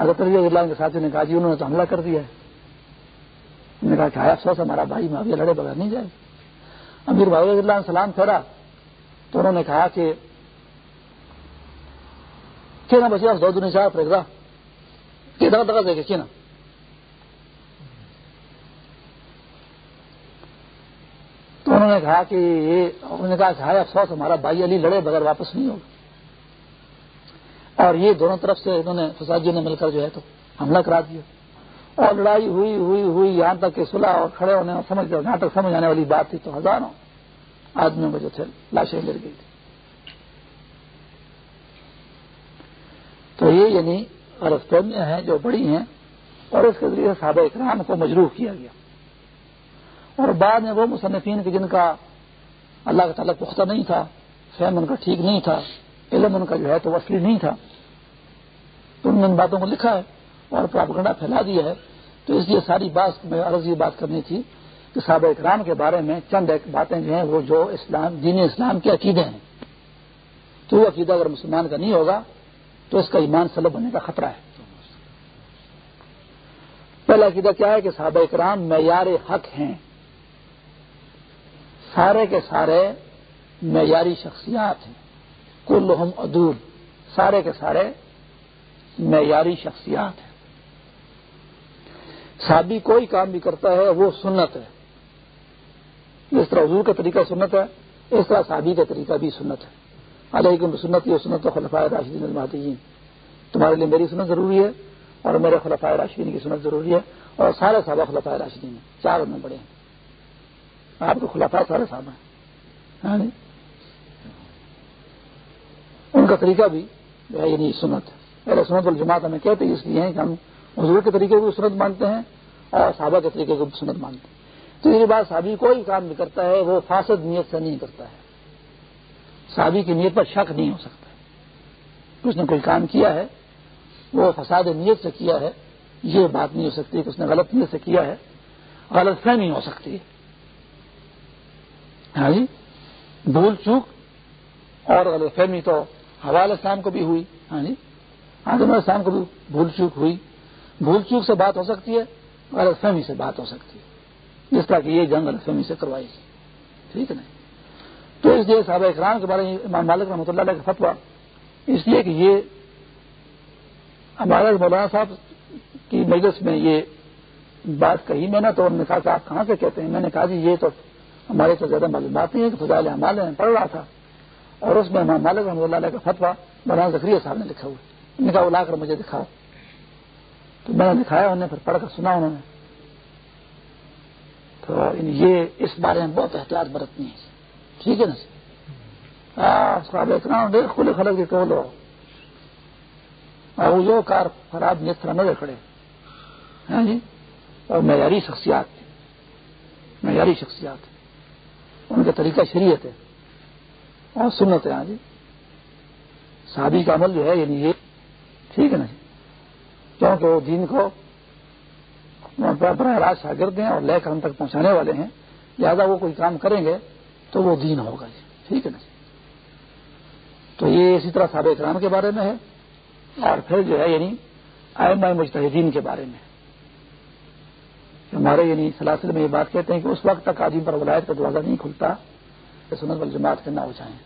حضرت علی اللہ کے ساتھی نے کہا جی انہوں نے تو حملہ کر دیا ہے۔ انہوں نے کہا کہ آیا افسوس، ہمارا بھائی معاویہ لڑے بغیر نہیں جائے۔ امیر بھائی اللہ نے سلام پھیرا تو انہوں نے کہا کہ نا بچے دو دن چار پھر کہ دگا دگا دے کے نا تو انہوں نے کہا کہ انہوں نے کہا کہ ہائے افسوس ہمارا بھائی علی لڑے بغیر واپس نہیں ہوگا اور یہ دونوں طرف سے انہوں نے فسادیوں نے مل کر جو ہے تو حملہ کرا دیا اور لڑائی ہوئی ہوئی ہوئی یہاں تک کہ صلاح اور کھڑے ہونے اور سمجھ جہاں تک سمجھ آنے والی بات تھی تو ہزاروں آدمیوں میں جو تھے لاشیں گر گئی تھی تو یہ یعنی غلط ہیں جو بڑی ہیں اور اس کے ذریعے صحابہ اکرام کو مجروح کیا گیا۔ اور بعد میں وہ مصنفین کے جن کا اللہ کا تعلق پختہ نہیں تھا فہم ان کا ٹھیک نہیں تھا، علم ان کا جو ہے تو اصلی نہیں تھا۔ تو انہوں نے ان باتوں کو لکھا ہے اور پراپگنڈا پھیلا دیا ہے۔ تو اس لیے ساری بات میں عرض یہ بات کرنی تھی کہ صحابہ اکرام کے بارے میں چند ایک باتیں جو ہیں وہ جو اسلام، دین اسلام کے عقیدے ہیں۔ تو وہ عقیدہ اگر مسلمان کا نہیں ہوگا تو اس کا ایمان سلب ہونے کا خطرہ ہے۔ پہلا عقیدہ کیا ہے کہ صحابہ اکرام معیار حق ہیں۔ سارے کے سارے معیاری شخصیات ہیں۔ کل ادور سارے کے سارے معیاری شخصیات ہیں۔ شادی کوئی کام بھی کرتا ہے، وہ سنت ہے۔ جس طرح حضور کا طریقہ سنت ہے، اس طرح شادی کا طریقہ بھی سنت ہے۔ علیکم سنت یہ سنت خلفۂ راشدین المادین تمہارے لیے میری سنت ضروری ہے اور میرے خلفۂ راشدین کی سنت ضروری ہے اور سارے صحابہ خلفۂ راشدین ہیں۔ چار میں بڑے ہیں۔ آپ کو خلفا سارے صاحب ہیں۔ ہاں جی۔ ان کا طریقہ بھی یعنی سنت۔ ہے میرے سنت الجماعت ہمیں کہتے ہیں اس لیے ہیں کہ ہم حضور کے طریقے کو سنت مانتے ہیں اور صحابہ کے طریقے کو سنت مانتے ہیں۔ تو یہ بات صحابی کوئی کام بھی کرتا ہے، وہ فاسد نیت سے نہیں کرتا ہے۔ صحابی کی نیت پر شک نہیں ہو سکتا۔ اس نے کوئی کام کیا ہے، وہ فساد نیت سے کیا ہے، یہ بات نہیں ہو سکتی کہ اس نے غلط نیت سے کیا ہے، غلط فہمی ہو سکتی۔ ہے ہاں جی بھول چوک اور غلط فہمی تو حوالہ اسلام کو بھی ہوئی۔ ہاں جی آدم اسلام کو بھی بھول چوک ہوئی۔ بھول چوک سے بات ہو سکتی ہے، غلط فہمی سے بات ہو سکتی ہے۔ جس طرح کہ یہ جنگ غلط فہمی سے کروائی گئی۔ ٹھیک ہے نا؟ تو اس لیے صحابہ اکرام کے بارے میں امام مالک رحمۃ اللہ علیہ کا فتویٰ۔ اس لیے کہ یہ ہمارے مولانا صاحب کی مجلس میں یہ بات کہی میں نے تو انہوں نے کہا کہ آپ کہاں سے کہتے ہیں؟ میں نے کہا جی یہ تو ہمارے تو زیادہ معلومات نہیں ہے کہ فضائل ہمال میں پڑھ رہا تھا۔ اور اس میں امام مالک رحمۃ اللہ علیہ کا فتویٰ مولانا ذکریہ صاحب نے لکھا ہوا انہوں نے کہا وہ کر مجھے دکھاؤ۔ تو میں نے دکھایا، انہوں نے پھر پڑھ کر سنا انہوں نے۔ تو یعنی یہ اس بارے میں بہت احتیاط برتنی ہے۔ ٹھیک ہے نا؟ اتنا کھلے خلق کے ٹول ہو اور وہ کار خراب نیت نہ کھڑے۔ ہاں جی؟ اور معیاری شخصیات۔ تھی معیاری شخصیات۔ ان کا طریقہ شریعت ہے۔ اور سنت ہے ہاں جی؟ شادی کا عمل جو ہے یعنی یہ، ٹھیک ہے نا جی؟ کیونکہ وہ دین کو براہ راست شاگرد ہیں اور لے کر ہم تک پہنچانے والے ہیں۔ لہٰذا وہ کوئی کام کریں گے تو وہ دین ہوگا جی۔ ٹھیک ہے نا جی۔ تو یہ اسی طرح سابق کرام کے بارے میں ہے۔ اور پھر جو ہے یعنی آئم مجتہدین کے بارے میں۔ ہمارے یعنی سلاسل میں یہ بات کہتے ہیں کہ اس وقت تک آدمی پر ولایت کا دروازہ نہیں کھلتا کہ سنت وال جماعت کے نہ ہو جائیں۔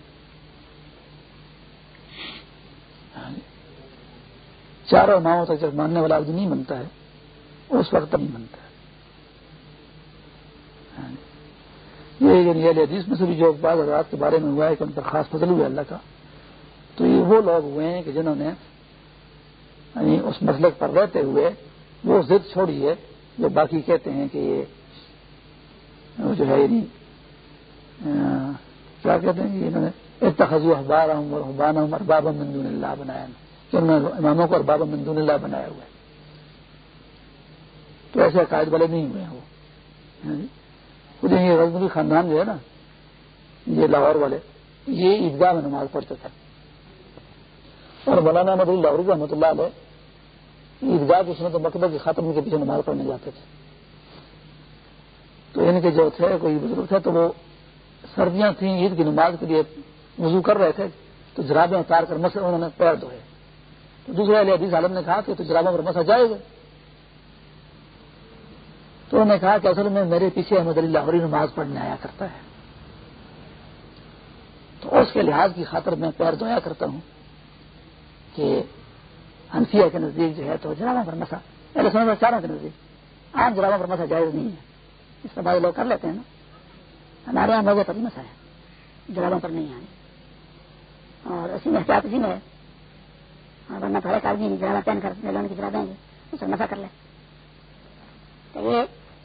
ہاں جی۔ چاروں ماہوں تک جب ماننے والا آدمی نہیں بنتا ہے، اس وقت تک نہیں بنتا ہے۔ ہاں جی۔ یہ یعنی حدیث میں سے بھی جو بعض حضرات کے بارے میں ہوا ہے کہ ان پر خاص فضل ہوا اللہ کا، تو یہ وہ لوگ ہوئے ہیں کہ جنہوں نے یعنی اس مسلک پر رہتے ہوئے وہ ضد چھوڑی ہے جو باقی کہتے ہیں کہ یہ جو ہے یعنی کیا کہتے ہیں کہ انہوں نے اتخذو اخبار حبان عمر بابا مندون اللہ بنایا کہ انہوں نے اماموں کو اور بابا مندون اللہ بنایا ہوا ہے۔ تو ایسے عقائد والے نہیں ہوئے ہیں وہ یعنی یہ رزمری خاندان جو ہے نا، یہ لاہور والے، یہ عیدگاہ میں نماز پڑھتے تھے۔ اور مولانا احمد اللہ رحمۃ اللہ علیہ، عیدگاہ کی سنت مکتبہ کے ختم کے پیچھے نماز پڑھنے جاتے تھے۔ تو ان کے جو تھے، کوئی بزرگ تھے، تو وہ سردیاں تھیں، عید کی نماز کے لیے وضو کر رہے تھے، تو جرابیں اتار کر مسئلہ انہوں نے پیر دھوئے۔ تو دوسرے علیہ حدیث عالم نے کہا کہ تو جرابوں پر مسا جائے گا۔ تو انہوں نے کہا کہ اصل میں میرے پیچھے احمد علی لاہوری نماز پڑھنے آیا کرتا ہے۔ تو اس کے لحاظ کی خاطر میں پیر دھویا کرتا ہوں کہ ہنفیہ کے نزدیک جو ہے تو جرابوں پر مسا پہلے سمجھ چاروں کے نزدیک۔ عام جرابوں پر مسا جائز نہیں ہے۔ اس کا بعض لوگ کر لیتے ہیں نا۔ ہمارے یہاں موزے پر ہی مسا ہے۔ جرابوں پر نہیں ہے اور اسی میں احتیاط اسی میں ہے ورنہ تھوڑے کار بھی جرابہ پہن کر لوگوں کی جرابیں گے۔ اس پر مسا کر لے تو یہ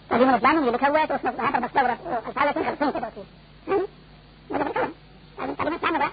تعلیم اسلام میں لکھا ہوا ہے تو اس میں وہاں پر مسئلہ الفاظ کرتے ہیں تعلیم اسلام ہوگا